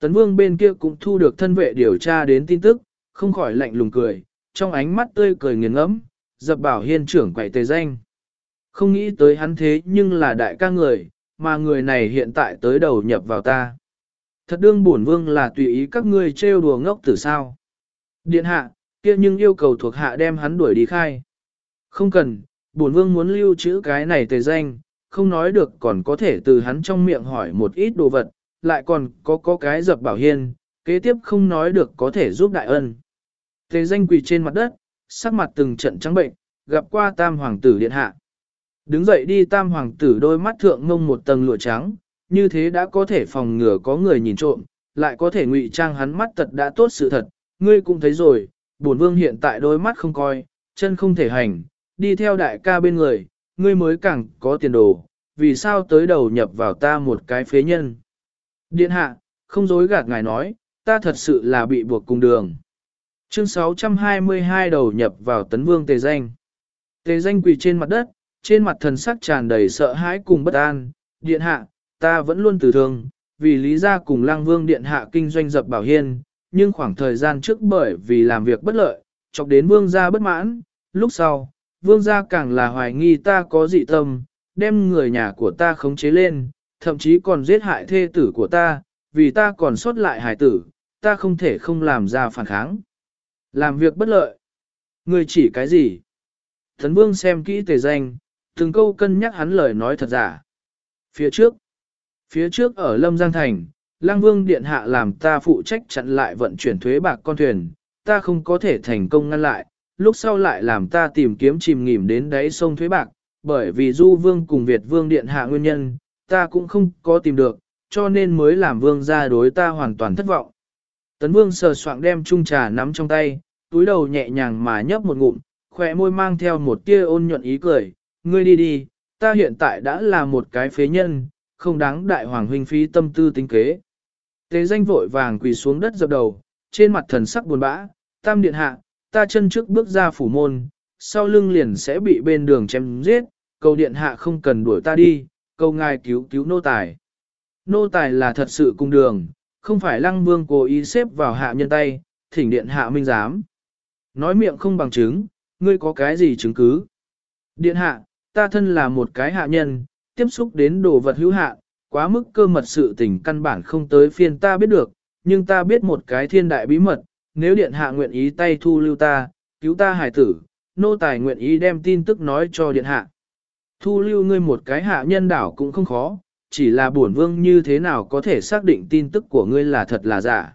Tấn vương bên kia cũng thu được thân vệ điều tra đến tin tức, không khỏi lạnh lùng cười, trong ánh mắt tươi cười nghiền ngẫm, dập bảo hiên trưởng quậy tề danh. Không nghĩ tới hắn thế nhưng là đại ca người, mà người này hiện tại tới đầu nhập vào ta. Thật đương bổn vương là tùy ý các ngươi trêu đùa ngốc tử sao. Điện hạ, kia nhưng yêu cầu thuộc hạ đem hắn đuổi đi khai. Không cần, bổn vương muốn lưu trữ cái này tề danh, không nói được còn có thể từ hắn trong miệng hỏi một ít đồ vật, lại còn có có cái dập bảo hiên, kế tiếp không nói được có thể giúp đại ân. thế danh quỳ trên mặt đất, sắc mặt từng trận trắng bệnh, gặp qua tam hoàng tử điện hạ. Đứng dậy đi tam hoàng tử đôi mắt thượng ngông một tầng lụa trắng, như thế đã có thể phòng ngừa có người nhìn trộm, lại có thể ngụy trang hắn mắt tật đã tốt sự thật, ngươi cũng thấy rồi, bổn vương hiện tại đôi mắt không coi, chân không thể hành, đi theo đại ca bên người, ngươi mới càng có tiền đồ, vì sao tới đầu nhập vào ta một cái phế nhân. Điện hạ, không dối gạt ngài nói, ta thật sự là bị buộc cùng đường. Chương 622 đầu nhập vào tấn vương tề danh. Tề danh quỳ trên mặt đất, trên mặt thần sắc tràn đầy sợ hãi cùng bất an. Điện hạ, ta vẫn luôn từ thương, vì lý gia cùng lang vương điện hạ kinh doanh dập bảo hiên, nhưng khoảng thời gian trước bởi vì làm việc bất lợi, chọc đến vương gia bất mãn, lúc sau, vương gia càng là hoài nghi ta có dị tâm, đem người nhà của ta khống chế lên, thậm chí còn giết hại thê tử của ta, vì ta còn sót lại hài tử, ta không thể không làm ra phản kháng. Làm việc bất lợi. Người chỉ cái gì? Thần vương xem kỹ tề danh, từng câu cân nhắc hắn lời nói thật giả. Phía trước, phía trước ở Lâm Giang Thành, Lang Vương Điện Hạ làm ta phụ trách chặn lại vận chuyển thuế bạc con thuyền, ta không có thể thành công ngăn lại, lúc sau lại làm ta tìm kiếm chìm nghỉm đến đáy sông thuế bạc, bởi vì Du Vương cùng Việt Vương Điện Hạ nguyên nhân, ta cũng không có tìm được, cho nên mới làm Vương gia đối ta hoàn toàn thất vọng. Tấn Vương sờ soạng đem chung trà nắm trong tay, túi đầu nhẹ nhàng mà nhấp một ngụm, khỏe môi mang theo một tia ôn nhuận ý cười, ngươi đi đi, ta hiện tại đã là một cái phế nhân, không đáng đại hoàng huynh phí tâm tư tính kế. Tế danh vội vàng quỳ xuống đất dập đầu, trên mặt thần sắc buồn bã, tam điện hạ, ta chân trước bước ra phủ môn, sau lưng liền sẽ bị bên đường chém giết, cầu điện hạ không cần đuổi ta đi, Câu ngài cứu cứu nô tài. Nô tài là thật sự cung đường, không phải lăng vương cố ý xếp vào hạ nhân tay, thỉnh điện hạ minh giám. Nói miệng không bằng chứng, ngươi có cái gì chứng cứ? Điện hạ, ta thân là một cái hạ nhân, tiếp xúc đến đồ vật hữu hạ, quá mức cơ mật sự tình căn bản không tới phiên ta biết được, nhưng ta biết một cái thiên đại bí mật, nếu điện hạ nguyện ý tay thu lưu ta, cứu ta hải tử, nô tài nguyện ý đem tin tức nói cho điện hạ. Thu lưu ngươi một cái hạ nhân đảo cũng không khó, chỉ là bổn vương như thế nào có thể xác định tin tức của ngươi là thật là giả.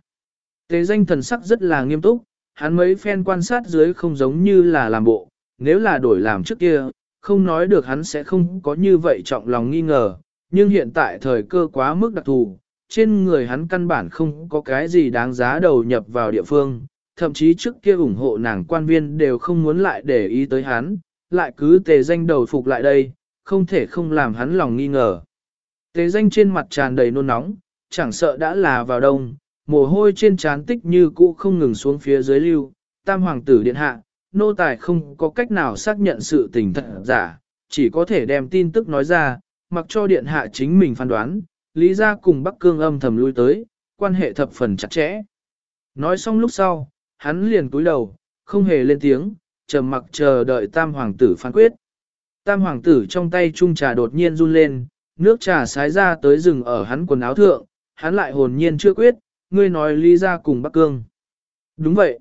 Tế danh thần sắc rất là nghiêm túc, hắn mấy phen quan sát dưới không giống như là làm bộ, nếu là đổi làm trước kia, không nói được hắn sẽ không có như vậy trọng lòng nghi ngờ, nhưng hiện tại thời cơ quá mức đặc thù, trên người hắn căn bản không có cái gì đáng giá đầu nhập vào địa phương, thậm chí trước kia ủng hộ nàng quan viên đều không muốn lại để ý tới hắn, lại cứ tề danh đầu phục lại đây, không thể không làm hắn lòng nghi ngờ. Tề danh trên mặt tràn đầy nôn nóng, chẳng sợ đã là vào đông, mồ hôi trên trán tích như cũ không ngừng xuống phía dưới lưu, tam hoàng tử điện hạ, nô tài không có cách nào xác nhận sự tình thật giả, chỉ có thể đem tin tức nói ra, mặc cho điện hạ chính mình phán đoán, lý ra cùng Bắc Cương âm thầm lui tới, quan hệ thập phần chặt chẽ. Nói xong lúc sau, hắn liền cúi đầu, không hề lên tiếng, trầm mặc chờ đợi tam hoàng tử phán quyết. Tam hoàng tử trong tay chung trà đột nhiên run lên, nước trà sái ra tới rừng ở hắn quần áo thượng, hắn lại hồn nhiên chưa quyết, ngươi nói lý ra cùng Bắc Cương. Đúng vậy.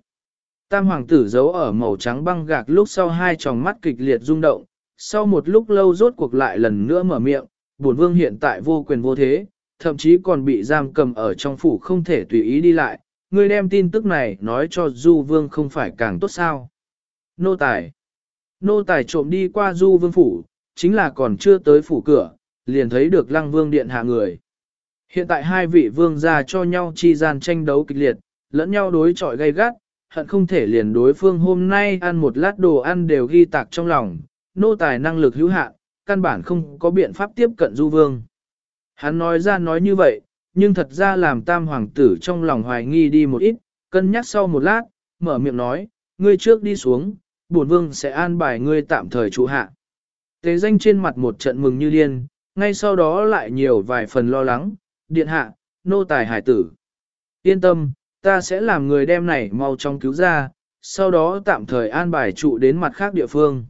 Tam hoàng tử giấu ở màu trắng băng gạc lúc sau hai tròng mắt kịch liệt rung động, sau một lúc lâu rốt cuộc lại lần nữa mở miệng, bổn vương hiện tại vô quyền vô thế, thậm chí còn bị giam cầm ở trong phủ không thể tùy ý đi lại, ngươi đem tin tức này nói cho du vương không phải càng tốt sao. Nô tài Nô tài trộm đi qua du vương phủ, chính là còn chưa tới phủ cửa, liền thấy được lăng vương điện hạ người. Hiện tại hai vị vương gia cho nhau chi gian tranh đấu kịch liệt, lẫn nhau đối chọi gay gắt, hận không thể liền đối phương hôm nay ăn một lát đồ ăn đều ghi tạc trong lòng, nô tài năng lực hữu hạn, căn bản không có biện pháp tiếp cận du vương. Hắn nói ra nói như vậy, nhưng thật ra làm tam hoàng tử trong lòng hoài nghi đi một ít, cân nhắc sau một lát, mở miệng nói, ngươi trước đi xuống, bổn vương sẽ an bài ngươi tạm thời trụ hạ. Tế danh trên mặt một trận mừng như điên, ngay sau đó lại nhiều vài phần lo lắng, điện hạ, nô tài hải tử. Yên tâm, ta sẽ làm người đem này mau trong cứu ra, sau đó tạm thời an bài trụ đến mặt khác địa phương.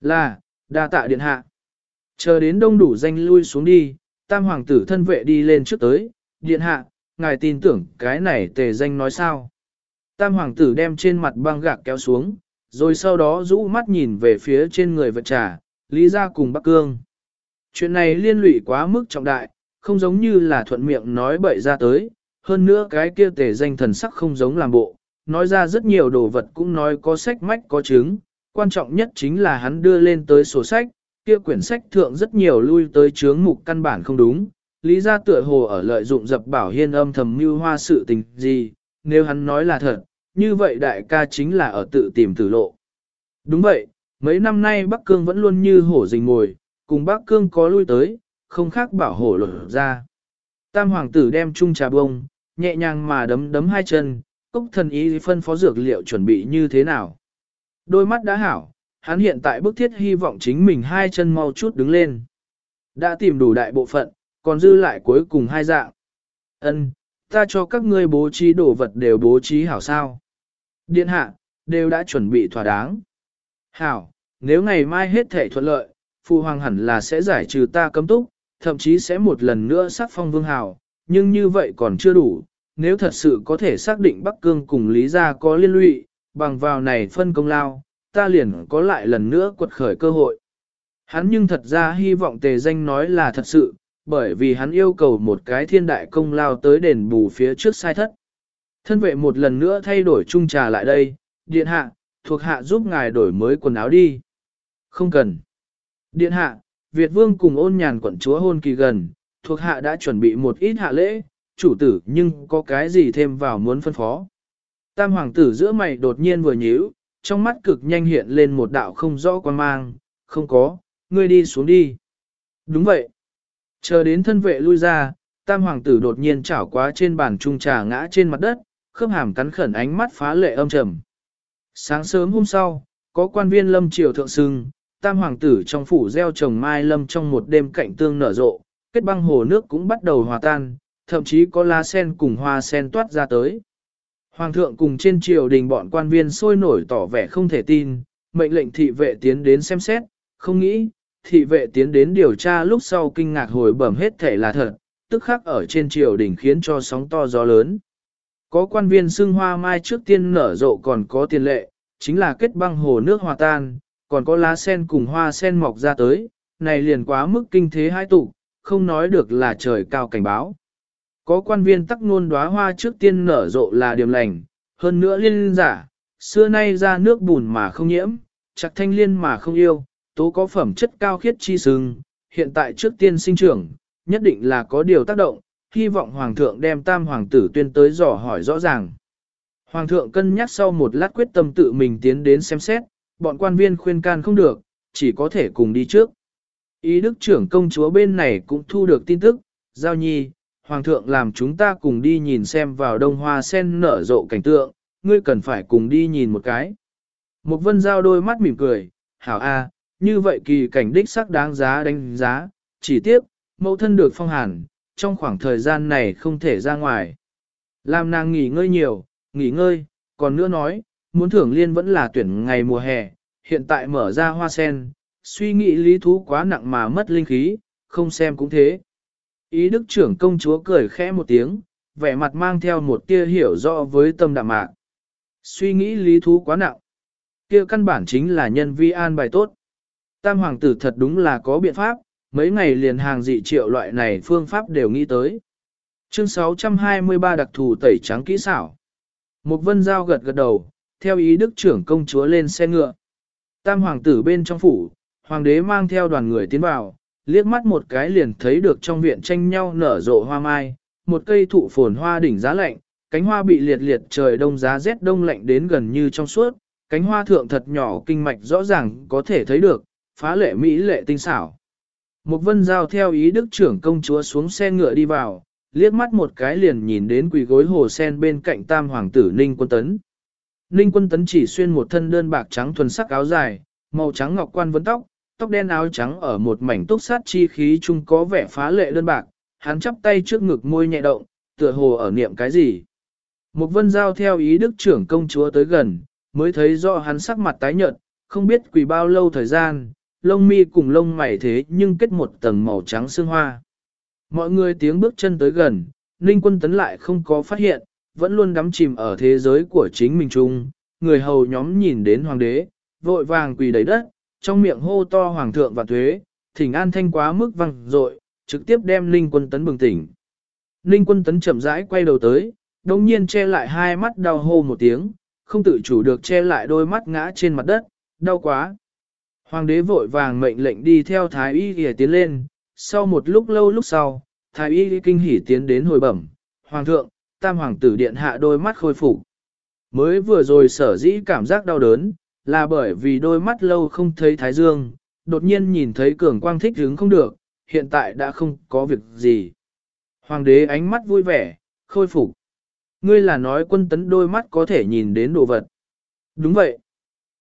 Là, đa tạ điện hạ. Chờ đến đông đủ danh lui xuống đi, tam hoàng tử thân vệ đi lên trước tới, điện hạ, ngài tin tưởng cái này tề danh nói sao. Tam hoàng tử đem trên mặt băng gạc kéo xuống, rồi sau đó rũ mắt nhìn về phía trên người vật trà, lý ra cùng Bắc Cương. Chuyện này liên lụy quá mức trọng đại, không giống như là thuận miệng nói bậy ra tới, hơn nữa cái kia tề danh thần sắc không giống làm bộ, nói ra rất nhiều đồ vật cũng nói có sách mách có chứng, quan trọng nhất chính là hắn đưa lên tới sổ sách, kia quyển sách thượng rất nhiều lui tới chướng mục căn bản không đúng, lý ra tựa hồ ở lợi dụng dập bảo hiên âm thầm mưu hoa sự tình gì, nếu hắn nói là thật, như vậy đại ca chính là ở tự tìm tử lộ. Đúng vậy, mấy năm nay Bắc Cương vẫn luôn như hổ rình ngồi, cùng Bắc Cương có lui tới, không khác bảo hổ lột ra. Tam hoàng tử đem chung trà bông, nhẹ nhàng mà đấm đấm hai chân, cốc thần ý phân phó dược liệu chuẩn bị như thế nào. Đôi mắt đã hảo, hắn hiện tại bức thiết hy vọng chính mình hai chân mau chút đứng lên. Đã tìm đủ đại bộ phận, còn dư lại cuối cùng hai dạng. Ân, ta cho các ngươi bố trí đồ vật đều bố trí hảo sao. Điện hạ, đều đã chuẩn bị thỏa đáng. Hảo, nếu ngày mai hết thể thuận lợi, Phu Hoàng hẳn là sẽ giải trừ ta cấm túc, thậm chí sẽ một lần nữa sắc phong vương hảo, nhưng như vậy còn chưa đủ. Nếu thật sự có thể xác định Bắc Cương cùng Lý Gia có liên lụy, bằng vào này phân công lao, ta liền có lại lần nữa quật khởi cơ hội. Hắn nhưng thật ra hy vọng tề danh nói là thật sự, bởi vì hắn yêu cầu một cái thiên đại công lao tới đền bù phía trước sai thất. Thân vệ một lần nữa thay đổi chung trà lại đây, điện hạ, thuộc hạ giúp ngài đổi mới quần áo đi. Không cần. Điện hạ, Việt vương cùng ôn nhàn quận chúa hôn kỳ gần, thuộc hạ đã chuẩn bị một ít hạ lễ, chủ tử nhưng có cái gì thêm vào muốn phân phó. Tam hoàng tử giữa mày đột nhiên vừa nhíu, trong mắt cực nhanh hiện lên một đạo không rõ quan mang, không có, ngươi đi xuống đi. Đúng vậy. Chờ đến thân vệ lui ra, tam hoàng tử đột nhiên chảo quá trên bàn trung trà ngã trên mặt đất, khớp hàm cắn khẩn ánh mắt phá lệ âm trầm. Sáng sớm hôm sau, có quan viên lâm triều thượng sưng, tam hoàng tử trong phủ gieo trồng mai lâm trong một đêm cạnh tương nở rộ, kết băng hồ nước cũng bắt đầu hòa tan, thậm chí có lá sen cùng hoa sen toát ra tới. Hoàng thượng cùng trên triều đình bọn quan viên sôi nổi tỏ vẻ không thể tin, mệnh lệnh thị vệ tiến đến xem xét, không nghĩ, thị vệ tiến đến điều tra lúc sau kinh ngạc hồi bẩm hết thể là thật, tức khắc ở trên triều đình khiến cho sóng to gió lớn. Có quan viên xưng hoa mai trước tiên nở rộ còn có tiền lệ, chính là kết băng hồ nước hòa tan, còn có lá sen cùng hoa sen mọc ra tới, này liền quá mức kinh thế hai tụ, không nói được là trời cao cảnh báo. Có quan viên tắc ngôn đóa hoa trước tiên nở rộ là điểm lành, hơn nữa liên giả, xưa nay ra nước bùn mà không nhiễm, chặt thanh liên mà không yêu, tố có phẩm chất cao khiết chi sừng, hiện tại trước tiên sinh trưởng, nhất định là có điều tác động, hy vọng Hoàng thượng đem tam hoàng tử tuyên tới dò hỏi rõ ràng. Hoàng thượng cân nhắc sau một lát quyết tâm tự mình tiến đến xem xét, bọn quan viên khuyên can không được, chỉ có thể cùng đi trước. Ý đức trưởng công chúa bên này cũng thu được tin tức, giao nhi, Hoàng thượng làm chúng ta cùng đi nhìn xem vào đông hoa sen nở rộ cảnh tượng, ngươi cần phải cùng đi nhìn một cái. Một vân giao đôi mắt mỉm cười, hảo a, như vậy kỳ cảnh đích sắc đáng giá đánh giá, chỉ tiếc, mẫu thân được phong hàn, trong khoảng thời gian này không thể ra ngoài. Làm nàng nghỉ ngơi nhiều, nghỉ ngơi, còn nữa nói, muốn thưởng liên vẫn là tuyển ngày mùa hè, hiện tại mở ra hoa sen, suy nghĩ lý thú quá nặng mà mất linh khí, không xem cũng thế. Ý đức trưởng công chúa cười khẽ một tiếng, vẻ mặt mang theo một tia hiểu rõ với tâm đạm mạc. Suy nghĩ lý thú quá nặng. kia căn bản chính là nhân vi an bài tốt. Tam hoàng tử thật đúng là có biện pháp, mấy ngày liền hàng dị triệu loại này phương pháp đều nghĩ tới. Chương 623 đặc thù tẩy trắng kỹ xảo. Một vân giao gật gật đầu, theo ý đức trưởng công chúa lên xe ngựa. Tam hoàng tử bên trong phủ, hoàng đế mang theo đoàn người tiến vào, liếc mắt một cái liền thấy được trong viện tranh nhau nở rộ hoa mai, một cây thụ phồn hoa đỉnh giá lạnh, cánh hoa bị liệt liệt trời đông giá rét đông lạnh đến gần như trong suốt, cánh hoa thượng thật nhỏ kinh mạch rõ ràng có thể thấy được, phá lệ mỹ lệ tinh xảo. Một vân giao theo ý đức trưởng công chúa xuống xe ngựa đi vào, liếc mắt một cái liền nhìn đến quỳ gối hồ sen bên cạnh tam hoàng tử Ninh Quân Tấn. Ninh Quân Tấn chỉ xuyên một thân đơn bạc trắng thuần sắc áo dài, màu trắng ngọc quan vấn tóc, tóc đen áo trắng ở một mảnh túc sát chi khí chung có vẻ phá lệ đơn bạc, hắn chắp tay trước ngực môi nhẹ động, tựa hồ ở niệm cái gì. Một vân giao theo ý đức trưởng công chúa tới gần, mới thấy rõ hắn sắc mặt tái nhợt, không biết quỳ bao lâu thời gian, lông mi cùng lông mày thế nhưng kết một tầng màu trắng sương hoa. Mọi người tiếng bước chân tới gần, Ninh quân tấn lại không có phát hiện, vẫn luôn đắm chìm ở thế giới của chính mình chung, người hầu nhóm nhìn đến hoàng đế, vội vàng quỳ đầy đất, trong miệng hô to hoàng thượng và thuế, thỉnh an thanh quá mức văng dội trực tiếp đem Ninh quân tấn bừng tỉnh. Ninh quân tấn chậm rãi quay đầu tới, đồng nhiên che lại hai mắt đau hô một tiếng, không tự chủ được che lại đôi mắt ngã trên mặt đất, đau quá. Hoàng đế vội vàng mệnh lệnh đi theo thái y ghề tiến lên, sau một lúc lâu lúc sau, thái y kinh hỉ tiến đến hồi bẩm, hoàng thượng, tam hoàng tử điện hạ đôi mắt khôi phục. Mới vừa rồi sở dĩ cảm giác đau đớn, là bởi vì đôi mắt lâu không thấy thái dương, đột nhiên nhìn thấy cường quang thích hứng không được, hiện tại đã không có việc gì. Hoàng đế ánh mắt vui vẻ, khôi phục. Ngươi là nói quân tấn đôi mắt có thể nhìn đến đồ vật. Đúng vậy.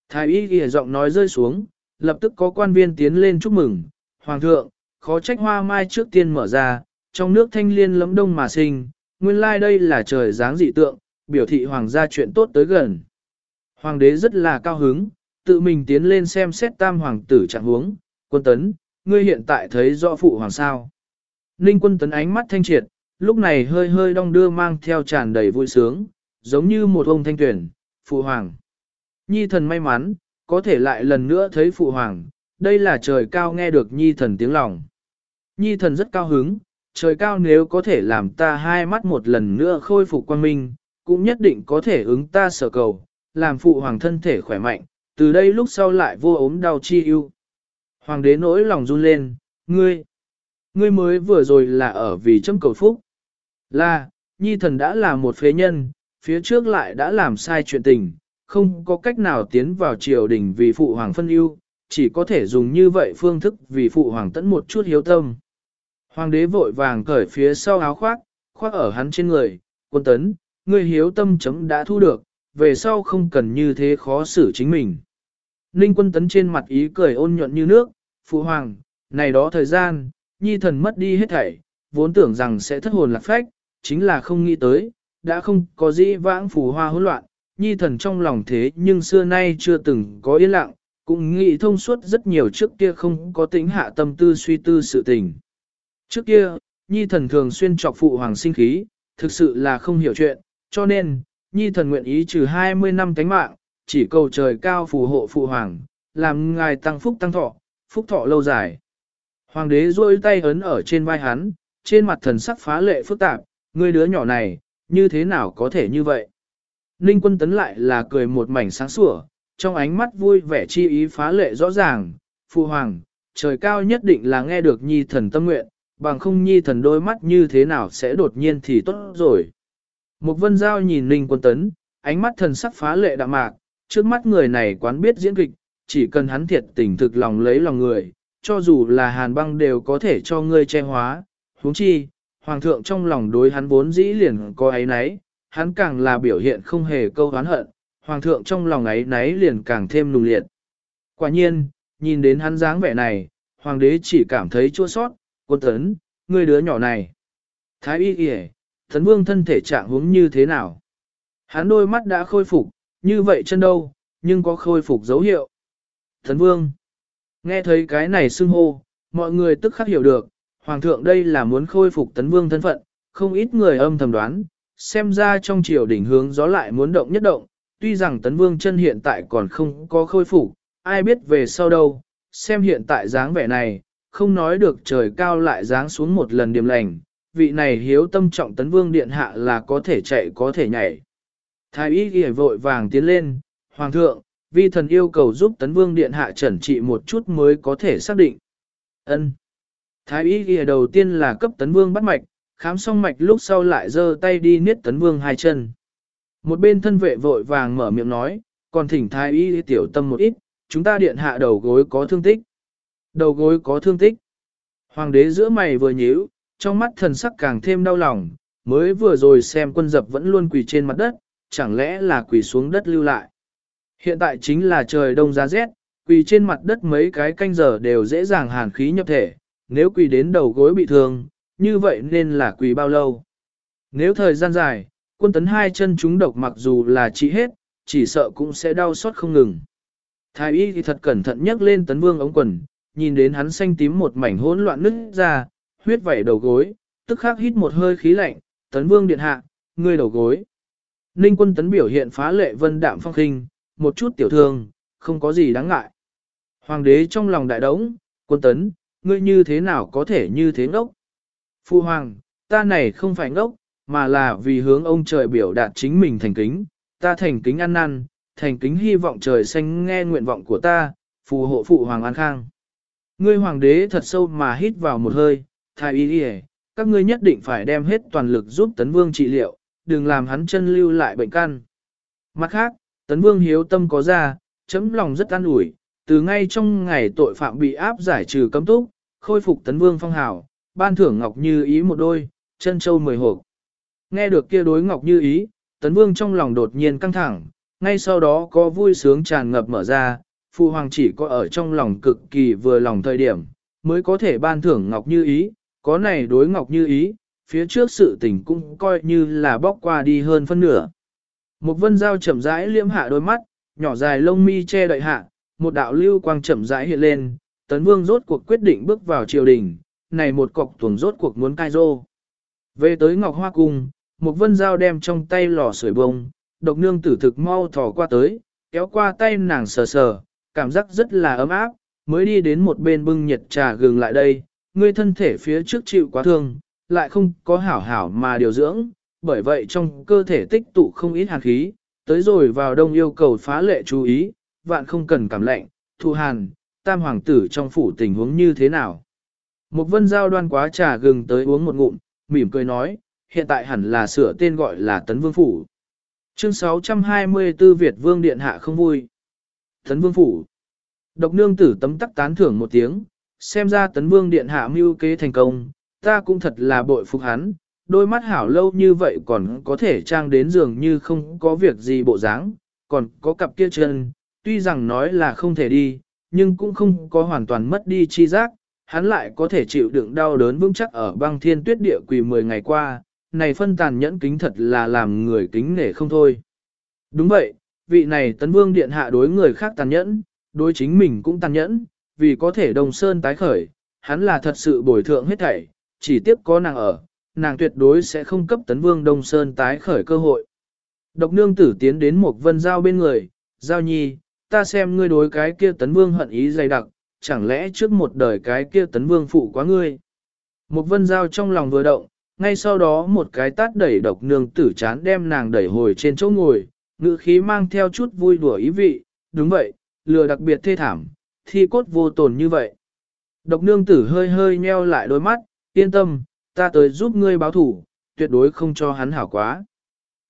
Thái y ghi giọng nói rơi xuống, lập tức có quan viên tiến lên chúc mừng. Hoàng thượng, khó trách hoa mai trước tiên mở ra, trong nước thanh liên lấm đông mà sinh, nguyên lai like đây là trời dáng dị tượng, biểu thị hoàng gia chuyện tốt tới gần. Hoàng đế rất là cao hứng, tự mình tiến lên xem xét tam hoàng tử trạng huống, quân tấn, ngươi hiện tại thấy rõ phụ hoàng sao. Ninh quân tấn ánh mắt thanh triệt, lúc này hơi hơi đong đưa mang theo tràn đầy vui sướng, giống như một ông thanh tuyển, phụ hoàng. Nhi thần may mắn, có thể lại lần nữa thấy phụ hoàng, đây là trời cao nghe được nhi thần tiếng lòng. Nhi thần rất cao hứng, trời cao nếu có thể làm ta hai mắt một lần nữa khôi phục quan minh, cũng nhất định có thể ứng ta sở cầu, làm phụ hoàng thân thể khỏe mạnh, từ đây lúc sau lại vô ốm đau chi ưu. Hoàng đế nỗi lòng run lên, ngươi, ngươi mới vừa rồi là ở vì châm cầu phúc. Là, nhi thần đã là một phế nhân, phía trước lại đã làm sai chuyện tình, không có cách nào tiến vào triều đình vì phụ hoàng phân ưu, chỉ có thể dùng như vậy phương thức vì phụ hoàng tẫn một chút hiếu tâm. Hoàng đế vội vàng cởi phía sau áo khoác, khoác ở hắn trên người, quân tấn, ngươi hiếu tâm chấm đã thu được, về sau không cần như thế khó xử chính mình. Ninh quân tấn trên mặt ý cười ôn nhuận như nước, phụ hoàng, này đó thời gian, nhi thần mất đi hết thảy, vốn tưởng rằng sẽ thất hồn lạc phách, chính là không nghĩ tới, đã không có gì vãng phù hoa hỗn loạn, nhi thần trong lòng thế nhưng xưa nay chưa từng có yên lặng, cũng nghĩ thông suốt rất nhiều trước kia không có tính hạ tâm tư suy tư sự tình. Trước kia, nhi thần thường xuyên chọc phụ hoàng sinh khí, thực sự là không hiểu chuyện, cho nên, nhi thần nguyện ý trừ 20 năm tánh mạng, chỉ cầu trời cao phù hộ phụ hoàng, làm ngài tăng phúc tăng thọ, phúc thọ lâu dài. Hoàng đế duỗi tay ấn ở trên vai hắn, trên mặt thần sắc phá lệ phức tạp, người đứa nhỏ này, như thế nào có thể như vậy? Ninh quân tấn lại là cười một mảnh sáng sủa, trong ánh mắt vui vẻ chi ý phá lệ rõ ràng, phụ hoàng, trời cao nhất định là nghe được nhi thần tâm nguyện, bằng không nhi thần đôi mắt như thế nào sẽ đột nhiên thì tốt rồi. Một vân giao nhìn Ninh quân tấn, ánh mắt thần sắc phá lệ đạm mạc, trước mắt người này quán biết diễn kịch, chỉ cần hắn thiệt tình thực lòng lấy lòng người, cho dù là hàn băng đều có thể cho ngươi che hóa, huống chi, hoàng thượng trong lòng đối hắn vốn dĩ liền có ấy nấy, hắn càng là biểu hiện không hề câu oán hận, hoàng thượng trong lòng ấy nấy liền càng thêm nùng liệt. Quả nhiên, nhìn đến hắn dáng vẻ này, hoàng đế chỉ cảm thấy chua sót, quân tấn, ngươi đứa nhỏ này. Thái y kìa, tấn vương thân thể trạng huống như thế nào? Hắn đôi mắt đã khôi phục, như vậy chân đâu, nhưng có khôi phục dấu hiệu. Tấn vương, nghe thấy cái này xưng hô, mọi người tức khắc hiểu được, hoàng thượng đây là muốn khôi phục tấn vương thân phận, không ít người âm thầm đoán, xem ra trong triều đỉnh hướng gió lại muốn động nhất động, tuy rằng tấn vương chân hiện tại còn không có khôi phục, ai biết về sau đâu, xem hiện tại dáng vẻ này, không nói được trời cao lại dáng xuống một lần điềm lành, vị này hiếu tâm trọng tấn vương điện hạ là có thể chạy có thể nhảy. Thái y ghi vội vàng tiến lên, Hoàng thượng, vi thần yêu cầu giúp tấn vương điện hạ trần trị một chút mới có thể xác định. ân Thái y ghi đầu tiên là cấp tấn vương bắt mạch, khám xong mạch lúc sau lại giơ tay đi niết tấn vương hai chân. Một bên thân vệ vội vàng mở miệng nói, còn thỉnh thái y tiểu tâm một ít, chúng ta điện hạ đầu gối có thương tích. Đầu gối có thương tích. Hoàng đế giữa mày vừa nhíu, trong mắt thần sắc càng thêm đau lòng, mới vừa rồi xem quân dập vẫn luôn quỳ trên mặt đất, chẳng lẽ là quỳ xuống đất lưu lại. Hiện tại chính là trời đông giá rét, quỳ trên mặt đất mấy cái canh giờ đều dễ dàng hàn khí nhập thể, nếu quỳ đến đầu gối bị thương, như vậy nên là quỳ bao lâu. Nếu thời gian dài, quân tấn hai chân chúng độc mặc dù là trị hết, chỉ sợ cũng sẽ đau xót không ngừng. Thái y thì thật cẩn thận nhấc lên tấn vương ống quần, nhìn đến hắn xanh tím một mảnh hỗn loạn nứt ra, huyết vẩy đầu gối, tức khắc hít một hơi khí lạnh, tấn vương điện hạ, ngươi đầu gối. Ninh quân tấn biểu hiện phá lệ vân đạm phong khinh, một chút tiểu thương, không có gì đáng ngại. Hoàng đế trong lòng đại đống, quân tấn, ngươi như thế nào có thể như thế ngốc? Phu hoàng, ta này không phải ngốc, mà là vì hướng ông trời biểu đạt chính mình thành kính, ta thành kính ăn năn, thành kính hy vọng trời xanh nghe nguyện vọng của ta, phù hộ phụ hoàng an khang. Ngươi hoàng đế thật sâu mà hít vào một hơi, thái y đi các ngươi nhất định phải đem hết toàn lực giúp tấn vương trị liệu, đừng làm hắn chân lưu lại bệnh căn. Mặt khác, tấn vương hiếu tâm có ra, chấm lòng rất an ủi, từ ngay trong ngày tội phạm bị áp giải trừ cấm túc, khôi phục tấn vương phong hào, ban thưởng ngọc như ý một đôi, chân châu mười hộp. Nghe được kia đối ngọc như ý, tấn vương trong lòng đột nhiên căng thẳng, ngay sau đó có vui sướng tràn ngập mở ra, phụ hoàng chỉ có ở trong lòng cực kỳ vừa lòng thời điểm, mới có thể ban thưởng ngọc như ý, có này đối ngọc như ý, phía trước sự tình cũng coi như là bóc qua đi hơn phân nửa. Một vân dao chậm rãi liêm hạ đôi mắt, nhỏ dài lông mi che đậy hạ, một đạo lưu quang chậm rãi hiện lên, tấn vương rốt cuộc quyết định bước vào triều đình, này một cọc tuồng rốt cuộc muốn cai rô. Về tới Ngọc Hoa Cung, một vân dao đem trong tay lò sưởi bông, độc nương tử thực mau thò qua tới, kéo qua tay nàng sờ sờ, cảm giác rất là ấm áp, mới đi đến một bên bưng nhiệt trà gừng lại đây, ngươi thân thể phía trước chịu quá thương, lại không có hảo hảo mà điều dưỡng, bởi vậy trong cơ thể tích tụ không ít hàn khí, tới rồi vào đông yêu cầu phá lệ chú ý, vạn không cần cảm lạnh, thu hàn, tam hoàng tử trong phủ tình huống như thế nào. Một vân giao đoan quá trà gừng tới uống một ngụm, mỉm cười nói, hiện tại hẳn là sửa tên gọi là Tấn Vương Phủ. Chương 624 Việt Vương Điện Hạ không vui. Tấn Vương Phủ. Độc nương tử tấm tắc tán thưởng một tiếng, xem ra Tấn Vương Điện Hạ mưu kế thành công, ta cũng thật là bội phục hắn, đôi mắt hảo lâu như vậy còn có thể trang đến giường như không có việc gì bộ dáng, còn có cặp kia chân, tuy rằng nói là không thể đi, nhưng cũng không có hoàn toàn mất đi chi giác, hắn lại có thể chịu đựng đau đớn vững chắc ở băng thiên tuyết địa quỳ 10 ngày qua, này phân tàn nhẫn kính thật là làm người kính nể không thôi. Đúng vậy, vị này tấn vương điện hạ đối người khác tàn nhẫn, đối chính mình cũng tàn nhẫn, vì có thể đồng sơn tái khởi, hắn là thật sự bồi thượng hết thảy, chỉ tiếp có nàng ở, nàng tuyệt đối sẽ không cấp tấn vương đông sơn tái khởi cơ hội. Độc nương tử tiến đến một vân giao bên người, giao nhi, ta xem ngươi đối cái kia tấn vương hận ý dày đặc, chẳng lẽ trước một đời cái kia tấn vương phụ quá ngươi. Một vân giao trong lòng vừa động, ngay sau đó một cái tát đẩy độc nương tử chán đem nàng đẩy hồi trên chỗ ngồi, ngữ khí mang theo chút vui đùa ý vị, đúng vậy, lừa đặc biệt thê thảm, thi cốt vô tồn như vậy. Độc nương tử hơi hơi nheo lại đôi mắt, yên tâm, ta tới giúp ngươi báo thủ, tuyệt đối không cho hắn hảo quá.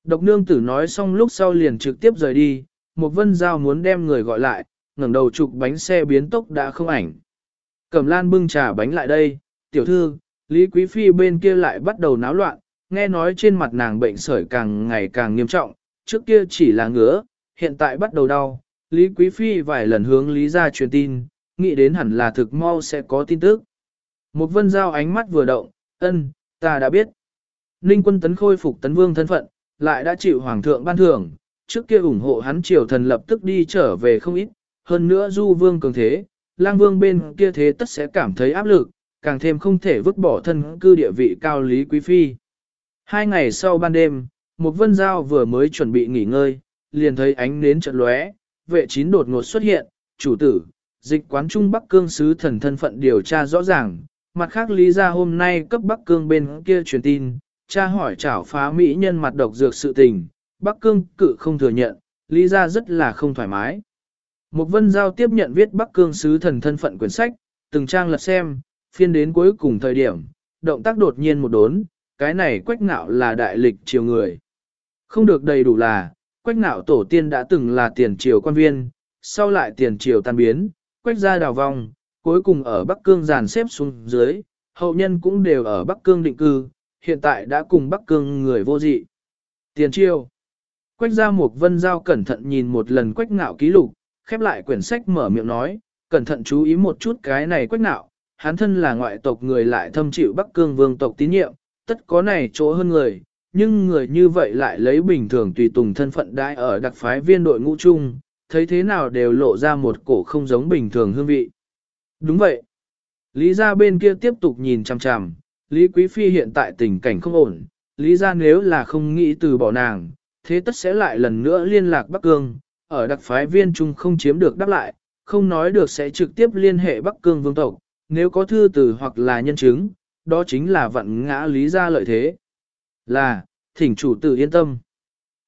Độc nương tử nói xong lúc sau liền trực tiếp rời đi, một vân giao muốn đem người gọi lại, ngẩng đầu chụp bánh xe biến tốc đã không ảnh. Cẩm lan bưng trà bánh lại đây, tiểu thư, Lý Quý Phi bên kia lại bắt đầu náo loạn, nghe nói trên mặt nàng bệnh sởi càng ngày càng nghiêm trọng, trước kia chỉ là ngứa, hiện tại bắt đầu đau. Lý Quý Phi vài lần hướng Lý ra truyền tin, nghĩ đến hẳn là thực mau sẽ có tin tức. Một vân giao ánh mắt vừa động, ân, ta đã biết. Ninh quân tấn khôi phục tấn vương thân phận, lại đã chịu hoàng thượng ban thưởng, trước kia ủng hộ hắn triều thần lập tức đi trở về không ít, hơn nữa du vương cường thế, lang vương bên kia thế tất sẽ cảm thấy áp lực, càng thêm không thể vứt bỏ thân cư địa vị cao lý quý phi. Hai ngày sau ban đêm, một vân giao vừa mới chuẩn bị nghỉ ngơi, liền thấy ánh nến trận lóe, vệ chín đột ngột xuất hiện, chủ tử, dịch quán Trung Bắc Cương sứ thần thân phận điều tra rõ ràng, mặt khác lý ra hôm nay cấp Bắc Cương bên kia truyền tin, cha hỏi chảo phá mỹ nhân mặt độc dược sự tình, Bắc Cương cự không thừa nhận, lý ra rất là không thoải mái. Mục vân giao tiếp nhận viết Bắc Cương sứ thần thân phận quyển sách, từng trang lật xem, phiên đến cuối cùng thời điểm, động tác đột nhiên một đốn, cái này quách nạo là đại lịch triều người. Không được đầy đủ là, quách nạo tổ tiên đã từng là tiền triều quan viên, sau lại tiền triều tan biến, quách gia đào vong, cuối cùng ở Bắc Cương dàn xếp xuống dưới, hậu nhân cũng đều ở Bắc Cương định cư, hiện tại đã cùng Bắc Cương người vô dị. Tiền triều. Quách gia một vân giao cẩn thận nhìn một lần quách nạo ký lục, khép lại quyển sách mở miệng nói, cẩn thận chú ý một chút cái này quách nạo, hắn thân là ngoại tộc người lại thâm chịu Bắc Cương vương tộc tín nhiệm, tất có này chỗ hơn người, nhưng người như vậy lại lấy bình thường tùy tùng thân phận đại ở đặc phái viên đội ngũ chung, thấy thế nào đều lộ ra một cổ không giống bình thường hương vị. Đúng vậy. Lý gia bên kia tiếp tục nhìn chằm chằm, Lý Quý Phi hiện tại tình cảnh không ổn, Lý gia nếu là không nghĩ từ bỏ nàng, thế tất sẽ lại lần nữa liên lạc Bắc Cương, ở đặc phái viên trung không chiếm được đáp lại, không nói được sẽ trực tiếp liên hệ Bắc Cương vương tộc, nếu có thư từ hoặc là nhân chứng, đó chính là vận ngã Lý gia lợi thế. Là, thỉnh chủ tử yên tâm.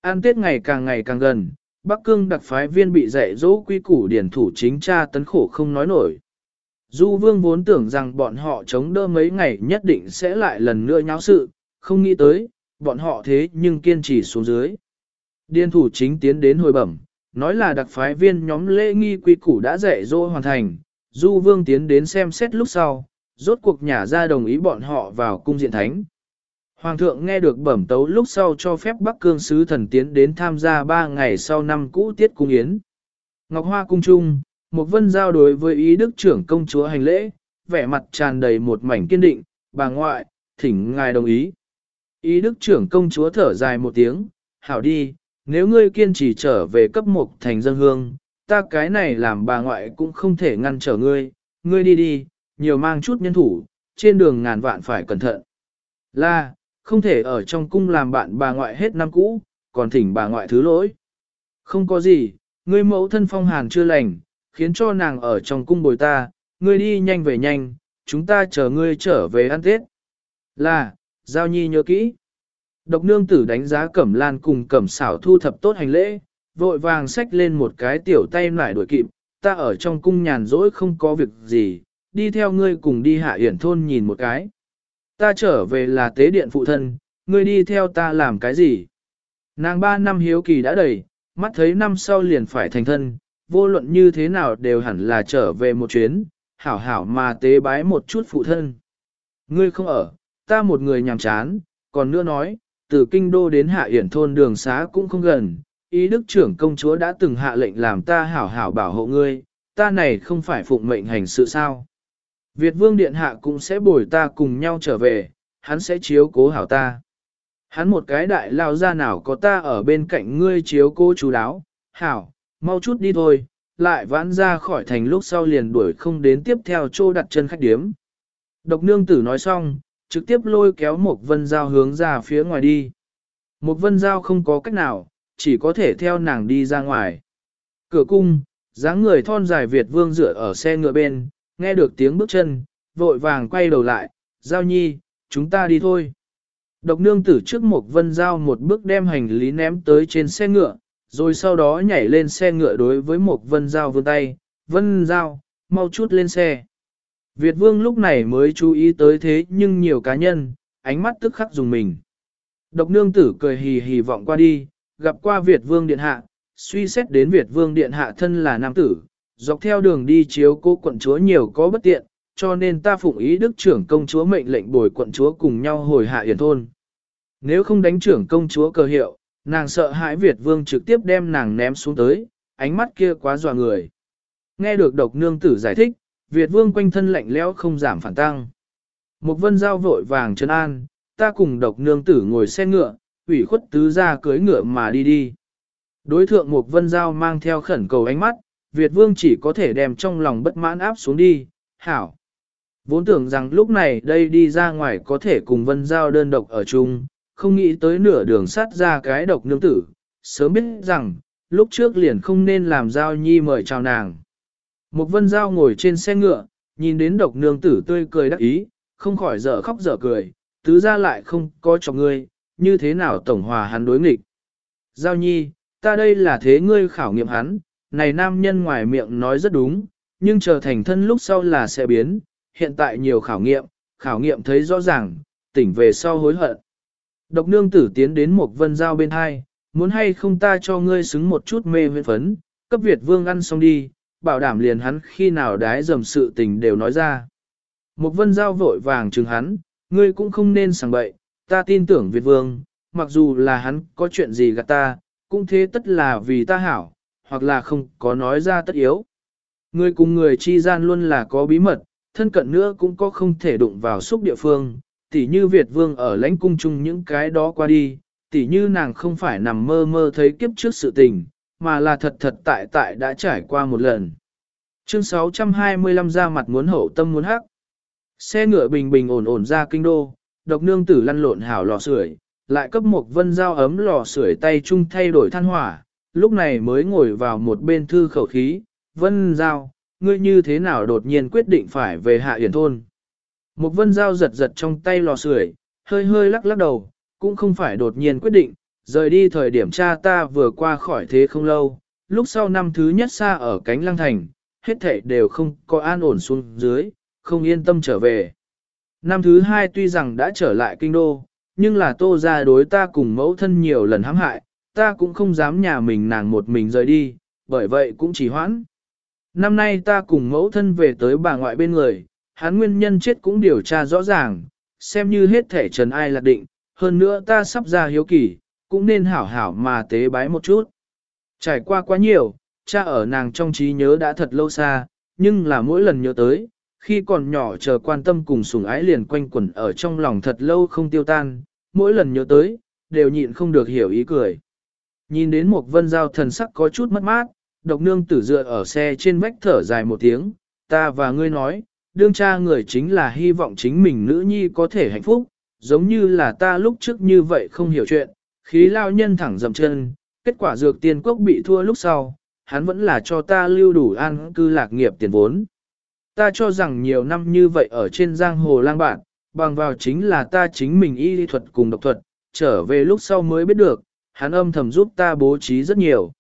An Tết ngày càng ngày càng gần, Bắc Cương đặc phái viên bị dạy dỗ quy củ điển thủ chính tra tấn khổ không nói nổi. Du Vương vốn tưởng rằng bọn họ chống đỡ mấy ngày nhất định sẽ lại lần nữa nháo sự, không nghĩ tới, bọn họ thế nhưng kiên trì xuống dưới. Điên thủ chính tiến đến hồi bẩm, nói là đặc phái viên nhóm lễ nghi quy củ đã dạy dỗ hoàn thành, Du Vương tiến đến xem xét lúc sau, rốt cuộc nhà ra đồng ý bọn họ vào cung diện thánh. Hoàng thượng nghe được bẩm tấu lúc sau cho phép Bắc Cương Sứ Thần tiến đến tham gia 3 ngày sau năm cũ tiết cung yến. Ngọc Hoa cung trung, một vân giao đối với ý đức trưởng công chúa hành lễ, vẻ mặt tràn đầy một mảnh kiên định, bà ngoại, thỉnh ngài đồng ý. Ý đức trưởng công chúa thở dài một tiếng, hảo đi, nếu ngươi kiên trì trở về cấp một thành dân hương, ta cái này làm bà ngoại cũng không thể ngăn trở ngươi, ngươi đi đi, nhiều mang chút nhân thủ, trên đường ngàn vạn phải cẩn thận. Là, không thể ở trong cung làm bạn bà ngoại hết năm cũ, còn thỉnh bà ngoại thứ lỗi. Không có gì, ngươi mẫu thân phong hàn chưa lành, khiến cho nàng ở trong cung bồi ta, ngươi đi nhanh về nhanh, chúng ta chờ ngươi trở về ăn Tết. Là, Giao Nhi nhớ kỹ. Độc nương tử đánh giá cẩm lan cùng cẩm xảo thu thập tốt hành lễ, vội vàng xách lên một cái tiểu tay lại đuổi kịp, ta ở trong cung nhàn rỗi không có việc gì, đi theo ngươi cùng đi hạ hiển thôn nhìn một cái. Ta trở về là tế điện phụ thân, ngươi đi theo ta làm cái gì? Nàng ba năm hiếu kỳ đã đầy, mắt thấy năm sau liền phải thành thân, vô luận như thế nào đều hẳn là trở về một chuyến, hảo hảo mà tế bái một chút phụ thân. Ngươi không ở, ta một người nhàm chán, còn nữa nói, từ kinh đô đến hạ hiển thôn đường xá cũng không gần, ý đức trưởng công chúa đã từng hạ lệnh làm ta hảo hảo bảo hộ ngươi, ta này không phải phụng mệnh hành sự sao. Việt vương điện hạ cũng sẽ bồi ta cùng nhau trở về, hắn sẽ chiếu cố hảo ta. Hắn một cái đại lao ra nào có ta ở bên cạnh ngươi chiếu cố chú đáo, hảo, mau chút đi thôi, lại vãn ra khỏi thành lúc sau liền đuổi không đến tiếp theo chỗ đặt chân khách điếm. Độc nương tử nói xong, trực tiếp lôi kéo một vân dao hướng ra phía ngoài đi. Một vân dao không có cách nào, chỉ có thể theo nàng đi ra ngoài. Cửa cung, dáng người thon dài Việt vương dựa ở xe ngựa bên, nghe được tiếng bước chân, vội vàng quay đầu lại, giao nhi, chúng ta đi thôi. Độc nương tử trước một vân giao một bước đem hành lý ném tới trên xe ngựa, rồi sau đó nhảy lên xe ngựa đối với một vân giao vươn tay, vân giao, mau chút lên xe. Việt vương lúc này mới chú ý tới thế nhưng nhiều cá nhân, ánh mắt tức khắc dùng mình. Độc nương tử cười hì hì vọng qua đi, gặp qua Việt vương điện hạ, suy xét đến Việt vương điện hạ thân là nam tử, dọc theo đường đi chiếu cô quận chúa nhiều có bất tiện, cho nên ta phụng ý đức trưởng công chúa mệnh lệnh bồi quận chúa cùng nhau hồi hạ yển thôn. Nếu không đánh trưởng công chúa cờ hiệu, nàng sợ hãi Việt vương trực tiếp đem nàng ném xuống tới, ánh mắt kia quá dọa người. Nghe được độc nương tử giải thích, Việt vương quanh thân lạnh lẽo không giảm phản tăng. Một vân giao vội vàng chân an, ta cùng độc nương tử ngồi xe ngựa, ủy khuất tứ ra cưới ngựa mà đi đi. Đối thượng một vân giao mang theo khẩn cầu ánh mắt, Việt vương chỉ có thể đem trong lòng bất mãn áp xuống đi, hảo. Vốn tưởng rằng lúc này đây đi ra ngoài có thể cùng vân giao đơn độc ở chung, không nghĩ tới nửa đường sát ra cái độc nương tử, sớm biết rằng, lúc trước liền không nên làm giao nhi mời chào nàng. Một vân giao ngồi trên xe ngựa, nhìn đến độc nương tử tươi cười đắc ý, không khỏi dở khóc dở cười, tứ ra lại không có cho ngươi, như thế nào tổng hòa hắn đối nghịch. Giao nhi, ta đây là thế ngươi khảo nghiệm hắn, này nam nhân ngoài miệng nói rất đúng, nhưng trở thành thân lúc sau là sẽ biến, hiện tại nhiều khảo nghiệm, khảo nghiệm thấy rõ ràng, tỉnh về sau hối hận. Độc nương tử tiến đến một vân giao bên hai, muốn hay không ta cho ngươi xứng một chút mê huyễn phấn, cấp Việt vương ăn xong đi, bảo đảm liền hắn khi nào đái dầm sự tình đều nói ra. Một vân giao vội vàng chừng hắn, ngươi cũng không nên sảng bậy, ta tin tưởng Việt vương, mặc dù là hắn có chuyện gì gạt ta, cũng thế tất là vì ta hảo, hoặc là không có nói ra tất yếu. Người cùng người chi gian luôn là có bí mật, thân cận nữa cũng có không thể đụng vào xúc địa phương, tỉ như Việt vương ở lãnh cung chung những cái đó qua đi, tỉ như nàng không phải nằm mơ mơ thấy kiếp trước sự tình, mà là thật thật tại tại đã trải qua một lần. Chương 625 ra mặt muốn hậu tâm muốn hắc. Xe ngựa bình bình ổn ổn ra kinh đô, độc nương tử lăn lộn hảo lò sưởi, lại cấp một vân dao ấm lò sưởi tay chung thay đổi than hỏa, lúc này mới ngồi vào một bên thư khẩu khí, vân dao, ngươi như thế nào đột nhiên quyết định phải về hạ hiển thôn. Một vân dao giật giật trong tay lò sưởi, hơi hơi lắc lắc đầu, cũng không phải đột nhiên quyết định, rời đi thời điểm cha ta vừa qua khỏi thế không lâu, lúc sau năm thứ nhất xa ở cánh lăng thành, hết thảy đều không có an ổn xuống dưới, không yên tâm trở về. Năm thứ hai tuy rằng đã trở lại kinh đô, nhưng là tô ra đối ta cùng mẫu thân nhiều lần hãm hại, ta cũng không dám nhà mình nàng một mình rời đi, bởi vậy cũng chỉ hoãn. Năm nay ta cùng mẫu thân về tới bà ngoại bên người, hắn nguyên nhân chết cũng điều tra rõ ràng, xem như hết thể trần ai lạc định, hơn nữa ta sắp ra hiếu kỳ, cũng nên hảo hảo mà tế bái một chút. Trải qua quá nhiều, cha ở nàng trong trí nhớ đã thật lâu xa, nhưng là mỗi lần nhớ tới, khi còn nhỏ chờ quan tâm cùng sủng ái liền quanh quẩn ở trong lòng thật lâu không tiêu tan, mỗi lần nhớ tới, đều nhịn không được hiểu ý cười. Nhìn đến một vân giao thần sắc có chút mất mát, độc nương tử dựa ở xe trên vách thở dài một tiếng, ta và ngươi nói, đương cha người chính là hy vọng chính mình nữ nhi có thể hạnh phúc, giống như là ta lúc trước như vậy không hiểu chuyện, khí lao nhân thẳng dầm chân, kết quả dược tiên quốc bị thua lúc sau, hắn vẫn là cho ta lưu đủ an cư lạc nghiệp tiền vốn. Ta cho rằng nhiều năm như vậy ở trên giang hồ lang bạn, bằng vào chính là ta chính mình y lý thuật cùng độc thuật, trở về lúc sau mới biết được, hắn âm thầm giúp ta bố trí rất nhiều.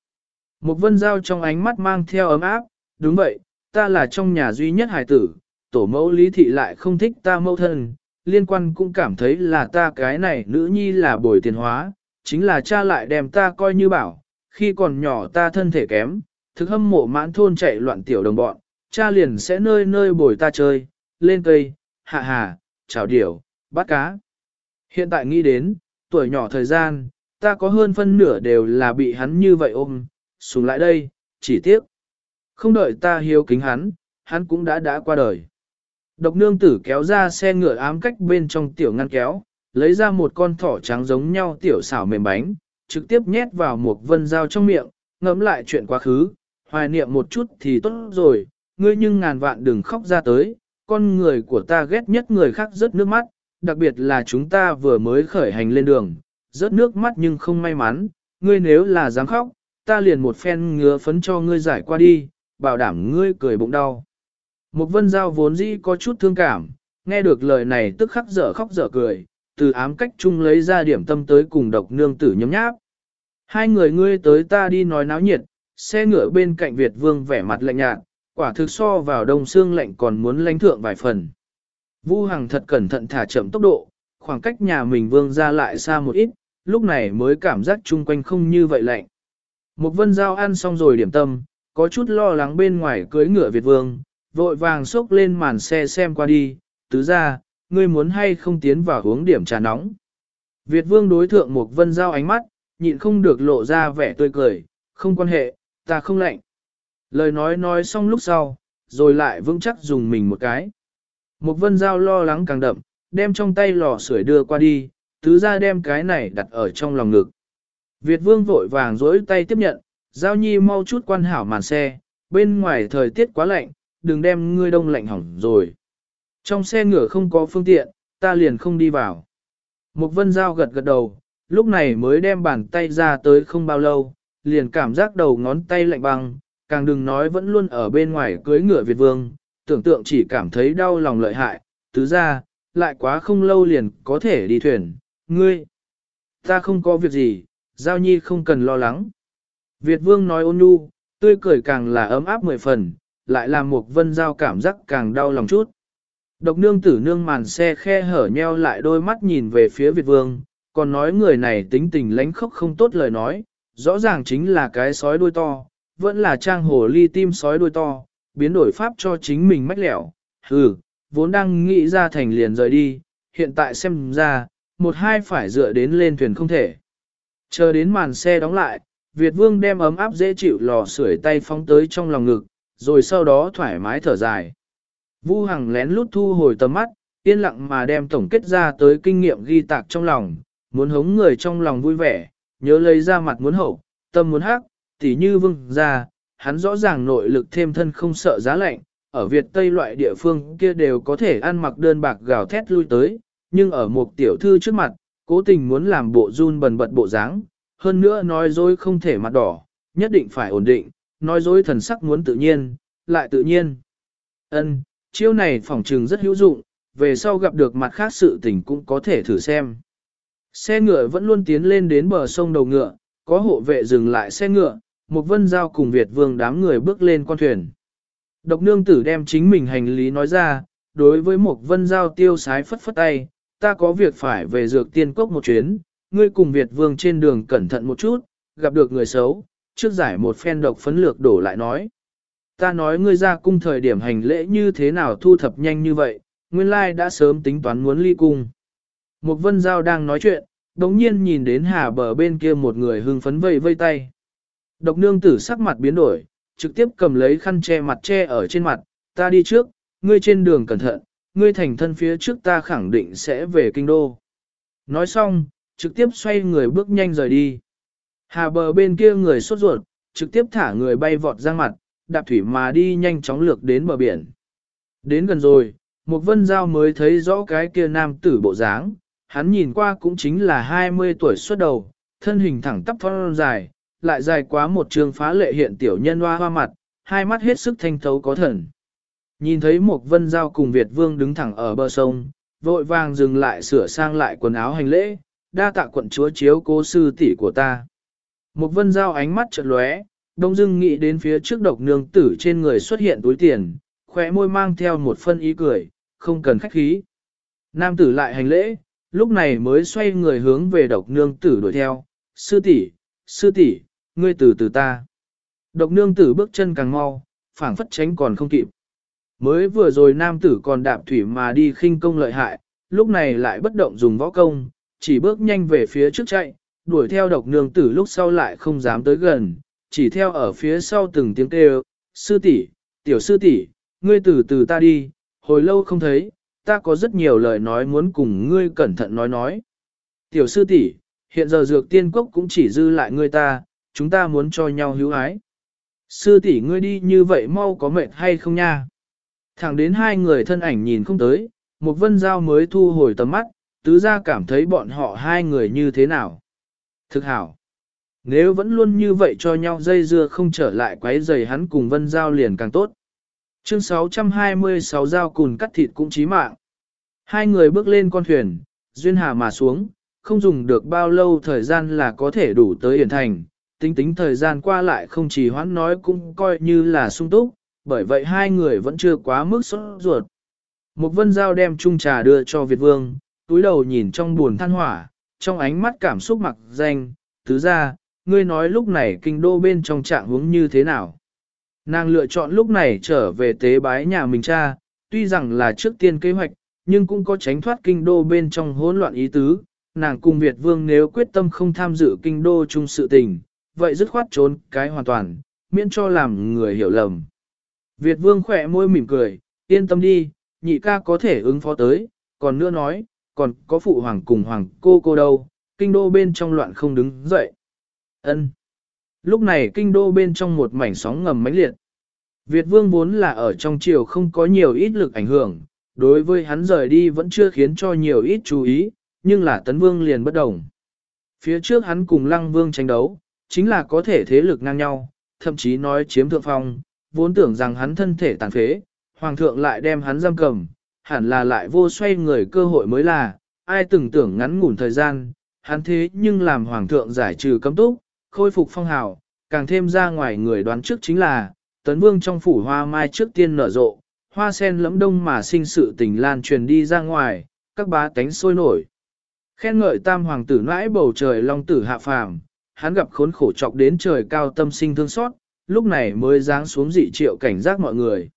Một vân giao trong ánh mắt mang theo ấm áp, đúng vậy, ta là trong nhà duy nhất hài tử, tổ mẫu lý thị lại không thích ta mẫu thân, liên quan cũng cảm thấy là ta cái này nữ nhi là bồi tiền hóa, chính là cha lại đem ta coi như bảo, khi còn nhỏ ta thân thể kém, thực hâm mộ mãn thôn chạy loạn tiểu đồng bọn, cha liền sẽ nơi nơi bồi ta chơi, lên cây, hạ hà, chào điểu, bắt cá. Hiện tại nghĩ đến, tuổi nhỏ thời gian, ta có hơn phân nửa đều là bị hắn như vậy ôm, xuống lại đây, chỉ tiếc. Không đợi ta hiếu kính hắn, hắn cũng đã đã qua đời. Độc nương tử kéo ra xe ngựa ám cách bên trong tiểu ngăn kéo, lấy ra một con thỏ trắng giống nhau tiểu xảo mềm bánh, trực tiếp nhét vào một vân dao trong miệng, ngẫm lại chuyện quá khứ, hoài niệm một chút thì tốt rồi, ngươi nhưng ngàn vạn đừng khóc ra tới, con người của ta ghét nhất người khác rớt nước mắt, đặc biệt là chúng ta vừa mới khởi hành lên đường, rớt nước mắt nhưng không may mắn, ngươi nếu là dám khóc, ta liền một phen ngứa phấn cho ngươi giải qua đi, bảo đảm ngươi cười bụng đau. Một vân giao vốn dĩ có chút thương cảm, nghe được lời này tức khắc dở khóc dở cười, từ ám cách chung lấy ra điểm tâm tới cùng độc nương tử nhấm nháp. Hai người ngươi tới ta đi nói náo nhiệt, xe ngựa bên cạnh Việt vương vẻ mặt lạnh nhạt, quả thực so vào đông xương lạnh còn muốn lãnh thượng vài phần. Vu Hằng thật cẩn thận thả chậm tốc độ, khoảng cách nhà mình vương ra lại xa một ít, lúc này mới cảm giác chung quanh không như vậy lạnh. Một vân giao ăn xong rồi điểm tâm, có chút lo lắng bên ngoài cưới ngựa Việt vương, vội vàng xốc lên màn xe xem qua đi, tứ ra, ngươi muốn hay không tiến vào uống điểm trà nóng. Việt vương đối thượng một vân giao ánh mắt, nhịn không được lộ ra vẻ tươi cười, không quan hệ, ta không lạnh. Lời nói nói xong lúc sau, rồi lại vững chắc dùng mình một cái. Một vân giao lo lắng càng đậm, đem trong tay lò sưởi đưa qua đi, tứ ra đem cái này đặt ở trong lòng ngực. Việt vương vội vàng dối tay tiếp nhận, giao nhi mau chút quan hảo màn xe, bên ngoài thời tiết quá lạnh, đừng đem ngươi đông lạnh hỏng rồi. Trong xe ngựa không có phương tiện, ta liền không đi vào. Mục vân giao gật gật đầu, lúc này mới đem bàn tay ra tới không bao lâu, liền cảm giác đầu ngón tay lạnh băng, càng đừng nói vẫn luôn ở bên ngoài cưới ngựa Việt vương, tưởng tượng chỉ cảm thấy đau lòng lợi hại, tứ ra, lại quá không lâu liền có thể đi thuyền, ngươi. Ta không có việc gì, Giao Nhi không cần lo lắng. Việt vương nói ôn nhu, tươi cười càng là ấm áp mười phần, lại làm một vân giao cảm giác càng đau lòng chút. Độc nương tử nương màn xe khe hở nheo lại đôi mắt nhìn về phía Việt vương, còn nói người này tính tình lánh khóc không tốt lời nói, rõ ràng chính là cái sói đuôi to, vẫn là trang hồ ly tim sói đuôi to, biến đổi pháp cho chính mình mách lẻo. Hừ, vốn đang nghĩ ra thành liền rời đi, hiện tại xem ra, một hai phải dựa đến lên thuyền không thể. Chờ đến màn xe đóng lại, Việt Vương đem ấm áp dễ chịu lò sưởi tay phóng tới trong lòng ngực, rồi sau đó thoải mái thở dài. Vu Hằng lén lút thu hồi tầm mắt, yên lặng mà đem tổng kết ra tới kinh nghiệm ghi tạc trong lòng, muốn hống người trong lòng vui vẻ, nhớ lấy ra mặt muốn hậu, tâm muốn hắc, tỉ như vương ra, hắn rõ ràng nội lực thêm thân không sợ giá lạnh, ở Việt Tây loại địa phương kia đều có thể ăn mặc đơn bạc gào thét lui tới, nhưng ở một tiểu thư trước mặt, cố tình muốn làm bộ run bần bật bộ dáng, hơn nữa nói dối không thể mặt đỏ, nhất định phải ổn định, nói dối thần sắc muốn tự nhiên, lại tự nhiên. Ân, chiêu này phỏng trừng rất hữu dụng, về sau gặp được mặt khác sự tình cũng có thể thử xem. Xe ngựa vẫn luôn tiến lên đến bờ sông đầu ngựa, có hộ vệ dừng lại xe ngựa, một vân giao cùng Việt vương đám người bước lên con thuyền. Độc nương tử đem chính mình hành lý nói ra, đối với một vân giao tiêu sái phất phất tay, ta có việc phải về dược tiên cốc một chuyến, ngươi cùng Việt vương trên đường cẩn thận một chút, gặp được người xấu, trước giải một phen độc phấn lược đổ lại nói. Ta nói ngươi ra cung thời điểm hành lễ như thế nào thu thập nhanh như vậy, nguyên lai đã sớm tính toán muốn ly cung. Một vân giao đang nói chuyện, đống nhiên nhìn đến hà bờ bên kia một người hưng phấn vây vây tay. Độc nương tử sắc mặt biến đổi, trực tiếp cầm lấy khăn che mặt che ở trên mặt, ta đi trước, ngươi trên đường cẩn thận, ngươi thành thân phía trước ta khẳng định sẽ về kinh đô. Nói xong, trực tiếp xoay người bước nhanh rời đi. Hà bờ bên kia người sốt ruột, trực tiếp thả người bay vọt ra mặt, đạp thủy mà đi nhanh chóng lược đến bờ biển. Đến gần rồi, một vân giao mới thấy rõ cái kia nam tử bộ dáng, hắn nhìn qua cũng chính là 20 tuổi xuất đầu, thân hình thẳng tắp thon dài, lại dài quá một trường phá lệ hiện tiểu nhân hoa hoa mặt, hai mắt hết sức thanh thấu có thần. Nhìn thấy một vân giao cùng Việt vương đứng thẳng ở bờ sông, vội vàng dừng lại sửa sang lại quần áo hành lễ, đa tạ quận chúa chiếu cố sư tỷ của ta. Một vân giao ánh mắt chợt lóe, đông dưng nghĩ đến phía trước độc nương tử trên người xuất hiện túi tiền, khóe môi mang theo một phân ý cười, không cần khách khí. Nam tử lại hành lễ, lúc này mới xoay người hướng về độc nương tử đuổi theo, sư tỷ, sư tỷ, ngươi từ từ ta. Độc nương tử bước chân càng mau, phảng phất tránh còn không kịp. Mới vừa rồi nam tử còn đạp thủy mà đi khinh công lợi hại, lúc này lại bất động dùng võ công, chỉ bước nhanh về phía trước chạy, đuổi theo độc nương tử lúc sau lại không dám tới gần, chỉ theo ở phía sau từng tiếng kêu, sư tỷ, tiểu sư tỷ, ngươi từ từ ta đi, hồi lâu không thấy, ta có rất nhiều lời nói muốn cùng ngươi cẩn thận nói nói. Tiểu sư tỷ, hiện giờ dược tiên quốc cũng chỉ dư lại ngươi ta, chúng ta muốn cho nhau hữu ái. Sư tỷ ngươi đi như vậy mau có mệt hay không nha? Thẳng đến hai người thân ảnh nhìn không tới, một vân giao mới thu hồi tầm mắt, tứ ra cảm thấy bọn họ hai người như thế nào. Thực hảo. Nếu vẫn luôn như vậy cho nhau dây dưa không trở lại quấy giày hắn cùng vân giao liền càng tốt. Chương 626 giao cùn cắt thịt cũng chí mạng. Hai người bước lên con thuyền, duyên hà mà xuống, không dùng được bao lâu thời gian là có thể đủ tới Yển Thành. Tính tính thời gian qua lại không chỉ hoãn nói cũng coi như là sung túc, bởi vậy hai người vẫn chưa quá mức sốt ruột. Một vân giao đem chung trà đưa cho Việt Vương, túi đầu nhìn trong buồn than hỏa, trong ánh mắt cảm xúc mặc danh, thứ ra, ngươi nói lúc này kinh đô bên trong trạng huống như thế nào. Nàng lựa chọn lúc này trở về tế bái nhà mình cha, tuy rằng là trước tiên kế hoạch, nhưng cũng có tránh thoát kinh đô bên trong hỗn loạn ý tứ. Nàng cùng Việt Vương nếu quyết tâm không tham dự kinh đô chung sự tình, vậy dứt khoát trốn cái hoàn toàn, miễn cho làm người hiểu lầm. Việt Vương khỏe môi mỉm cười, yên tâm đi, nhị ca có thể ứng phó tới, còn nữa nói, còn có phụ hoàng cùng hoàng cô cô đâu, kinh đô bên trong loạn không đứng dậy. Ân. Lúc này kinh đô bên trong một mảnh sóng ngầm mãnh liệt. Việt vương vốn là ở trong triều không có nhiều ít lực ảnh hưởng, đối với hắn rời đi vẫn chưa khiến cho nhiều ít chú ý, nhưng là tấn vương liền bất đồng. Phía trước hắn cùng lăng vương tranh đấu, chính là có thể thế lực ngang nhau, thậm chí nói chiếm thượng phong, vốn tưởng rằng hắn thân thể tàn phế, hoàng thượng lại đem hắn giam cầm, hẳn là lại vô xoay người cơ hội mới là, ai từng tưởng ngắn ngủn thời gian, hắn thế nhưng làm hoàng thượng giải trừ cấm túc, khôi phục phong hào, càng thêm ra ngoài người đoán trước chính là, tấn vương trong phủ hoa mai trước tiên nở rộ, hoa sen lẫm đông mà sinh sự tình lan truyền đi ra ngoài, các bá tánh sôi nổi. Khen ngợi tam hoàng tử nãi bầu trời long tử hạ phàm, hắn gặp khốn khổ trọc đến trời cao tâm sinh thương xót, lúc này mới giáng xuống dị triệu cảnh giác mọi người.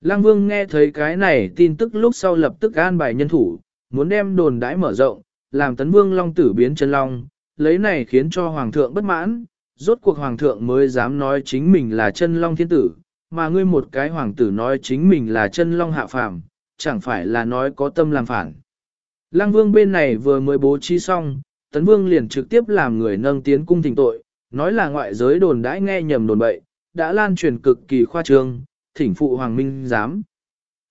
Lăng vương nghe thấy cái này tin tức lúc sau lập tức an bài nhân thủ, muốn đem đồn đãi mở rộng, làm tấn vương long tử biến chân long, lấy này khiến cho hoàng thượng bất mãn, rốt cuộc hoàng thượng mới dám nói chính mình là chân long thiên tử, mà ngươi một cái hoàng tử nói chính mình là chân long hạ phàm, chẳng phải là nói có tâm làm phản. Lăng vương bên này vừa mới bố trí xong, tấn vương liền trực tiếp làm người nâng tiến cung thỉnh tội, nói là ngoại giới đồn đãi nghe nhầm đồn bậy, đã lan truyền cực kỳ khoa trương, thỉnh phụ hoàng minh giám.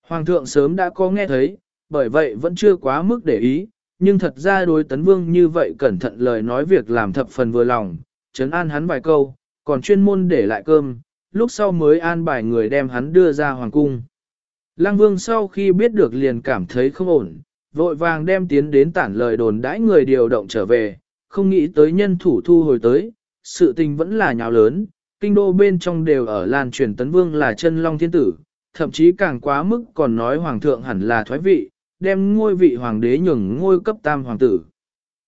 Hoàng thượng sớm đã có nghe thấy, bởi vậy vẫn chưa quá mức để ý, nhưng thật ra đối tấn vương như vậy cẩn thận lời nói việc làm thập phần vừa lòng, chấn an hắn vài câu, còn chuyên môn để lại cơm, lúc sau mới an bài người đem hắn đưa ra hoàng cung. Lăng vương sau khi biết được liền cảm thấy không ổn, vội vàng đem tiến đến tản lời đồn đãi người điều động trở về, không nghĩ tới nhân thủ thu hồi tới, sự tình vẫn là nhào lớn, kinh đô bên trong đều ở lan truyền tấn vương là chân long thiên tử, thậm chí càng quá mức còn nói hoàng thượng hẳn là thoái vị, đem ngôi vị hoàng đế nhường ngôi cấp tam hoàng tử.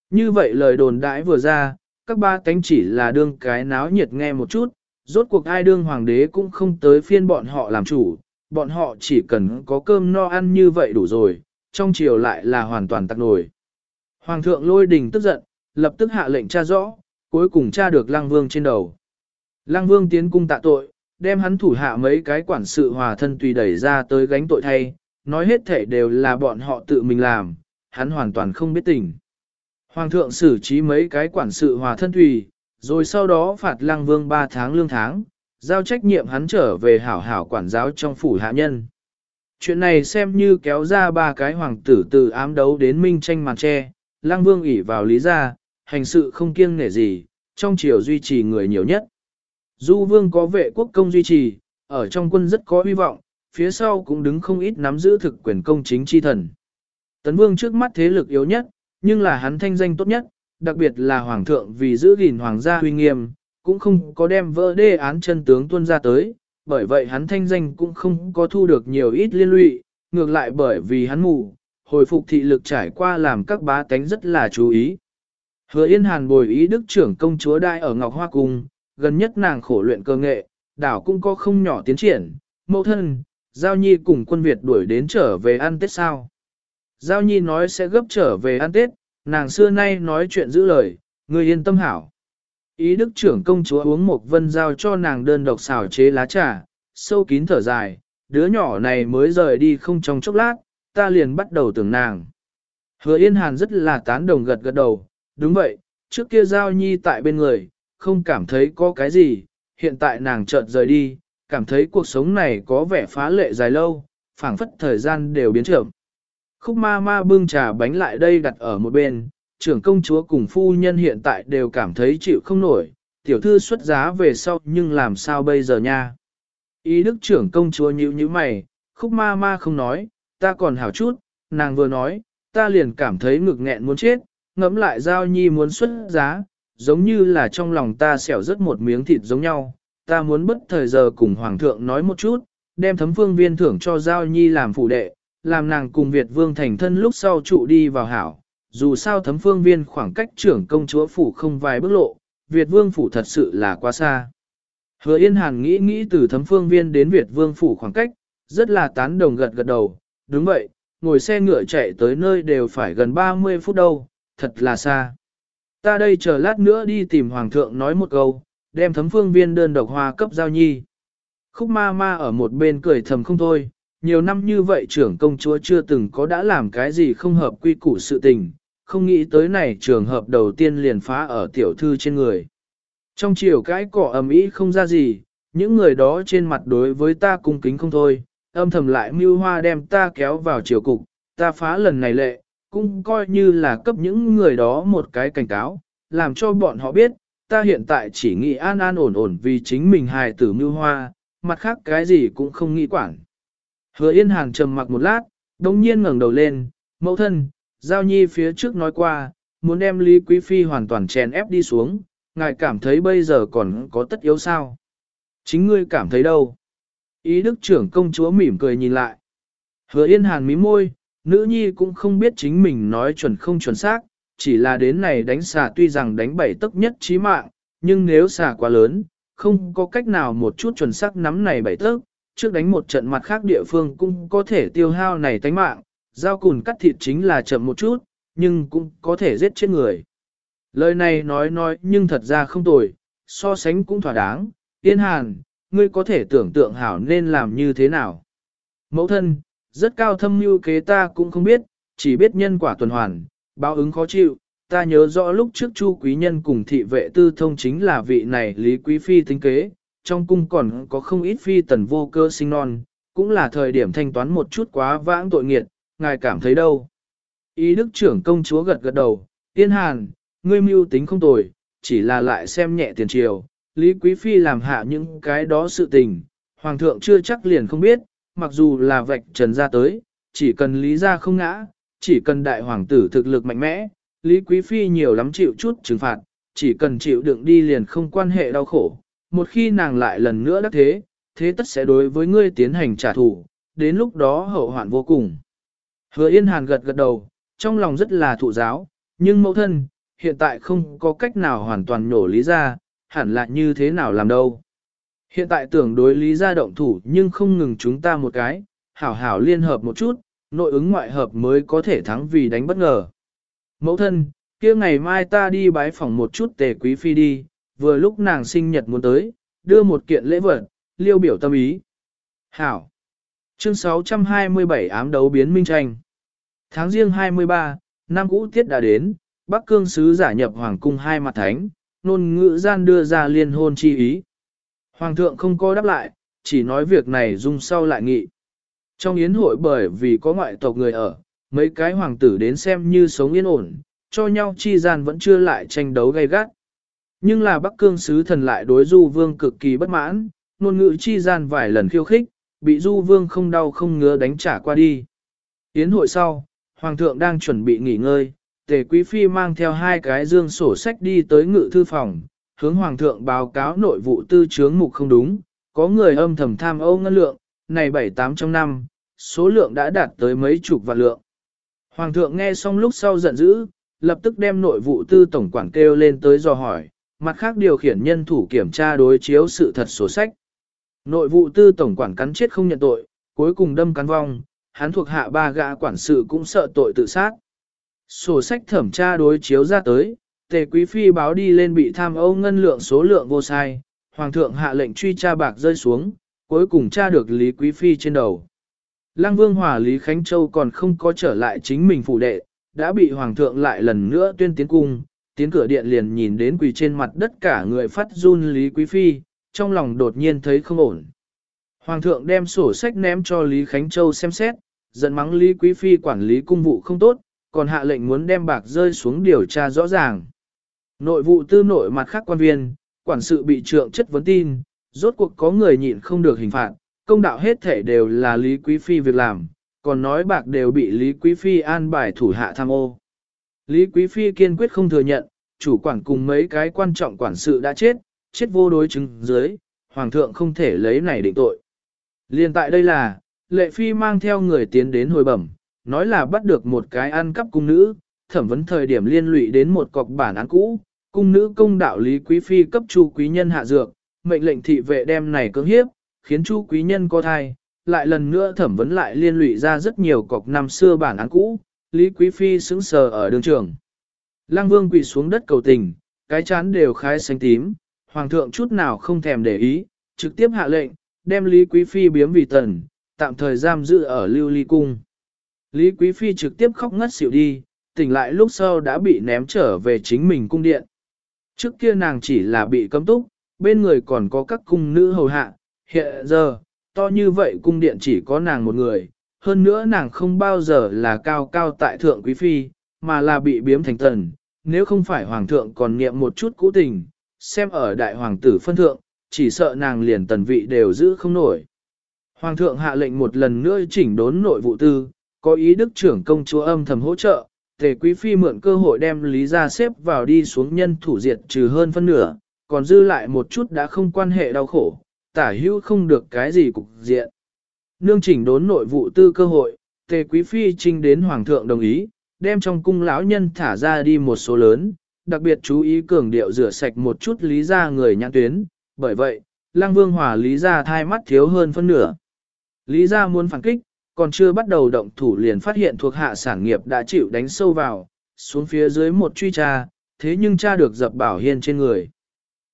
Như vậy lời đồn đãi vừa ra, các ba cánh chỉ là đương cái náo nhiệt nghe một chút, rốt cuộc ai đương hoàng đế cũng không tới phiên bọn họ làm chủ, bọn họ chỉ cần có cơm no ăn như vậy đủ rồi, trong chiều lại là hoàn toàn tắc nổi. Hoàng thượng lôi đình tức giận, lập tức hạ lệnh tra rõ, cuối cùng tra được lăng vương trên đầu. Lăng vương tiến cung tạ tội, đem hắn thủ hạ mấy cái quản sự hòa thân tùy đẩy ra tới gánh tội thay, nói hết thể đều là bọn họ tự mình làm, hắn hoàn toàn không biết tình. Hoàng thượng xử trí mấy cái quản sự hòa thân tùy, rồi sau đó phạt lăng vương 3 tháng lương tháng, giao trách nhiệm hắn trở về hảo hảo quản giáo trong phủ hạ nhân. Chuyện này xem như kéo ra ba cái hoàng tử từ ám đấu đến minh tranh màn tre, lăng vương ỉ vào lý gia, hành sự không kiêng nể gì, trong triều duy trì người nhiều nhất. Du vương có vệ quốc công duy trì, ở trong quân rất có hy vọng, phía sau cũng đứng không ít nắm giữ thực quyền công chính chi thần. Tấn vương trước mắt thế lực yếu nhất, nhưng là hắn thanh danh tốt nhất, đặc biệt là hoàng thượng vì giữ gìn hoàng gia huy nghiêm, cũng không có đem vỡ đê án chân tướng tuân ra tới, bởi vậy hắn thanh danh cũng không có thu được nhiều ít liên lụy, ngược lại bởi vì hắn mù, hồi phục thị lực trải qua làm các bá tánh rất là chú ý. Hứa Yên Hàn bồi ý đức trưởng công chúa đai ở Ngọc Hoa Cung, gần nhất nàng khổ luyện cơ nghệ, đảo cũng có không nhỏ tiến triển, mẫu thân, Giao Nhi cùng quân Việt đuổi đến trở về ăn Tết sao. Giao Nhi nói sẽ gấp trở về ăn Tết, nàng xưa nay nói chuyện giữ lời, người yên tâm hảo. Ý đức trưởng công chúa uống một vân giao cho nàng đơn độc xào chế lá trà, sâu kín thở dài, đứa nhỏ này mới rời đi không trong chốc lát, ta liền bắt đầu tưởng nàng. Hứa Yên Hàn rất là tán đồng gật gật đầu, đúng vậy, trước kia giao nhi tại bên người, không cảm thấy có cái gì, hiện tại nàng chợt rời đi, cảm thấy cuộc sống này có vẻ phá lệ dài lâu, phảng phất thời gian đều biến trưởng. Khúc ma ma bưng trà bánh lại đây đặt ở một bên, trưởng công chúa cùng phu nhân hiện tại đều cảm thấy chịu không nổi, tiểu thư xuất giá về sau nhưng làm sao bây giờ nha. Ý đức trưởng công chúa nhíu như mày, khúc ma ma không nói, ta còn hảo chút, nàng vừa nói, ta liền cảm thấy ngực nghẹn muốn chết, ngẫm lại giao nhi muốn xuất giá, giống như là trong lòng ta xẻo rất một miếng thịt giống nhau, ta muốn bất thời giờ cùng hoàng thượng nói một chút, đem thấm phương viên thưởng cho giao nhi làm phụ đệ, làm nàng cùng Việt vương thành thân lúc sau trụ đi vào hảo, dù sao thấm phương viên khoảng cách trưởng công chúa phủ không vài bước lộ, Việt vương phủ thật sự là quá xa. Hứa Yên Hàn nghĩ nghĩ từ thấm phương viên đến Việt vương phủ khoảng cách, rất là tán đồng gật gật đầu, đúng vậy, ngồi xe ngựa chạy tới nơi đều phải gần 30 phút đâu, thật là xa. Ta đây chờ lát nữa đi tìm Hoàng thượng nói một câu, đem thấm phương viên đơn độc hoa cấp giao nhi. Khúc ma ma ở một bên cười thầm không thôi, nhiều năm như vậy trưởng công chúa chưa từng có đã làm cái gì không hợp quy củ sự tình, không nghĩ tới này trường hợp đầu tiên liền phá ở tiểu thư trên người. Trong chiều cái cỏ ầm ĩ không ra gì, những người đó trên mặt đối với ta cung kính không thôi, âm thầm lại mưu hoa đem ta kéo vào chiều cục, ta phá lần này lệ, cũng coi như là cấp những người đó một cái cảnh cáo, làm cho bọn họ biết, ta hiện tại chỉ nghĩ an an ổn ổn vì chính mình hài tử mưu hoa, mặt khác cái gì cũng không nghĩ quản. Hứa Yên Hàn trầm mặc một lát, đồng nhiên ngẩng đầu lên, mẫu thân, Giao Nhi phía trước nói qua, muốn đem Lý Quý Phi hoàn toàn chèn ép đi xuống, ngài cảm thấy bây giờ còn có tất yếu sao? Chính ngươi cảm thấy đâu? Ý đức trưởng công chúa mỉm cười nhìn lại. Hứa Yên Hàn mí môi, nữ nhi cũng không biết chính mình nói chuẩn không chuẩn xác, chỉ là đến này đánh xà tuy rằng đánh bảy tức nhất chí mạng, nhưng nếu xà quá lớn, không có cách nào một chút chuẩn xác nắm này bảy tức, trước đánh một trận mặt khác địa phương cũng có thể tiêu hao này tánh mạng, dao cùn cắt thịt chính là chậm một chút, nhưng cũng có thể giết chết người. Lời này nói nói nhưng thật ra không tồi, so sánh cũng thỏa đáng, yên hàn, ngươi có thể tưởng tượng hảo nên làm như thế nào. Mẫu thân, Rất cao thâm mưu kế ta cũng không biết, chỉ biết nhân quả tuần hoàn, báo ứng khó chịu. Ta nhớ rõ lúc trước Chu quý nhân cùng thị vệ tư thông chính là vị này Lý Quý Phi tính kế, trong cung còn có không ít phi tần vô cơ sinh non, cũng là thời điểm thanh toán một chút quá vãng tội nghiệt, ngài cảm thấy đâu. Ý đức trưởng công chúa gật gật đầu, tiên hàn, ngươi mưu tính không tồi, chỉ là lại xem nhẹ tiền triều, Lý Quý Phi làm hạ những cái đó sự tình, Hoàng thượng chưa chắc liền không biết, mặc dù là vạch trần ra tới, chỉ cần Lý ra không ngã, chỉ cần đại hoàng tử thực lực mạnh mẽ, Lý Quý Phi nhiều lắm chịu chút trừng phạt, chỉ cần chịu đựng đi liền không quan hệ đau khổ. Một khi nàng lại lần nữa đắc thế, thế tất sẽ đối với ngươi tiến hành trả thù, đến lúc đó hậu hoạn vô cùng. Hứa Yên Hàn gật gật đầu, trong lòng rất là thụ giáo, nhưng mẫu thân, hiện tại không có cách nào hoàn toàn nhổ lý ra, hẳn là như thế nào làm đâu. Hiện tại tưởng đối lý ra động thủ nhưng không ngừng chúng ta một cái, hảo hảo liên hợp một chút, nội ứng ngoại hợp mới có thể thắng vì đánh bất ngờ. Mẫu thân, kia ngày mai ta đi bái phòng một chút tề quý phi đi, vừa lúc nàng sinh nhật muốn tới, đưa một kiện lễ vật, liêu biểu tâm ý. Hảo. Chương 627 ám đấu biến minh tranh. Tháng riêng 23, năm cũ tiết đã đến, Bắc Cương sứ giả nhập hoàng cung hai mặt thánh, nôn ngữ gian đưa ra liên hôn chi ý. Hoàng thượng không có đáp lại, chỉ nói việc này dung sau lại nghị. Trong yến hội bởi vì có ngoại tộc người ở, mấy cái hoàng tử đến xem như sống yên ổn, cho nhau chi gian vẫn chưa lại tranh đấu gay gắt. Nhưng là Bắc Cương sứ thần lại đối Du Vương cực kỳ bất mãn, ngôn ngữ chi gian vài lần khiêu khích, bị Du Vương không đau không ngứa đánh trả qua đi. Yến hội sau, Hoàng thượng đang chuẩn bị nghỉ ngơi, Tề Quý Phi mang theo hai cái dương sổ sách đi tới ngự thư phòng, hướng Hoàng thượng báo cáo nội vụ tư chướng mục không đúng, có người âm thầm tham ô ngân lượng, này bảy tám trong năm, số lượng đã đạt tới mấy chục vạn lượng. Hoàng thượng nghe xong lúc sau giận dữ, lập tức đem nội vụ tư tổng quản kêu lên tới dò hỏi, mặt khác điều khiển nhân thủ kiểm tra đối chiếu sự thật sổ sách. Nội vụ tư tổng quản cắn chết không nhận tội, cuối cùng đâm cắn vong, hắn thuộc hạ ba gã quản sự cũng sợ tội tự sát. Sổ sách thẩm tra đối chiếu ra tới, tề quý phi báo đi lên bị tham ô ngân lượng số lượng vô sai, hoàng thượng hạ lệnh truy tra bạc rơi xuống, cuối cùng tra được Lý Quý Phi trên đầu. Lăng Vương Hòa Lý Khánh Châu còn không có trở lại chính mình phủ đệ, đã bị Hoàng thượng lại lần nữa tuyên tiến cung, tiến cửa điện liền nhìn đến quỳ trên mặt đất cả người phát run Lý Quý Phi, trong lòng đột nhiên thấy không ổn. Hoàng thượng đem sổ sách ném cho Lý Khánh Châu xem xét, giận mắng Lý Quý Phi quản lý cung vụ không tốt, còn hạ lệnh muốn đem bạc rơi xuống điều tra rõ ràng. Nội vụ tư nội mặt khác quan viên, quản sự bị trượng chất vấn tin, rốt cuộc có người nhịn không được hình phạt, công đạo hết thể đều là Lý Quý Phi việc làm, còn nói bạc đều bị Lý Quý Phi an bài thủ hạ tham ô. Lý Quý Phi kiên quyết không thừa nhận, chủ quản cùng mấy cái quan trọng quản sự đã chết, chết vô đối chứng dưới, Hoàng thượng không thể lấy này định tội. Liên tại đây là, Lệ Phi mang theo người tiến đến hồi bẩm, nói là bắt được một cái ăn cắp cung nữ, thẩm vấn thời điểm liên lụy đến một cọc bản án cũ, cung nữ công đạo Lý Quý Phi cấp chu quý nhân hạ dược, mệnh lệnh thị vệ đem này cưỡng hiếp, khiến chu quý nhân có thai, lại lần nữa thẩm vấn lại liên lụy ra rất nhiều cọc năm xưa bản án cũ, Lý Quý Phi sững sờ ở đường trường. Lăng Vương quỳ xuống đất cầu tình, cái chán đều khai xanh tím, Hoàng thượng chút nào không thèm để ý, trực tiếp hạ lệnh, đem Lý Quý Phi biếm vì tần, tạm thời giam giữ ở Lưu Ly Cung. Lý Quý Phi trực tiếp khóc ngất xỉu đi, tỉnh lại lúc sau đã bị ném trở về chính mình cung điện. Trước kia nàng chỉ là bị cấm túc, bên người còn có các cung nữ hầu hạ, hiện giờ, to như vậy cung điện chỉ có nàng một người, hơn nữa nàng không bao giờ là cao cao tại thượng quý phi, mà là bị biếm thành tần, nếu không phải hoàng thượng còn niệm một chút cũ tình, xem ở đại hoàng tử phân thượng, chỉ sợ nàng liền tần vị đều giữ không nổi. Hoàng thượng hạ lệnh một lần nữa chỉnh đốn nội vụ tư, có ý đức trưởng công chúa âm thầm hỗ trợ, tề quý phi mượn cơ hội đem lý ra xếp vào đi xuống nhân thủ diệt trừ hơn phân nửa, còn dư lại một chút đã không quan hệ đau khổ, tả hữu không được cái gì cục diện. Nương chỉnh đốn nội vụ tư cơ hội, tề quý phi trinh đến hoàng thượng đồng ý, đem trong cung lão nhân thả ra đi một số lớn, đặc biệt chú ý cường điệu rửa sạch một chút lý ra người nhãn tuyến, bởi vậy, lang vương hòa lý ra thai mắt thiếu hơn phân nửa. Lý ra muốn phản kích, còn chưa bắt đầu động thủ liền phát hiện thuộc hạ sản nghiệp đã chịu đánh sâu vào, xuống phía dưới một truy tra, thế nhưng cha được dập bảo hiên trên người.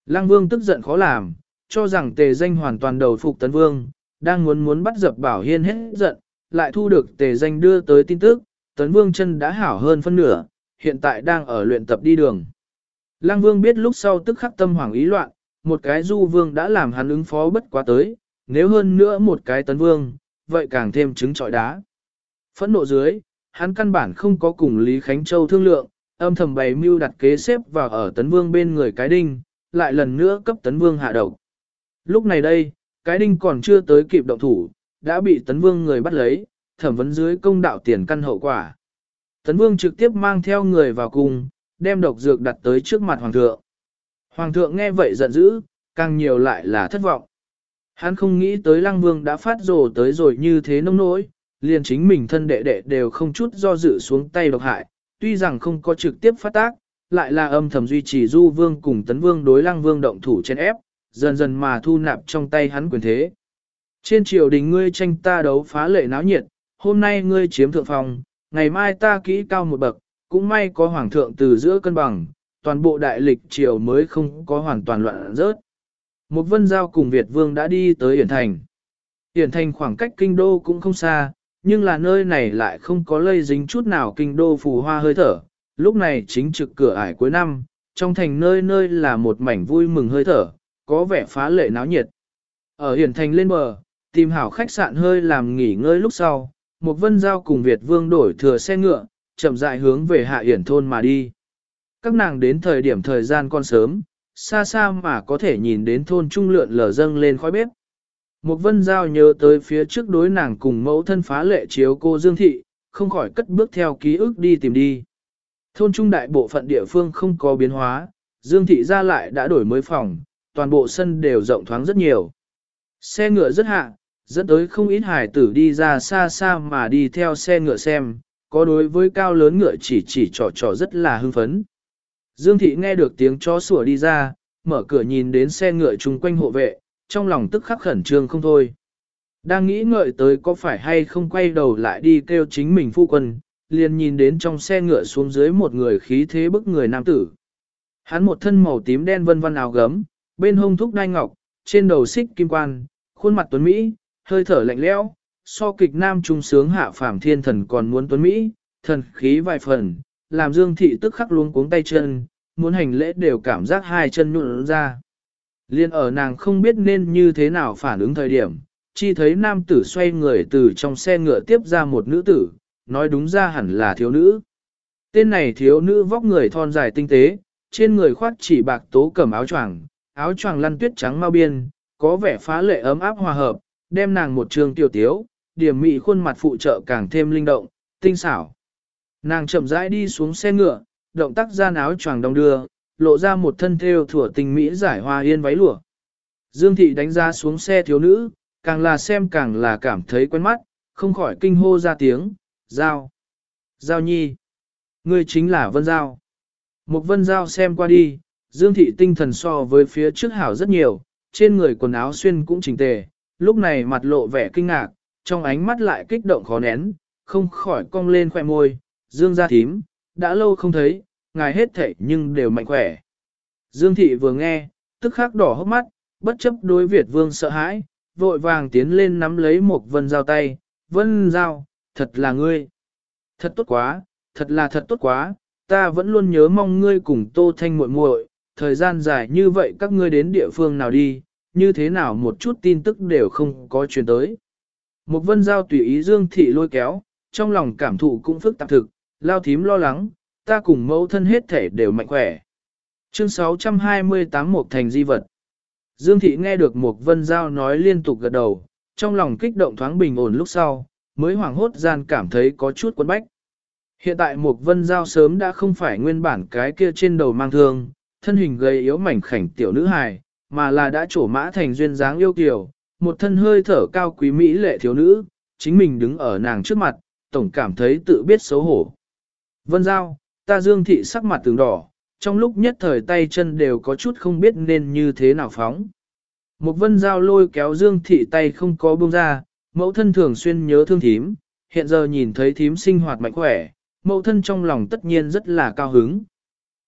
Lăng vương tức giận khó làm, cho rằng tề danh hoàn toàn đầu phục tấn vương, đang muốn muốn bắt dập bảo hiên hết giận, lại thu được tề danh đưa tới tin tức, Tấn Vương chân đã hảo hơn phân nửa, hiện tại đang ở luyện tập đi đường. Lăng Vương biết lúc sau tức khắc tâm hoảng ý loạn, một cái du vương đã làm hắn ứng phó bất quá tới, nếu hơn nữa một cái tấn vương, vậy càng thêm trứng trọi đá. Phẫn nộ dưới, hắn căn bản không có cùng Lý Khánh Châu thương lượng, âm thầm bày mưu đặt kế xếp vào ở tấn vương bên người cái đinh, lại lần nữa cấp tấn vương hạ độc. Lúc này đây, cái đinh còn chưa tới kịp động thủ, đã bị tấn vương người bắt lấy, thẩm vấn dưới công đạo tiền căn hậu quả. Tấn vương trực tiếp mang theo người vào cùng, đem độc dược đặt tới trước mặt hoàng thượng. Hoàng thượng nghe vậy giận dữ, càng nhiều lại là thất vọng. Hắn không nghĩ tới lăng vương đã phát rồ tới rồi như thế nông nỗi, liền chính mình thân đệ đệ đều không chút do dự xuống tay độc hại, tuy rằng không có trực tiếp phát tác, lại là âm thầm duy trì du vương cùng tấn vương đối lăng vương động thủ trên ép, dần dần mà thu nạp trong tay hắn quyền thế. Trên triều đình ngươi tranh ta đấu phá lệ náo nhiệt, hôm nay ngươi chiếm thượng phòng, ngày mai ta kỹ cao một bậc, cũng may có hoàng thượng từ giữa cân bằng, toàn bộ đại lịch triều mới không có hoàn toàn loạn rớt. Một vân giao cùng Việt vương đã đi tới Hiển Thành. Hiển Thành khoảng cách kinh đô cũng không xa, nhưng là nơi này lại không có lây dính chút nào kinh đô phù hoa hơi thở. Lúc này chính trực cửa ải cuối năm, trong thành nơi nơi là một mảnh vui mừng hơi thở, có vẻ phá lệ náo nhiệt. Ở Hiển Thành lên bờ, tìm hảo khách sạn hơi làm nghỉ ngơi lúc sau, một vân giao cùng Việt vương đổi thừa xe ngựa, chậm rãi hướng về hạ Hiển thôn mà đi. Các nàng đến thời điểm thời gian còn sớm, xa xa mà có thể nhìn đến thôn trung lượn lờ dâng lên khói bếp. Một vân giao nhớ tới phía trước đối nàng cùng mẫu thân phá lệ chiếu cô Dương Thị, không khỏi cất bước theo ký ức đi tìm đi. Thôn trung đại bộ phận địa phương không có biến hóa, Dương Thị ra lại đã đổi mới phòng, toàn bộ sân đều rộng thoáng rất nhiều. Xe ngựa rất hạ, dẫn tới không ít hải tử đi ra xa xa mà đi theo xe ngựa xem, có đối với cao lớn ngựa chỉ chỉ trò trò rất là hưng phấn. Dương thị nghe được tiếng chó sủa đi ra, mở cửa nhìn đến xe ngựa chung quanh hộ vệ, trong lòng tức khắc khẩn trương không thôi. Đang nghĩ ngợi tới có phải hay không quay đầu lại đi kêu chính mình phu quân, liền nhìn đến trong xe ngựa xuống dưới một người khí thế bức người nam tử. Hắn một thân màu tím đen vân vân áo gấm, bên hông thúc đai ngọc, trên đầu xích kim quan, khuôn mặt tuấn Mỹ, hơi thở lạnh lẽo, so kịch nam trung sướng hạ phàm thiên thần còn muốn tuấn Mỹ, thần khí vài phần, làm Dương Thị tức khắc luống cuống tay chân, muốn hành lễ đều cảm giác hai chân nhũn ra. Liên ở nàng không biết nên như thế nào phản ứng thời điểm, chi thấy nam tử xoay người từ trong xe ngựa tiếp ra một nữ tử, nói đúng ra hẳn là thiếu nữ. Tên này thiếu nữ vóc người thon dài tinh tế, trên người khoác chỉ bạc tố cẩm áo choàng, áo choàng lăn tuyết trắng mau biên, có vẻ phá lệ ấm áp hòa hợp, đem nàng một trường tiểu tiếu, điểm mị khuôn mặt phụ trợ càng thêm linh động, tinh xảo. Nàng chậm rãi đi xuống xe ngựa, động tác gian áo choàng đông đưa, lộ ra một thân thêu thủa tình mỹ giải hoa yên váy lụa. Dương thị đánh ra xuống xe thiếu nữ, càng là xem càng là cảm thấy quen mắt, không khỏi kinh hô ra tiếng, giao. Giao nhi. Ngươi chính là Vân Giao. Một Vân Giao xem qua đi, Dương thị tinh thần so với phía trước hảo rất nhiều, trên người quần áo xuyên cũng chỉnh tề, lúc này mặt lộ vẻ kinh ngạc, trong ánh mắt lại kích động khó nén, không khỏi cong lên khoẻ môi, Dương gia thím, đã lâu không thấy, ngài hết thể nhưng đều mạnh khỏe. Dương thị vừa nghe, tức khắc đỏ hốc mắt, bất chấp đối Việt vương sợ hãi, vội vàng tiến lên nắm lấy một vân giao tay, vân giao, thật là ngươi. Thật tốt quá, thật là thật tốt quá, ta vẫn luôn nhớ mong ngươi cùng tô thanh muội muội, thời gian dài như vậy các ngươi đến địa phương nào đi, như thế nào một chút tin tức đều không có truyền tới. Một vân giao tùy ý Dương thị lôi kéo, trong lòng cảm thụ cũng phức tạp thực, lao thím lo lắng, ta cùng mẫu thân hết thể đều mạnh khỏe. Chương 628 Một thành di vật. Dương thị nghe được Mục Vân Giao nói liên tục gật đầu, trong lòng kích động thoáng bình ổn lúc sau, mới hoảng hốt gian cảm thấy có chút quấn bách. Hiện tại Mục Vân Giao sớm đã không phải nguyên bản cái kia trên đầu mang thương, thân hình gầy yếu mảnh khảnh tiểu nữ hài, mà là đã trổ mã thành duyên dáng yêu kiều, một thân hơi thở cao quý mỹ lệ thiếu nữ, chính mình đứng ở nàng trước mặt, tổng cảm thấy tự biết xấu hổ. Vân Giao, ta dương thị sắc mặt tường đỏ, trong lúc nhất thời tay chân đều có chút không biết nên như thế nào phóng. Một vân giao lôi kéo dương thị tay không có buông ra, mẫu thân thường xuyên nhớ thương thím, hiện giờ nhìn thấy thím sinh hoạt mạnh khỏe, mẫu thân trong lòng tất nhiên rất là cao hứng.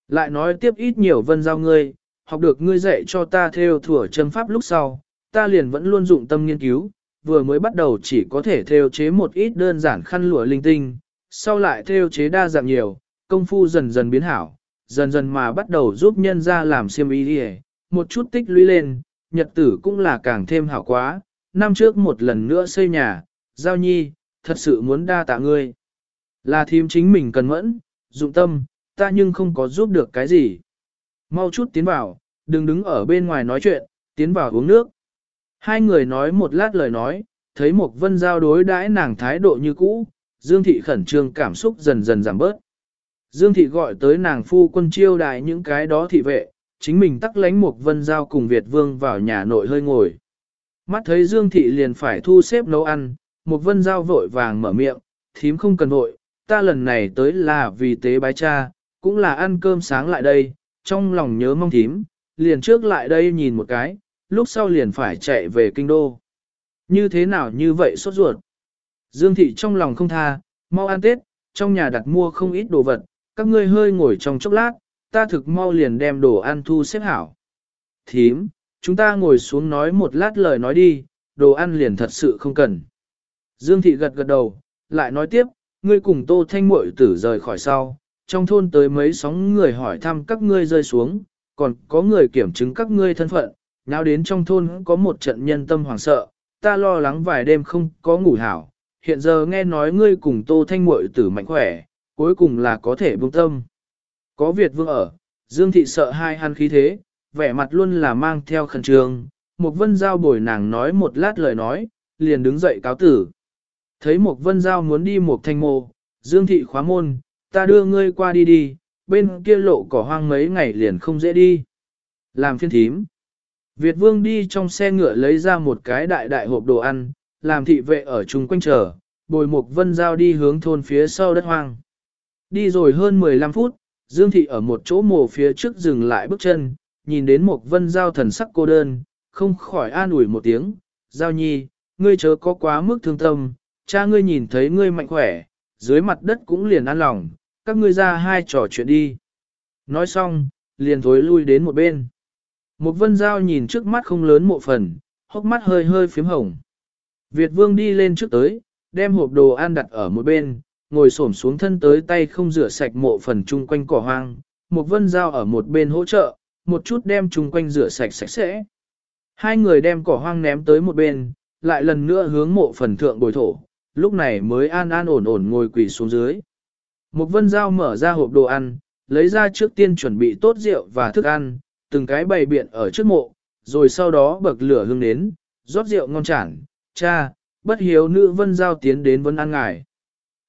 Lại nói tiếp ít nhiều vân giao ngươi, học được ngươi dạy cho ta theo thủa châm pháp lúc sau, ta liền vẫn luôn dụng tâm nghiên cứu, vừa mới bắt đầu chỉ có thể theo chế một ít đơn giản khăn lụa linh tinh, sau lại theo chế đa dạng nhiều, công phu dần dần biến hảo, dần dần mà bắt đầu giúp nhân ra làm xiêm y đi một chút tích lũy lên, nhật tử cũng là càng thêm hảo quá, năm trước một lần nữa xây nhà, giao nhi, thật sự muốn đa tạ ngươi. Là thím chính mình cần mẫn, dụng tâm, ta nhưng không có giúp được cái gì. Mau chút tiến vào, đừng đứng ở bên ngoài nói chuyện, tiến vào uống nước. Hai người nói một lát lời nói, thấy một vân giao đối đãi nàng thái độ như cũ, Dương Thị khẩn trương cảm xúc dần dần giảm bớt. Dương Thị gọi tới nàng phu quân chiêu đại những cái đó thị vệ, chính mình tắc lánh một vân giao cùng Việt Vương vào nhà nội hơi ngồi. Mắt thấy Dương Thị liền phải thu xếp nấu ăn, một vân giao vội vàng mở miệng, thím không cần vội, ta lần này tới là vì tế bái cha, cũng là ăn cơm sáng lại đây, trong lòng nhớ mong thím, liền trước lại đây nhìn một cái, lúc sau liền phải chạy về kinh đô. Như thế nào như vậy sốt ruột? Dương thị trong lòng không tha, mau ăn Tết, trong nhà đặt mua không ít đồ vật, các ngươi hơi ngồi trong chốc lát, ta thực mau liền đem đồ ăn thu xếp hảo. Thím, chúng ta ngồi xuống nói một lát lời nói đi, đồ ăn liền thật sự không cần. Dương thị gật gật đầu, lại nói tiếp, ngươi cùng tô thanh muội tử rời khỏi sau, trong thôn tới mấy sóng người hỏi thăm các ngươi rơi xuống, còn có người kiểm chứng các ngươi thân phận, nào đến trong thôn có một trận nhân tâm hoảng sợ, ta lo lắng vài đêm không có ngủ hảo, hiện giờ nghe nói ngươi cùng tô thanh muội tử mạnh khỏe, cuối cùng là có thể buông tâm. Có Việt vương ở, Dương Thị sợ hai hắn khí thế, vẻ mặt luôn là mang theo khẩn trương, một vân giao bồi nàng nói một lát lời nói, liền đứng dậy cáo tử. Thấy một vân giao muốn đi một thanh mộ, Dương Thị khóa môn, ta đưa ngươi qua đi đi, bên kia lộ cỏ hoang mấy ngày liền không dễ đi. Làm phiên thím. Việt vương đi trong xe ngựa lấy ra một cái đại đại hộp đồ ăn, làm thị vệ ở chung quanh chờ, bồi một vân giao đi hướng thôn phía sau đất hoang. Đi rồi hơn 15 phút, Dương thị ở một chỗ mồ phía trước dừng lại bước chân, nhìn đến một vân giao thần sắc cô đơn, không khỏi an ủi một tiếng, giao nhi, ngươi chớ có quá mức thương tâm, cha ngươi nhìn thấy ngươi mạnh khỏe, dưới mặt đất cũng liền an lòng, các ngươi ra hai trò chuyện đi. Nói xong, liền thối lui đến một bên. Một vân giao nhìn trước mắt không lớn mộ phần, hốc mắt hơi hơi phím hồng. Việt vương đi lên trước tới, đem hộp đồ ăn đặt ở một bên, ngồi xổm xuống thân tới tay không rửa sạch mộ phần chung quanh cỏ hoang. Một vân giao ở một bên hỗ trợ, một chút đem chung quanh rửa sạch sạch sẽ. Hai người đem cỏ hoang ném tới một bên, lại lần nữa hướng mộ phần thượng bồi thổ, lúc này mới an an ổn ổn ngồi quỳ xuống dưới. Một vân giao mở ra hộp đồ ăn, lấy ra trước tiên chuẩn bị tốt rượu và thức ăn, từng cái bày biện ở trước mộ, rồi sau đó bậc lửa hương đến, rót rượu ngon chản, cha, bất hiếu nữ vân giao tiến đến vân an ngài.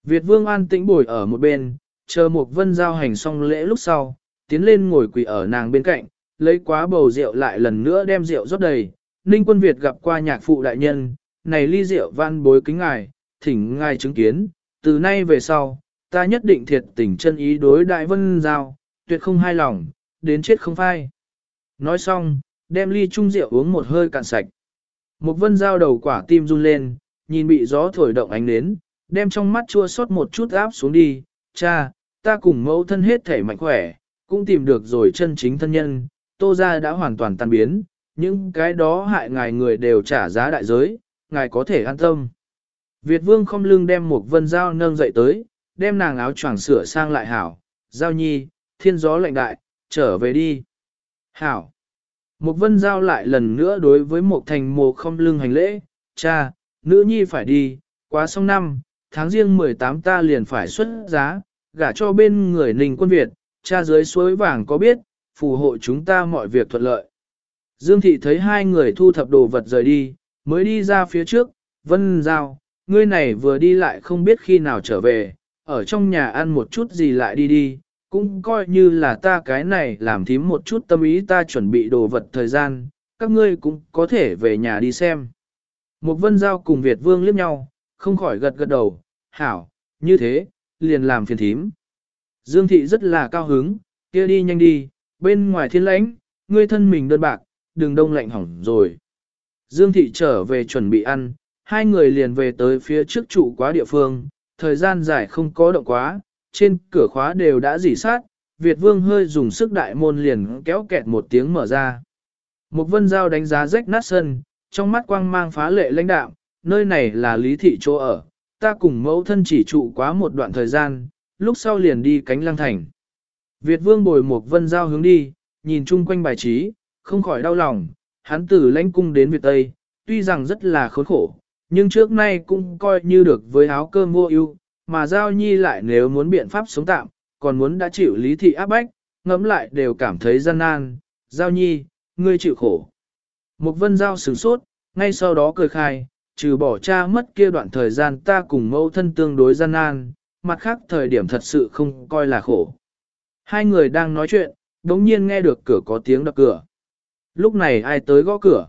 Việt vương an tĩnh bồi ở một bên, chờ một vân giao hành xong lễ lúc sau, tiến lên ngồi quỳ ở nàng bên cạnh, lấy quá bầu rượu lại lần nữa đem rượu rót đầy. Ninh quân Việt gặp qua nhạc phụ đại nhân, này ly rượu van bối kính ngài, thỉnh ngài chứng kiến, từ nay về sau, ta nhất định thiệt tình chân ý đối đại vân giao, tuyệt không hai lòng, đến chết không phai. Nói xong, đem ly chung rượu uống một hơi cạn sạch. Một vân giao đầu quả tim run lên, nhìn bị gió thổi động ánh nến, đem trong mắt chua xót một chút áp xuống đi, cha, ta cùng mẫu thân hết thể mạnh khỏe, cũng tìm được rồi chân chính thân nhân, tô ra đã hoàn toàn tan biến, những cái đó hại ngài người đều trả giá đại giới, ngài có thể an tâm. Việt vương không lưng đem một vân giao nâng dậy tới, đem nàng áo choàng sửa sang lại hảo, giao nhi, thiên gió lạnh đại, trở về đi. Hảo. Một vân giao lại lần nữa đối với một thành mồ không lưng hành lễ, cha, nữ nhi phải đi, quá xong năm, tháng riêng 18 ta liền phải xuất giá, gả cho bên người ninh quân Việt, cha dưới suối vàng có biết, phù hộ chúng ta mọi việc thuận lợi. Dương thị thấy hai người thu thập đồ vật rời đi, mới đi ra phía trước, vân giao, ngươi này vừa đi lại không biết khi nào trở về, ở trong nhà ăn một chút gì lại đi đi, cũng coi như là ta cái này làm thím một chút tâm ý ta chuẩn bị đồ vật thời gian, các ngươi cũng có thể về nhà đi xem. Một vân giao cùng Việt vương liếc nhau, không khỏi gật gật đầu, hảo, như thế, liền làm phiền thím. Dương thị rất là cao hứng, kia đi nhanh đi, bên ngoài thiên lãnh, ngươi thân mình đơn bạc, đừng đông lạnh hỏng rồi. Dương thị trở về chuẩn bị ăn, hai người liền về tới phía trước trụ quá địa phương, thời gian dài không có động quá, trên cửa khóa đều đã dỉ sát, Việt vương hơi dùng sức đại môn liền kéo kẹt một tiếng mở ra. Một vân giao đánh giá rách nát sân, trong mắt quang mang phá lệ lãnh đạo, nơi này là lý thị chỗ ở, ta cùng mẫu thân chỉ trụ quá một đoạn thời gian, lúc sau liền đi cánh lăng thành. Việt vương bồi một vân giao hướng đi, nhìn chung quanh bài trí, không khỏi đau lòng, hắn từ lãnh cung đến Việt Tây, tuy rằng rất là khốn khổ, nhưng trước nay cũng coi như được với áo cơm vô ưu, mà giao nhi lại nếu muốn biện pháp sống tạm, còn muốn đã chịu lý thị áp bách, ngẫm lại đều cảm thấy gian nan, giao nhi, ngươi chịu khổ. Một vân giao sửng sốt, ngay sau đó cười khai, trừ bỏ cha mất kia đoạn thời gian ta cùng mẫu thân tương đối gian nan, mặt khác thời điểm thật sự không coi là khổ. Hai người đang nói chuyện, đống nhiên nghe được cửa có tiếng đập cửa. Lúc này ai tới gõ cửa?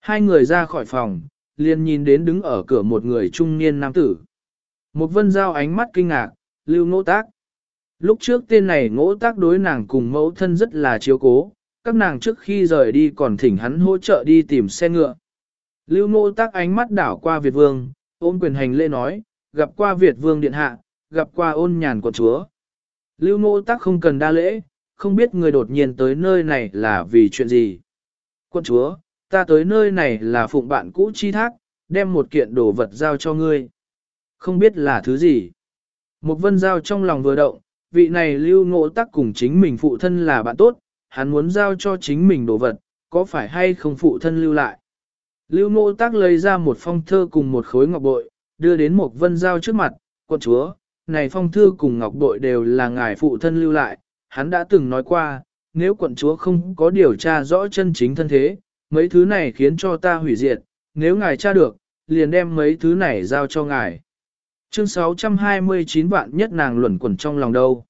Hai người ra khỏi phòng, liền nhìn đến đứng ở cửa một người trung niên nam tử. Một vân giao ánh mắt kinh ngạc, lưu ngỗ tác. Lúc trước tên này ngỗ tác đối nàng cùng mẫu thân rất là chiếu cố, các nàng trước khi rời đi còn thỉnh hắn hỗ trợ đi tìm xe ngựa. Lưu ngỗ tác ánh mắt đảo qua Việt Vương, ôm quyền hành lễ nói, gặp qua Việt Vương Điện Hạ, gặp qua ôn nhàn của chúa. Lưu mô tác không cần đa lễ, không biết người đột nhiên tới nơi này là vì chuyện gì. Quân chúa, ta tới nơi này là phụng bạn cũ chi thác, đem một kiện đồ vật giao cho ngươi. Không biết là thứ gì. Một vân giao trong lòng vừa động, vị này lưu ngộ tắc cùng chính mình phụ thân là bạn tốt, hắn muốn giao cho chính mình đồ vật, có phải hay không phụ thân lưu lại. Lưu ngộ tắc lấy ra một phong thơ cùng một khối ngọc bội, đưa đến một vân giao trước mặt, quận chúa, này phong thư cùng ngọc bội đều là ngài phụ thân lưu lại, hắn đã từng nói qua, nếu quận chúa không có điều tra rõ chân chính thân thế, mấy thứ này khiến cho ta hủy diệt, nếu ngài tra được, liền đem mấy thứ này giao cho ngài. Chương 629 vạn nhất nàng luẩn quẩn trong lòng đâu.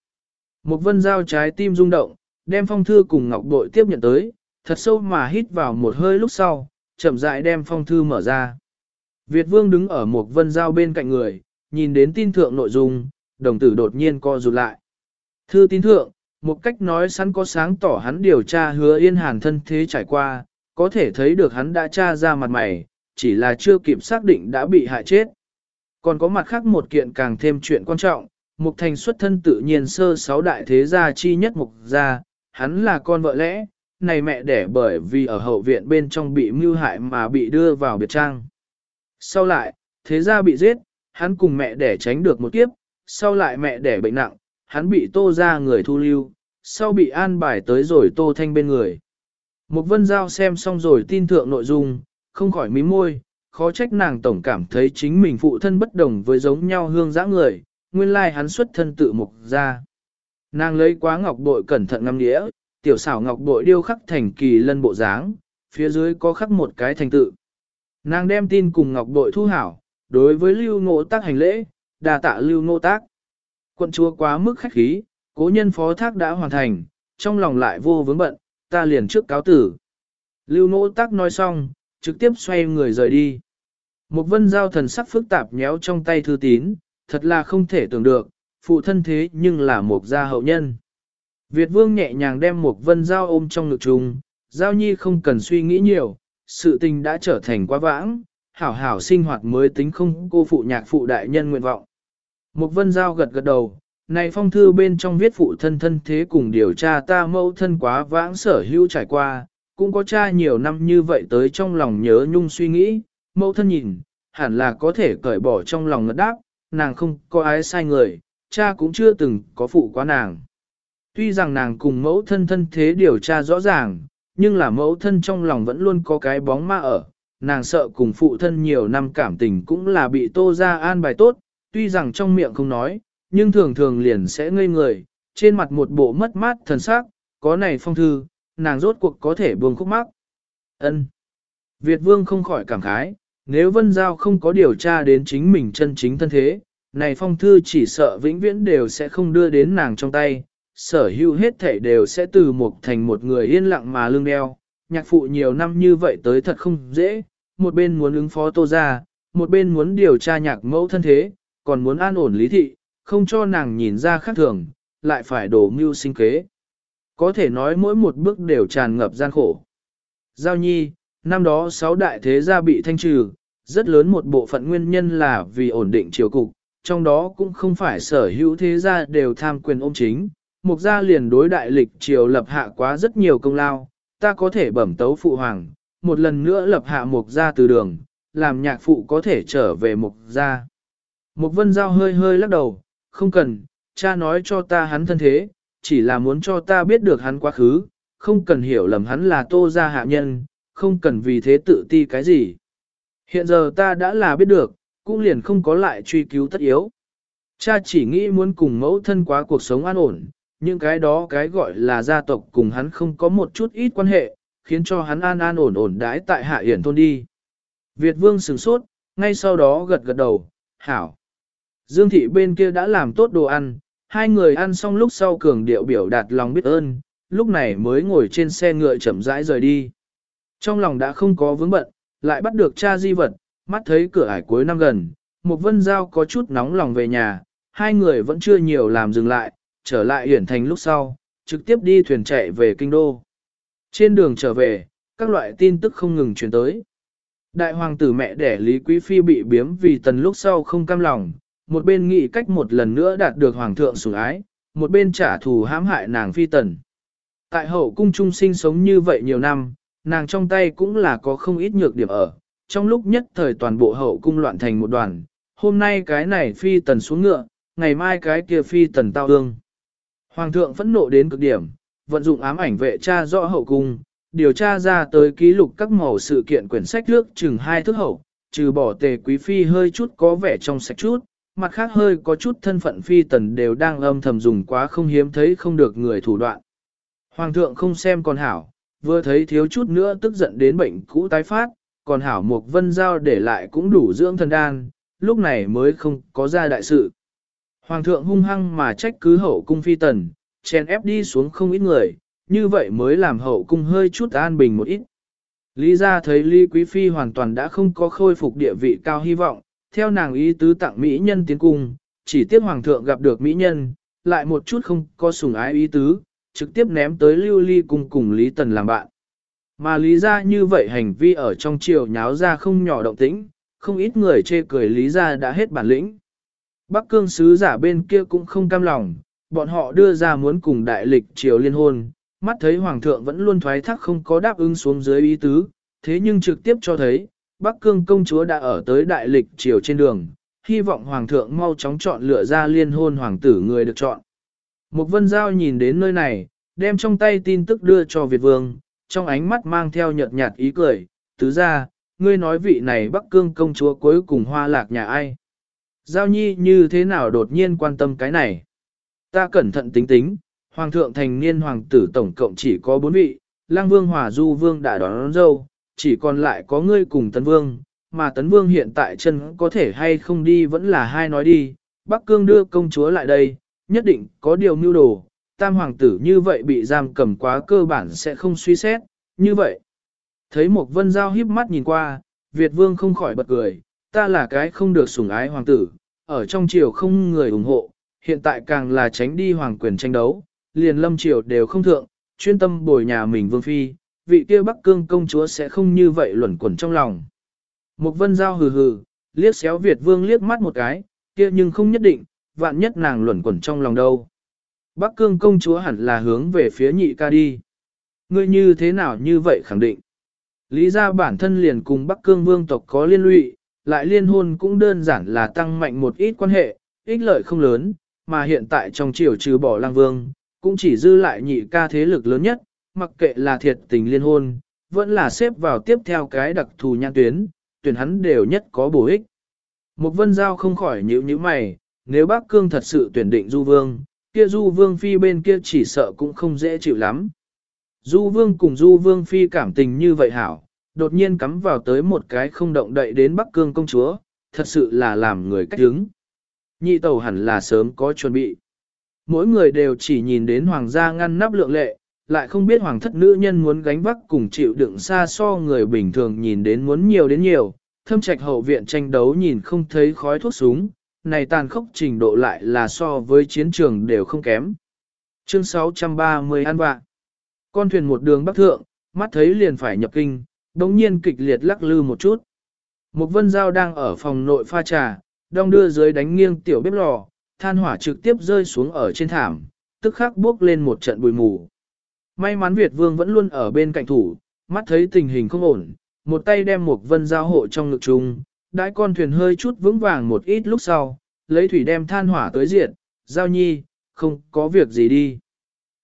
Một vân giao trái tim rung động, đem phong thư cùng ngọc bội tiếp nhận tới, thật sâu mà hít vào một hơi lúc sau, chậm rãi đem phong thư mở ra. Việt vương đứng ở một vân giao bên cạnh người, nhìn đến tin thượng nội dung, đồng tử đột nhiên co rụt lại. Thư tín thượng, một cách nói sẵn có sáng tỏ hắn điều tra hứa yên hàn thân thế trải qua, có thể thấy được hắn đã tra ra mặt mày, chỉ là chưa kịp xác định đã bị hại chết. Còn có mặt khác một kiện càng thêm chuyện quan trọng, Mục Thành xuất thân tự nhiên sơ sáu đại thế gia chi nhất Mục gia, hắn là con vợ lẽ, này mẹ đẻ bởi vì ở hậu viện bên trong bị mưu hại mà bị đưa vào biệt trang. Sau lại, thế gia bị giết, hắn cùng mẹ đẻ tránh được một kiếp, sau lại mẹ đẻ bệnh nặng, hắn bị tô ra người thu lưu, sau bị an bài tới rồi tô thanh bên người. Mục vân giao xem xong rồi tin thượng nội dung, không khỏi mím môi, khó trách nàng tổng cảm thấy chính mình phụ thân bất đồng với giống nhau hương dã người, nguyên lai hắn xuất thân tự mục ra. Nàng lấy quá ngọc bội cẩn thận ngâm nghĩa, tiểu xảo ngọc bội điêu khắc thành kỳ lân bộ dáng, phía dưới có khắc một cái thành tự. Nàng đem tin cùng ngọc bội thu hảo, đối với lưu ngộ tác hành lễ, đà tạ lưu ngộ tác. Quận chúa quá mức khách khí, cố nhân phó thác đã hoàn thành, trong lòng lại vô vướng bận, ta liền trước cáo tử. Lưu ngộ tác nói xong, trực tiếp xoay người rời đi. Một vân giao thần sắc phức tạp nhéo trong tay thư tín, thật là không thể tưởng được, phụ thân thế nhưng là một gia hậu nhân. Việt vương nhẹ nhàng đem một vân giao ôm trong ngực trùng, giao nhi không cần suy nghĩ nhiều, sự tình đã trở thành quá vãng, hảo hảo sinh hoạt mới tính không cô phụ nhạc phụ đại nhân nguyện vọng. Một vân giao gật gật đầu, này phong thư bên trong viết phụ thân thân thế cùng điều tra ta mẫu thân quá vãng sở hữu trải qua, cũng có cha nhiều năm như vậy tới trong lòng nhớ nhung suy nghĩ, mẫu thân nhìn, hẳn là có thể cởi bỏ trong lòng ngất đáp, nàng không có ái sai người, cha cũng chưa từng có phụ quá nàng. Tuy rằng nàng cùng mẫu thân thân thế điều tra rõ ràng, nhưng là mẫu thân trong lòng vẫn luôn có cái bóng ma ở, nàng sợ cùng phụ thân nhiều năm cảm tình cũng là bị tô ra an bài tốt, tuy rằng trong miệng không nói, nhưng thường thường liền sẽ ngây người, trên mặt một bộ mất mát thần sắc, có này phong thư, nàng rốt cuộc có thể buông khúc mắc. Ân. Việt vương không khỏi cảm khái, nếu Vân Giao không có điều tra đến chính mình chân chính thân thế, này phong thư chỉ sợ vĩnh viễn đều sẽ không đưa đến nàng trong tay, sở hữu hết thể đều sẽ từ một thành một người yên lặng mà lương đeo. Nhạc phụ nhiều năm như vậy tới thật không dễ, một bên muốn ứng phó tô ra, một bên muốn điều tra nhạc mẫu thân thế, còn muốn an ổn lý thị, không cho nàng nhìn ra khác thường, lại phải đổ mưu sinh kế. Có thể nói mỗi một bước đều tràn ngập gian khổ. Giao nhi, năm đó sáu đại thế gia bị thanh trừ, rất lớn một bộ phận nguyên nhân là vì ổn định triều cục, trong đó cũng không phải sở hữu thế gia đều tham quyền ôm chính. Mục gia liền đối đại lịch triều lập hạ quá rất nhiều công lao, ta có thể bẩm tấu phụ hoàng, một lần nữa lập hạ mục gia từ đường, làm nhạc phụ có thể trở về mục gia. Mục vân giao hơi hơi lắc đầu, không cần, cha nói cho ta hắn thân thế, chỉ là muốn cho ta biết được hắn quá khứ, không cần hiểu lầm hắn là tô gia hạ nhân, không cần vì thế tự ti cái gì. Hiện giờ ta đã là biết được, cũng liền không có lại truy cứu tất yếu. Cha chỉ nghĩ muốn cùng mẫu thân quá cuộc sống an ổn, những cái đó cái gọi là gia tộc cùng hắn không có một chút ít quan hệ, khiến cho hắn an an ổn ổn đãi tại hạ hiển thôn đi. Việt vương sửng sốt, ngay sau đó gật gật đầu, hảo. Dương thị bên kia đã làm tốt đồ ăn, hai người ăn xong lúc sau cường điệu biểu đạt lòng biết ơn, lúc này mới ngồi trên xe ngựa chậm rãi rời đi. Trong lòng đã không có vướng bận, lại bắt được cha di vật, mắt thấy cửa ải cuối năm gần, một vân giao có chút nóng lòng về nhà, hai người vẫn chưa nhiều làm dừng lại, trở lại hiển thành lúc sau, trực tiếp đi thuyền chạy về kinh đô. Trên đường trở về, các loại tin tức không ngừng truyền tới. Đại hoàng tử mẹ đẻ Lý Quý Phi bị biếm vì tần lúc sau không cam lòng, một bên nghĩ cách một lần nữa đạt được hoàng thượng sủng ái, một bên trả thù hãm hại nàng Phi tần. Tại hậu cung trung sinh sống như vậy nhiều năm, nàng trong tay cũng là có không ít nhược điểm ở, trong lúc nhất thời toàn bộ hậu cung loạn thành một đoàn, hôm nay cái này Phi tần xuống ngựa, ngày mai cái kia Phi tần tao ương. Hoàng thượng phẫn nộ đến cực điểm, vận dụng ám ảnh vệ tra rõ hậu cung, điều tra ra tới ký lục các màu sự kiện quyển sách trước chừng hai thước hậu, trừ bỏ tề quý phi hơi chút có vẻ trong sạch chút, mặt khác hơi có chút thân phận phi tần đều đang âm thầm dùng quá không hiếm thấy không được người thủ đoạn. Hoàng thượng không xem còn hảo, vừa thấy thiếu chút nữa tức giận đến bệnh cũ tái phát, còn hảo một vân giao để lại cũng đủ dưỡng thần đan, lúc này mới không có ra đại sự. Hoàng thượng hung hăng mà trách cứ hậu cung phi tần, chèn ép đi xuống không ít người, như vậy mới làm hậu cung hơi chút an bình một ít. Lý ra thấy Lý Quý Phi hoàn toàn đã không có khôi phục địa vị cao hy vọng, theo nàng ý tứ tặng Mỹ nhân tiến cung, chỉ tiếc Hoàng thượng gặp được Mỹ nhân, lại một chút không có sùng ái ý tứ, trực tiếp ném tới Lưu Ly cung cùng Lý Tần làm bạn. Mà Lý ra như vậy hành vi ở trong triều nháo ra không nhỏ động tĩnh, không ít người chê cười Lý ra đã hết bản lĩnh. Bắc cương sứ giả bên kia cũng không cam lòng, bọn họ đưa ra muốn cùng đại lịch triều liên hôn, mắt thấy hoàng thượng vẫn luôn thoái thác không có đáp ứng xuống dưới ý tứ, thế nhưng trực tiếp cho thấy, Bắc cương công chúa đã ở tới đại lịch triều trên đường, hy vọng hoàng thượng mau chóng chọn lựa ra liên hôn hoàng tử người được chọn. Một vân giao nhìn đến nơi này, đem trong tay tin tức đưa cho Việt vương, trong ánh mắt mang theo nhợt nhạt ý cười, tứ ra, ngươi nói vị này Bắc cương công chúa cuối cùng hoa lạc nhà ai. Giao nhi như thế nào đột nhiên quan tâm cái này? Ta cẩn thận tính tính, hoàng thượng thành niên hoàng tử tổng cộng chỉ có bốn vị, lang vương hòa du vương đã đón, đón dâu, chỉ còn lại có ngươi cùng tấn vương, mà tấn vương hiện tại chân có thể hay không đi vẫn là hai nói đi, Bắc Cương đưa công chúa lại đây, nhất định có điều mưu đồ, tam hoàng tử như vậy bị giam cầm quá cơ bản sẽ không suy xét, như vậy. Thấy một vân giao híp mắt nhìn qua, Việt vương không khỏi bật cười, ta là cái không được sủng ái hoàng tử, ở trong triều không người ủng hộ, hiện tại càng là tránh đi hoàng quyền tranh đấu, liền lâm triều đều không thượng, chuyên tâm bồi nhà mình vương phi, vị kia bắc cương công chúa sẽ không như vậy luẩn quẩn trong lòng. mục vân giao hừ hừ, liếc xéo Việt vương liếc mắt một cái, kia nhưng không nhất định, vạn nhất nàng luẩn quẩn trong lòng đâu. Bắc cương công chúa hẳn là hướng về phía nhị ca đi. Ngươi như thế nào như vậy khẳng định. Lý ra bản thân liền cùng Bắc cương vương tộc có liên lụy, lại liên hôn cũng đơn giản là tăng mạnh một ít quan hệ, ích lợi không lớn, mà hiện tại trong triều trừ bỏ lang vương, cũng chỉ dư lại nhị ca thế lực lớn nhất, mặc kệ là thiệt tình liên hôn, vẫn là xếp vào tiếp theo cái đặc thù nhãn tuyến, tuyển hắn đều nhất có bổ ích. Một vân giao không khỏi nhíu nhíu mày, nếu bác cương thật sự tuyển định du vương, kia du vương phi bên kia chỉ sợ cũng không dễ chịu lắm. Du vương cùng du vương phi cảm tình như vậy hảo, đột nhiên cắm vào tới một cái không động đậy đến Bắc Cương công chúa, thật sự là làm người cách hứng. Nhị tàu hẳn là sớm có chuẩn bị. Mỗi người đều chỉ nhìn đến hoàng gia ngăn nắp lượng lệ, lại không biết hoàng thất nữ nhân muốn gánh vác cùng chịu đựng xa so người bình thường nhìn đến muốn nhiều đến nhiều, thâm trạch hậu viện tranh đấu nhìn không thấy khói thuốc súng, này tàn khốc trình độ lại là so với chiến trường đều không kém. Chương 630 An Vạ Con thuyền một đường bắc thượng, mắt thấy liền phải nhập kinh, đống nhiên kịch liệt lắc lư một chút. Một vân dao đang ở phòng nội pha trà, đong đưa dưới đánh nghiêng tiểu bếp lò, than hỏa trực tiếp rơi xuống ở trên thảm, tức khắc bước lên một trận bụi mù. May mắn Việt Vương vẫn luôn ở bên cạnh thủ, mắt thấy tình hình không ổn, một tay đem một vân dao hộ trong ngực trùng, đãi con thuyền hơi chút vững vàng một ít lúc sau, lấy thủy đem than hỏa tới diện, giao nhi, không có việc gì đi.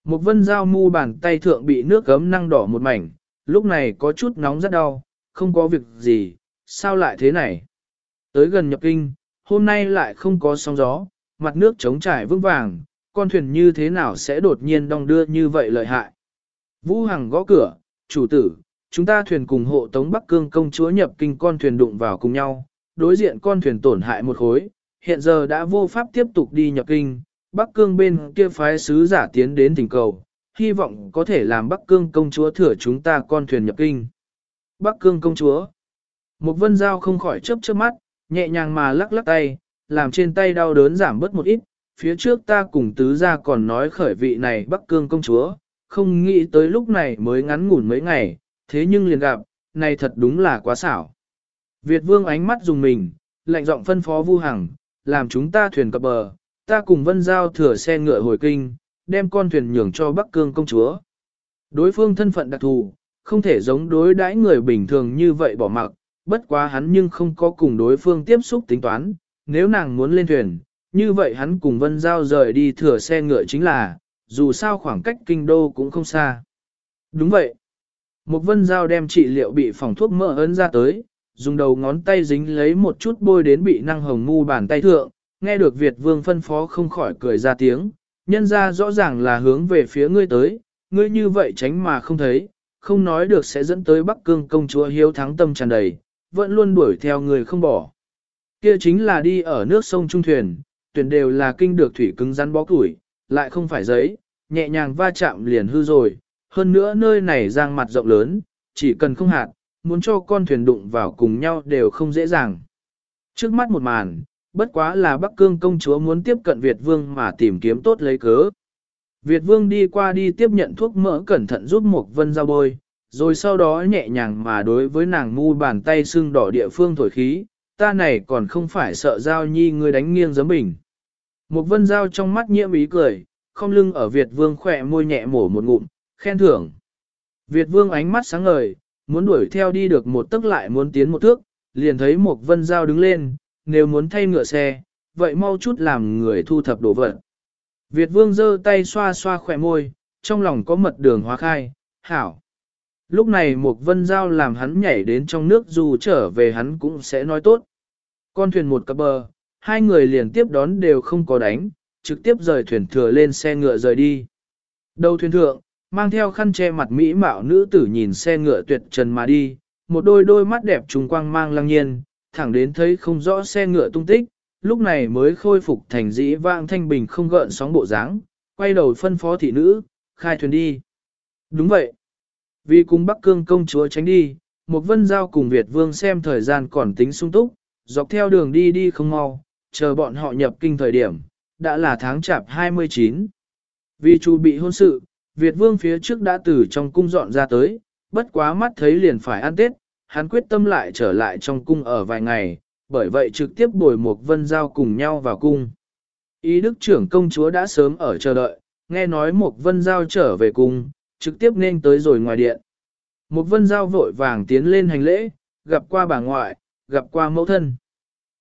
Một vân dao mu bàn tay thượng bị nước gấm năng đỏ một mảnh, lúc này có chút nóng rất đau, không có việc gì, sao lại thế này? Tới gần nhập kinh, hôm nay lại không có sóng gió, mặt nước trống trải vững vàng, con thuyền như thế nào sẽ đột nhiên đong đưa như vậy lợi hại? Vũ Hằng gõ cửa, chủ tử, chúng ta thuyền cùng hộ tống Bắc Cương công chúa nhập kinh con thuyền đụng vào cùng nhau, đối diện con thuyền tổn hại một khối, hiện giờ đã vô pháp tiếp tục đi nhập kinh, Bắc Cương bên kia phái sứ giả tiến đến thỉnh cầu, hy vọng có thể làm Bắc Cương công chúa thừa chúng ta con thuyền nhập kinh. Bắc Cương công chúa. Một vân giao không khỏi chớp chớp mắt, nhẹ nhàng mà lắc lắc tay, làm trên tay đau đớn giảm bớt một ít. Phía trước ta cùng tứ gia còn nói khởi vị này Bắc Cương công chúa, không nghĩ tới lúc này mới ngắn ngủn mấy ngày, thế nhưng liền gặp, này thật đúng là quá xảo. Việt vương ánh mắt dùng mình, lạnh giọng phân phó Vu Hằng, làm chúng ta thuyền cập bờ, ta cùng vân giao thừa xe ngựa hồi kinh, đem con thuyền nhường cho Bắc Cương công chúa. Đối phương thân phận đặc thù, không thể giống đối đãi người bình thường như vậy bỏ mặc, bất quá hắn nhưng không có cùng đối phương tiếp xúc tính toán, nếu nàng muốn lên thuyền, như vậy hắn cùng Vân Giao rời đi thừa xe ngựa chính là, dù sao khoảng cách kinh đô cũng không xa. Đúng vậy. Một Vân Giao đem trị liệu bị phòng thuốc mỡ ấn ra tới, dùng đầu ngón tay dính lấy một chút bôi đến bị năng hồng mu bàn tay thượng, nghe được Việt Vương phân phó không khỏi cười ra tiếng, nhân ra rõ ràng là hướng về phía ngươi tới, ngươi như vậy tránh mà không thấy, không nói được sẽ dẫn tới Bắc Cương công chúa hiếu thắng tâm tràn đầy, vẫn luôn đuổi theo người không bỏ. Kia chính là đi ở nước sông Trung Thuyền, tuyển đều là kinh được thủy cứng rắn bó củi, lại không phải giấy, nhẹ nhàng va chạm liền hư rồi, hơn nữa nơi này giang mặt rộng lớn, chỉ cần không hạt, muốn cho con thuyền đụng vào cùng nhau đều không dễ dàng. Trước mắt một màn, bất quá là Bắc Cương công chúa muốn tiếp cận Việt Vương mà tìm kiếm tốt lấy cớ. Việt Vương đi qua đi tiếp nhận thuốc mỡ cẩn thận giúp Mộc vân giao bôi, rồi sau đó nhẹ nhàng mà đối với nàng mu bàn tay sưng đỏ địa phương thổi khí, ta này còn không phải sợ giao nhi người đánh nghiêng giấm bình. Mộc vân giao trong mắt nhiễm ý cười, không lưng ở Việt Vương khỏe môi nhẹ mổ một ngụm, khen thưởng. Việt Vương ánh mắt sáng ngời, muốn đuổi theo đi được một tức lại muốn tiến một thước, liền thấy Mộc vân giao đứng lên, nếu muốn thay ngựa xe, vậy mau chút làm người thu thập đồ vật. Việt vương giơ tay xoa xoa khỏe môi, trong lòng có mật đường hóa khai, hảo. Lúc này một vân giao làm hắn nhảy đến trong nước dù trở về hắn cũng sẽ nói tốt. Con thuyền một cặp bờ, hai người liền tiếp đón đều không có đánh, trực tiếp rời thuyền thừa lên xe ngựa rời đi. Đầu thuyền thượng, mang theo khăn che mặt mỹ mạo nữ tử nhìn xe ngựa tuyệt trần mà đi, một đôi đôi mắt đẹp trùng quang mang lăng nhiên, thẳng đến thấy không rõ xe ngựa tung tích, lúc này mới khôi phục thành dĩ vang thanh bình không gợn sóng bộ dáng, quay đầu phân phó thị nữ, khai thuyền đi. Đúng vậy. Vì cùng Bắc Cương công chúa tránh đi, một vân giao cùng Việt vương xem thời gian còn tính sung túc, dọc theo đường đi đi không mau, chờ bọn họ nhập kinh thời điểm, đã là tháng chạp 29. Vì chu bị hôn sự, Việt vương phía trước đã từ trong cung dọn ra tới, bất quá mắt thấy liền phải ăn Tết, hắn quyết tâm lại trở lại trong cung ở vài ngày, bởi vậy trực tiếp bồi một vân giao cùng nhau vào cung. Ý đức trưởng công chúa đã sớm ở chờ đợi, nghe nói một vân giao trở về cung, trực tiếp nên tới rồi ngoài điện. Một vân giao vội vàng tiến lên hành lễ, gặp qua bà ngoại, gặp qua mẫu thân.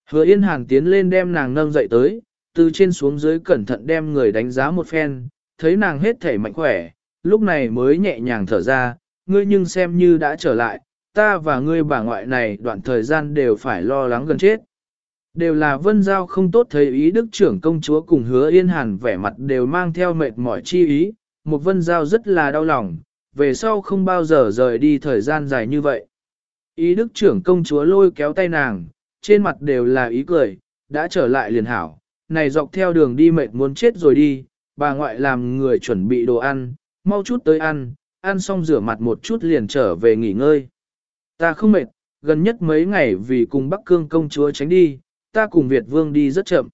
Hứa yên hàn tiến lên đem nàng nâng dậy tới, từ trên xuống dưới cẩn thận đem người đánh giá một phen, thấy nàng hết thể mạnh khỏe, lúc này mới nhẹ nhàng thở ra, ngươi nhưng xem như đã trở lại, ta và ngươi bà ngoại này đoạn thời gian đều phải lo lắng gần chết. Đều là vân giao không tốt thấy ý đức trưởng công chúa cùng hứa yên hàn vẻ mặt đều mang theo mệt mỏi chi ý, một vân giao rất là đau lòng, về sau không bao giờ rời đi thời gian dài như vậy. Ý đức trưởng công chúa lôi kéo tay nàng, trên mặt đều là ý cười, đã trở lại liền hảo, này dọc theo đường đi mệt muốn chết rồi đi, bà ngoại làm người chuẩn bị đồ ăn, mau chút tới ăn, ăn xong rửa mặt một chút liền trở về nghỉ ngơi. Ta không mệt, gần nhất mấy ngày vì cùng Bắc Cương công chúa tránh đi, ta cùng Việt Vương đi rất chậm.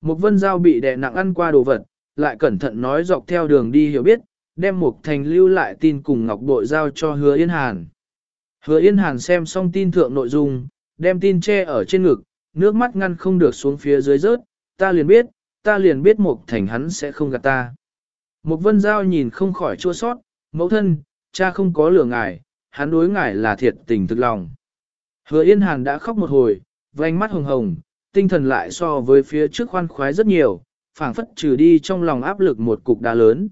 Một vân giao bị đè nặng ăn qua đồ vật, lại cẩn thận nói dọc theo đường đi hiểu biết, đem một thành lưu lại tin cùng ngọc bội giao cho hứa Yên Hàn. Hứa Yên Hàn xem xong tin thượng nội dung, đem tin che ở trên ngực, nước mắt ngăn không được xuống phía dưới rớt, ta liền biết, ta liền biết một thành hắn sẽ không gạt ta. Một vân giao nhìn không khỏi chua sót, mẫu thân, cha không có lửa ngài, hắn đối ngài là thiệt tình thực lòng. Hứa Yên Hàn đã khóc một hồi, vành mắt hồng hồng, tinh thần lại so với phía trước khoan khoái rất nhiều, phảng phất trừ đi trong lòng áp lực một cục đá lớn.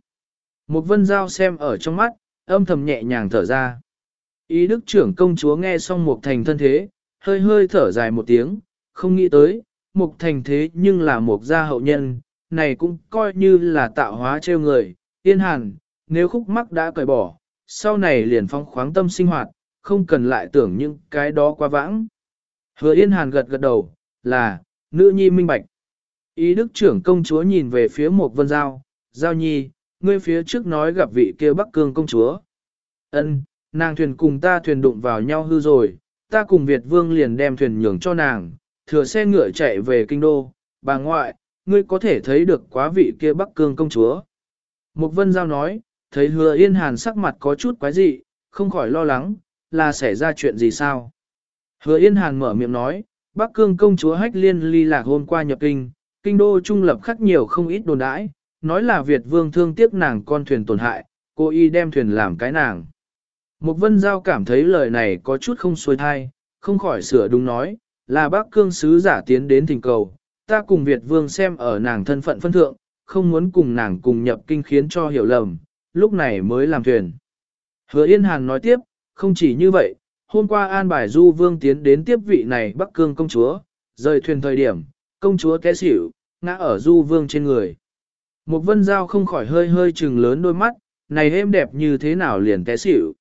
Một vân giao xem ở trong mắt, âm thầm nhẹ nhàng thở ra. Ý đức trưởng công chúa nghe xong một thành thân thế, hơi hơi thở dài một tiếng, không nghĩ tới, một thành thế nhưng là một gia hậu nhân, này cũng coi như là tạo hóa trêu người, yên hàn, nếu khúc mắc đã cởi bỏ, sau này liền phong khoáng tâm sinh hoạt, không cần lại tưởng những cái đó quá vãng. Hứa yên hàn gật gật đầu, là, nữ nhi minh bạch. Ý đức trưởng công chúa nhìn về phía một vân giao, giao nhi, ngươi phía trước nói gặp vị kia bắc cương công chúa. ân nàng thuyền cùng ta thuyền đụng vào nhau hư rồi, ta cùng Việt vương liền đem thuyền nhường cho nàng, thừa xe ngựa chạy về kinh đô, bà ngoại, ngươi có thể thấy được quá vị kia bắc cương công chúa. Mục vân giao nói, thấy hứa yên hàn sắc mặt có chút quái dị, không khỏi lo lắng, là xảy ra chuyện gì sao. Hứa yên hàn mở miệng nói, bắc cương công chúa hách liên ly lạc hôm qua nhập kinh, kinh đô trung lập khắc nhiều không ít đồn đãi, nói là Việt vương thương tiếc nàng con thuyền tổn hại, cô y đem thuyền làm cái nàng. Một vân giao cảm thấy lời này có chút không xuôi thai, không khỏi sửa đúng nói, là bác cương sứ giả tiến đến thỉnh cầu, ta cùng Việt vương xem ở nàng thân phận phân thượng, không muốn cùng nàng cùng nhập kinh khiến cho hiểu lầm, lúc này mới làm thuyền. Hứa Yên Hàn nói tiếp, không chỉ như vậy, hôm qua an bài du vương tiến đến tiếp vị này bắc cương công chúa, rời thuyền thời điểm, công chúa té xỉu, ngã ở du vương trên người. Một vân giao không khỏi hơi hơi trừng lớn đôi mắt, này êm đẹp như thế nào liền té xỉu.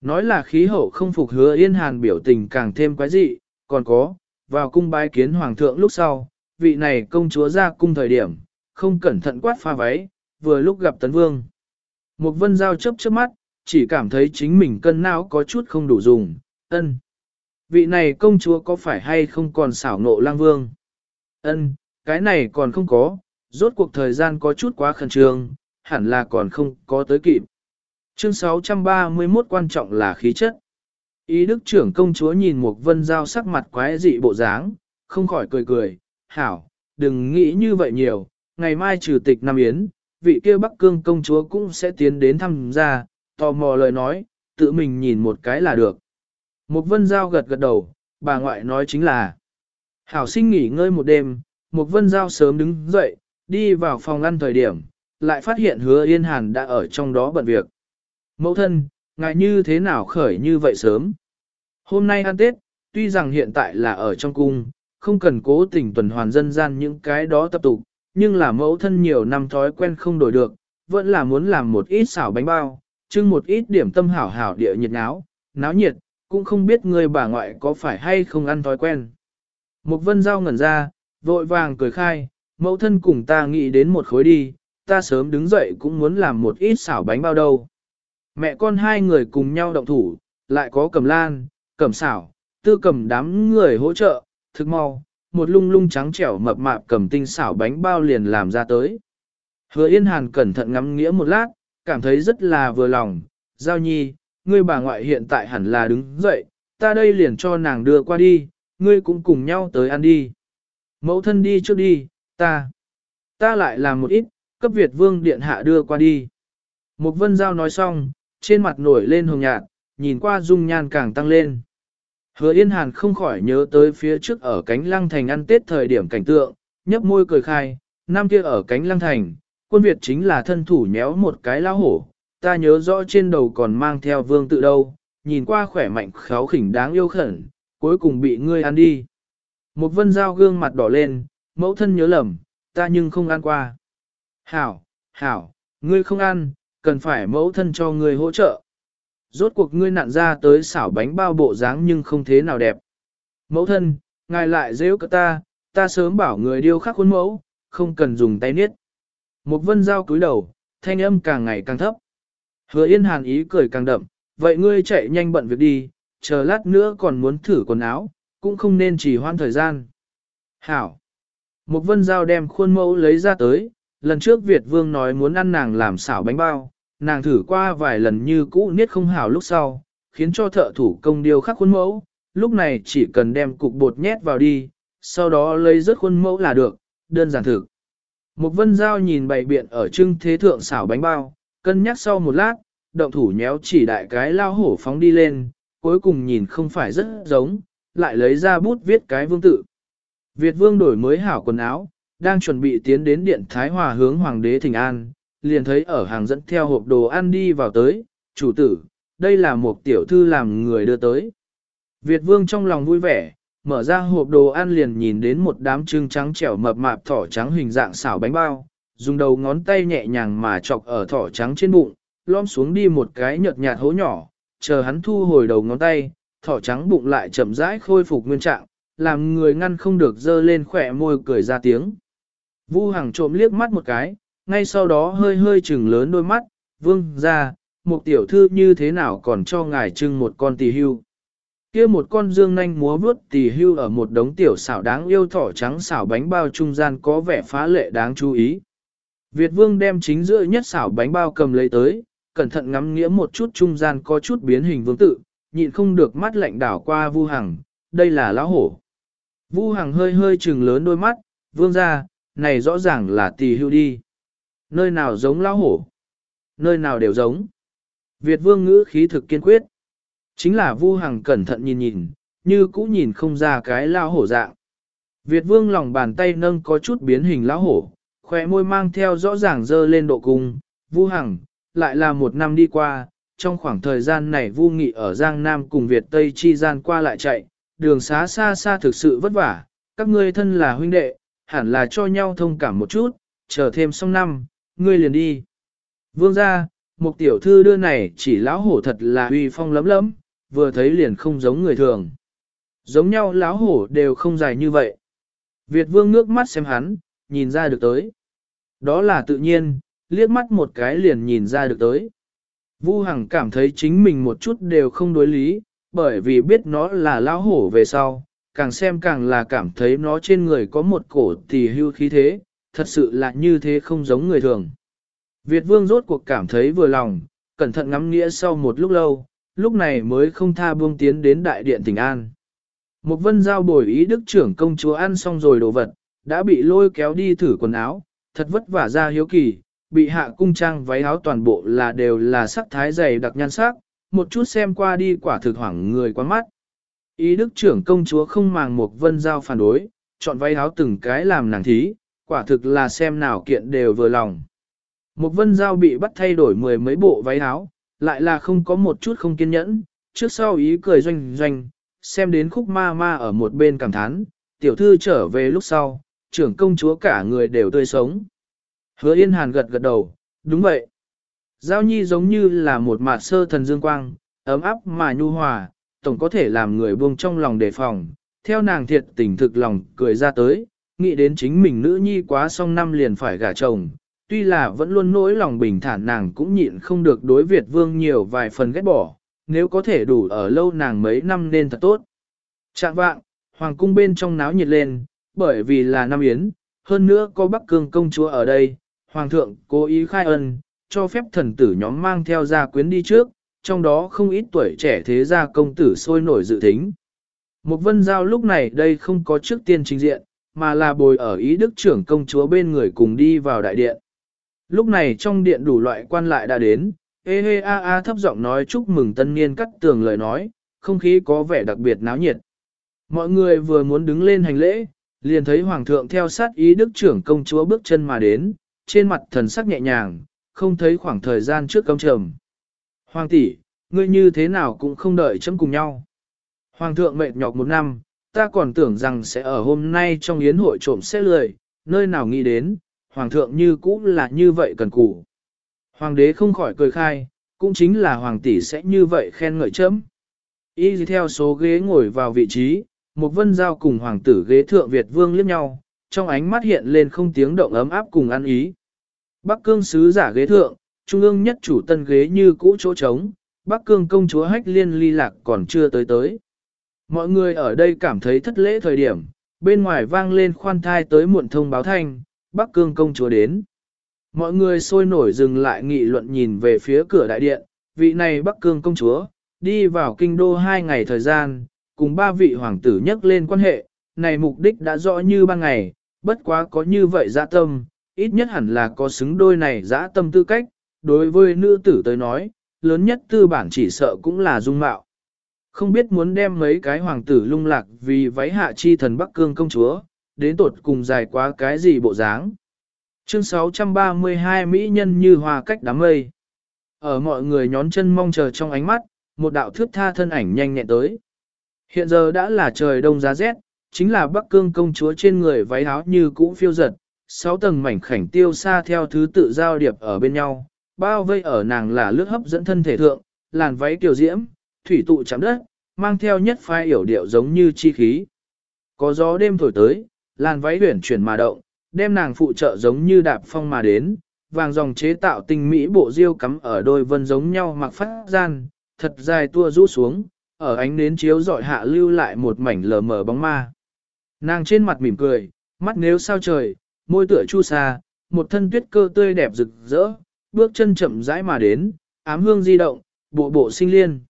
Nói là khí hậu không phục hứa yên hàn biểu tình càng thêm quái dị, còn có, vào cung bái kiến hoàng thượng lúc sau, vị này công chúa ra cung thời điểm, không cẩn thận quát pha váy, vừa lúc gặp tấn vương. Một vân giao chấp chớp mắt, chỉ cảm thấy chính mình cân não có chút không đủ dùng, ân. Vị này công chúa có phải hay không còn xảo nộ lang vương? Ân, cái này còn không có, rốt cuộc thời gian có chút quá khẩn trương, hẳn là còn không có tới kịp. Chương 631 quan trọng là khí chất. Ý đức trưởng công chúa nhìn một vân giao sắc mặt quái dị bộ dáng, không khỏi cười cười, hảo, đừng nghĩ như vậy nhiều, ngày mai trừ tịch Nam Yến, vị kia Bắc Cương công chúa cũng sẽ tiến đến thăm gia, tò mò lời nói, tự mình nhìn một cái là được. Một vân giao gật gật đầu, bà ngoại nói chính là, hảo sinh nghỉ ngơi một đêm, một vân giao sớm đứng dậy, đi vào phòng ăn thời điểm, lại phát hiện hứa yên hàn đã ở trong đó bận việc. Mẫu thân, ngài như thế nào khởi như vậy sớm? Hôm nay ăn Tết, tuy rằng hiện tại là ở trong cung, không cần cố tình tuần hoàn dân gian những cái đó tập tục, nhưng là mẫu thân nhiều năm thói quen không đổi được, vẫn là muốn làm một ít xảo bánh bao, trưng một ít điểm tâm hảo hảo địa nhiệt náo, náo nhiệt, cũng không biết người bà ngoại có phải hay không ăn thói quen. Một vân giao ngẩn ra, vội vàng cười khai, mẫu thân cùng ta nghĩ đến một khối đi, ta sớm đứng dậy cũng muốn làm một ít xảo bánh bao đâu. Mẹ con hai người cùng nhau động thủ, lại có cầm lan, cầm xảo, tư cầm đám người hỗ trợ, thực mau, một lung lung trắng trẻo mập mạp cầm tinh xảo bánh bao liền làm ra tới. Hứa Yên Hàn cẩn thận ngắm nghĩa một lát, cảm thấy rất là vừa lòng, giao nhi, ngươi bà ngoại hiện tại hẳn là đứng dậy, ta đây liền cho nàng đưa qua đi, ngươi cũng cùng nhau tới ăn đi. Mẫu thân đi trước đi, ta, ta lại làm một ít, cấp Việt vương điện hạ đưa qua đi. Một vân giao nói xong, trên mặt nổi lên hồng nhạt, nhìn qua dung nhan càng tăng lên. Hứa Yên Hàn không khỏi nhớ tới phía trước ở cánh lăng thành ăn tết thời điểm cảnh tượng, nhấp môi cười khai, năm kia ở cánh lăng thành, quân Việt chính là thân thủ nhéo một cái lao hổ, ta nhớ rõ trên đầu còn mang theo vương tự đâu, nhìn qua khỏe mạnh khéo khỉnh đáng yêu khẩn, cuối cùng bị ngươi ăn đi. Một vân dao gương mặt đỏ lên, mẫu thân nhớ lầm, ta nhưng không ăn qua. Hảo, hảo, ngươi không ăn, cần phải mẫu thân cho ngươi hỗ trợ. Rốt cuộc ngươi nặn ra tới xảo bánh bao bộ dáng nhưng không thế nào đẹp. Mẫu thân, ngài lại rêu cả ta, ta sớm bảo người điêu khắc khuôn mẫu, không cần dùng tay niết. Một vân dao cúi đầu, thanh âm càng ngày càng thấp. Hứa yên hàn ý cười càng đậm, vậy ngươi chạy nhanh bận việc đi, chờ lát nữa còn muốn thử quần áo, cũng không nên chỉ hoan thời gian. Hảo! Một vân dao đem khuôn mẫu lấy ra tới, lần trước Việt Vương nói muốn ăn nàng làm xảo bánh bao, nàng thử qua vài lần như cũ niết không hảo lúc sau, khiến cho thợ thủ công điêu khắc khuôn mẫu, lúc này chỉ cần đem cục bột nhét vào đi, sau đó lấy rớt khuôn mẫu là được, đơn giản thực. Một vân dao nhìn bày biện ở trưng thế thượng xảo bánh bao, cân nhắc sau một lát, động thủ nhéo chỉ đại cái lao hổ phóng đi lên, cuối cùng nhìn không phải rất giống, lại lấy ra bút viết cái vương tự. Việt vương đổi mới hảo quần áo, đang chuẩn bị tiến đến điện Thái Hòa hướng Hoàng đế Thịnh An, liền thấy ở hàng dẫn theo hộp đồ ăn đi vào tới, chủ tử, đây là một tiểu thư làm người đưa tới. Việt vương trong lòng vui vẻ, mở ra hộp đồ ăn liền nhìn đến một đám trưng trắng trẻo mập mạp thỏ trắng hình dạng xảo bánh bao, dùng đầu ngón tay nhẹ nhàng mà chọc ở thỏ trắng trên bụng, lom xuống đi một cái nhợt nhạt hố nhỏ, chờ hắn thu hồi đầu ngón tay, thỏ trắng bụng lại chậm rãi khôi phục nguyên trạng, làm người ngăn không được dơ lên khỏe môi cười ra tiếng. Vu Hằng trộm liếc mắt một cái, ngay sau đó hơi hơi chừng lớn đôi mắt, vương ra, một tiểu thư như thế nào còn cho ngài trưng một con tỳ hưu. kia một con dương nanh múa vướt tỳ hưu ở một đống tiểu xảo đáng yêu thỏ trắng xảo bánh bao trung gian có vẻ phá lệ đáng chú ý. Việt vương đem chính giữa nhất xảo bánh bao cầm lấy tới, cẩn thận ngắm nghĩa một chút trung gian có chút biến hình vương tự, nhịn không được mắt lạnh đảo qua Vu Hằng, đây là lão hổ. Vu Hằng hơi hơi chừng lớn đôi mắt, vương ra, này rõ ràng là tỳ hưu đi. Nơi nào giống lão hổ? Nơi nào đều giống. Việt vương ngữ khí thực kiên quyết. Chính là Vu Hằng cẩn thận nhìn nhìn, như cũ nhìn không ra cái lão hổ dạng. Việt vương lòng bàn tay nâng có chút biến hình lão hổ, khỏe môi mang theo rõ ràng dơ lên độ cung. Vu Hằng, lại là một năm đi qua, trong khoảng thời gian này Vu Nghị ở Giang Nam cùng Việt Tây chi gian qua lại chạy, đường xá xa xa thực sự vất vả, các ngươi thân là huynh đệ, hẳn là cho nhau thông cảm một chút, chờ thêm xong năm, ngươi liền đi. Vương ra, một tiểu thư đưa này chỉ lão hổ thật là uy phong lấm lấm, vừa thấy liền không giống người thường. Giống nhau lão hổ đều không dài như vậy. Việt vương ngước mắt xem hắn, nhìn ra được tới. Đó là tự nhiên, liếc mắt một cái liền nhìn ra được tới. Vu Hằng cảm thấy chính mình một chút đều không đối lý, bởi vì biết nó là lão hổ về sau, càng xem càng là cảm thấy nó trên người có một cổ tỳ hưu khí thế, thật sự là như thế không giống người thường. Việt vương rốt cuộc cảm thấy vừa lòng, cẩn thận ngắm nghĩa sau một lúc lâu, lúc này mới không tha buông tiến đến đại điện tỉnh An. Một vân giao bồi ý đức trưởng công chúa ăn xong rồi đồ vật, đã bị lôi kéo đi thử quần áo, thật vất vả ra hiếu kỳ, bị hạ cung trang váy áo toàn bộ là đều là sắc thái dày đặc nhan sắc, một chút xem qua đi quả thực hoảng người quá mắt. Ý đức trưởng công chúa không màng một vân giao phản đối, chọn váy áo từng cái làm nàng thí, quả thực là xem nào kiện đều vừa lòng. Một vân giao bị bắt thay đổi mười mấy bộ váy áo, lại là không có một chút không kiên nhẫn, trước sau ý cười doanh doanh, xem đến khúc ma ma ở một bên cảm thán, tiểu thư trở về lúc sau, trưởng công chúa cả người đều tươi sống. Hứa Yên Hàn gật gật đầu, đúng vậy. Giao nhi giống như là một mạt sơ thần dương quang, ấm áp mà nhu hòa, tổng có thể làm người buông trong lòng đề phòng. Theo nàng thiệt tình thực lòng cười ra tới, nghĩ đến chính mình nữ nhi quá xong năm liền phải gả chồng. Tuy là vẫn luôn nỗi lòng bình thản nàng cũng nhịn không được đối Việt vương nhiều vài phần ghét bỏ, nếu có thể đủ ở lâu nàng mấy năm nên thật tốt. Trạng vạng, hoàng cung bên trong náo nhiệt lên, bởi vì là năm yến, hơn nữa có Bắc Cương công chúa ở đây, Hoàng thượng cố ý khai ân, cho phép thần tử nhóm mang theo gia quyến đi trước, trong đó không ít tuổi trẻ thế gia công tử sôi nổi dự thính. Một vân giao lúc này đây không có trước tiên trình diện, mà là bồi ở ý đức trưởng công chúa bên người cùng đi vào đại điện. Lúc này trong điện đủ loại quan lại đã đến, ê hê a a thấp giọng nói chúc mừng tân niên cắt tường lời nói, không khí có vẻ đặc biệt náo nhiệt. Mọi người vừa muốn đứng lên hành lễ, liền thấy hoàng thượng theo sát ý đức trưởng công chúa bước chân mà đến, trên mặt thần sắc nhẹ nhàng, không thấy khoảng thời gian trước công trầm. Hoàng tỷ, ngươi như thế nào cũng không đợi chấm cùng nhau. Hoàng thượng mệt nhọc một năm, ta còn tưởng rằng sẽ ở hôm nay trong yến hội trộm sẽ lười, nơi nào nghĩ đến, hoàng thượng như cũ là như vậy cần cù. Hoàng đế không khỏi cười khai, cũng chính là hoàng tỷ sẽ như vậy khen ngợi chấm. Y theo số ghế ngồi vào vị trí, một vân giao cùng hoàng tử ghế thượng Việt vương liếc nhau, trong ánh mắt hiện lên không tiếng động ấm áp cùng ăn ý. Bắc cương sứ giả ghế thượng, trung ương nhất chủ tân ghế như cũ chỗ trống, Bắc cương công chúa hách liên ly lạc còn chưa tới tới. Mọi người ở đây cảm thấy thất lễ thời điểm, bên ngoài vang lên khoan thai tới muộn thông báo thanh, Bắc cương công chúa đến. Mọi người sôi nổi dừng lại nghị luận nhìn về phía cửa đại điện, vị này Bắc cương công chúa, đi vào kinh đô hai ngày thời gian, cùng ba vị hoàng tử nhắc lên quan hệ, này mục đích đã rõ như ban ngày, bất quá có như vậy dã tâm, ít nhất hẳn là có xứng đôi này dã tâm tư cách, đối với nữ tử tới nói, lớn nhất tư bản chỉ sợ cũng là dung mạo. Không biết muốn đem mấy cái hoàng tử lung lạc vì váy hạ chi thần Bắc Cương công chúa, đến tột cùng dài quá cái gì bộ dáng. Chương 632 Mỹ nhân như hòa cách đám mây. Ở mọi người nhón chân mong chờ trong ánh mắt, một đạo thước tha thân ảnh nhanh nhẹn tới. Hiện giờ đã là trời đông giá rét, chính là Bắc Cương công chúa trên người váy áo như cũ phiêu giật, sáu tầng mảnh khảnh tiêu xa theo thứ tự giao điệp ở bên nhau, bao vây ở nàng là lướt hấp dẫn thân thể thượng, làn váy tiểu diễm, thủy tụ chạm đất, mang theo nhất phai yểu điệu giống như chi khí. Có gió đêm thổi tới, làn váy huyển chuyển mà động, đem nàng phụ trợ giống như đạp phong mà đến, vàng dòng chế tạo tinh mỹ bộ diêu cắm ở đôi vân giống nhau mặc phát gian, thật dài tua rũ xuống, ở ánh nến chiếu dọi hạ lưu lại một mảnh lờ mờ bóng ma. Nàng trên mặt mỉm cười, mắt nếu sao trời, môi tựa chu sa, một thân tuyết cơ tươi đẹp rực rỡ, bước chân chậm rãi mà đến, ám hương di động, bộ bộ sinh liên.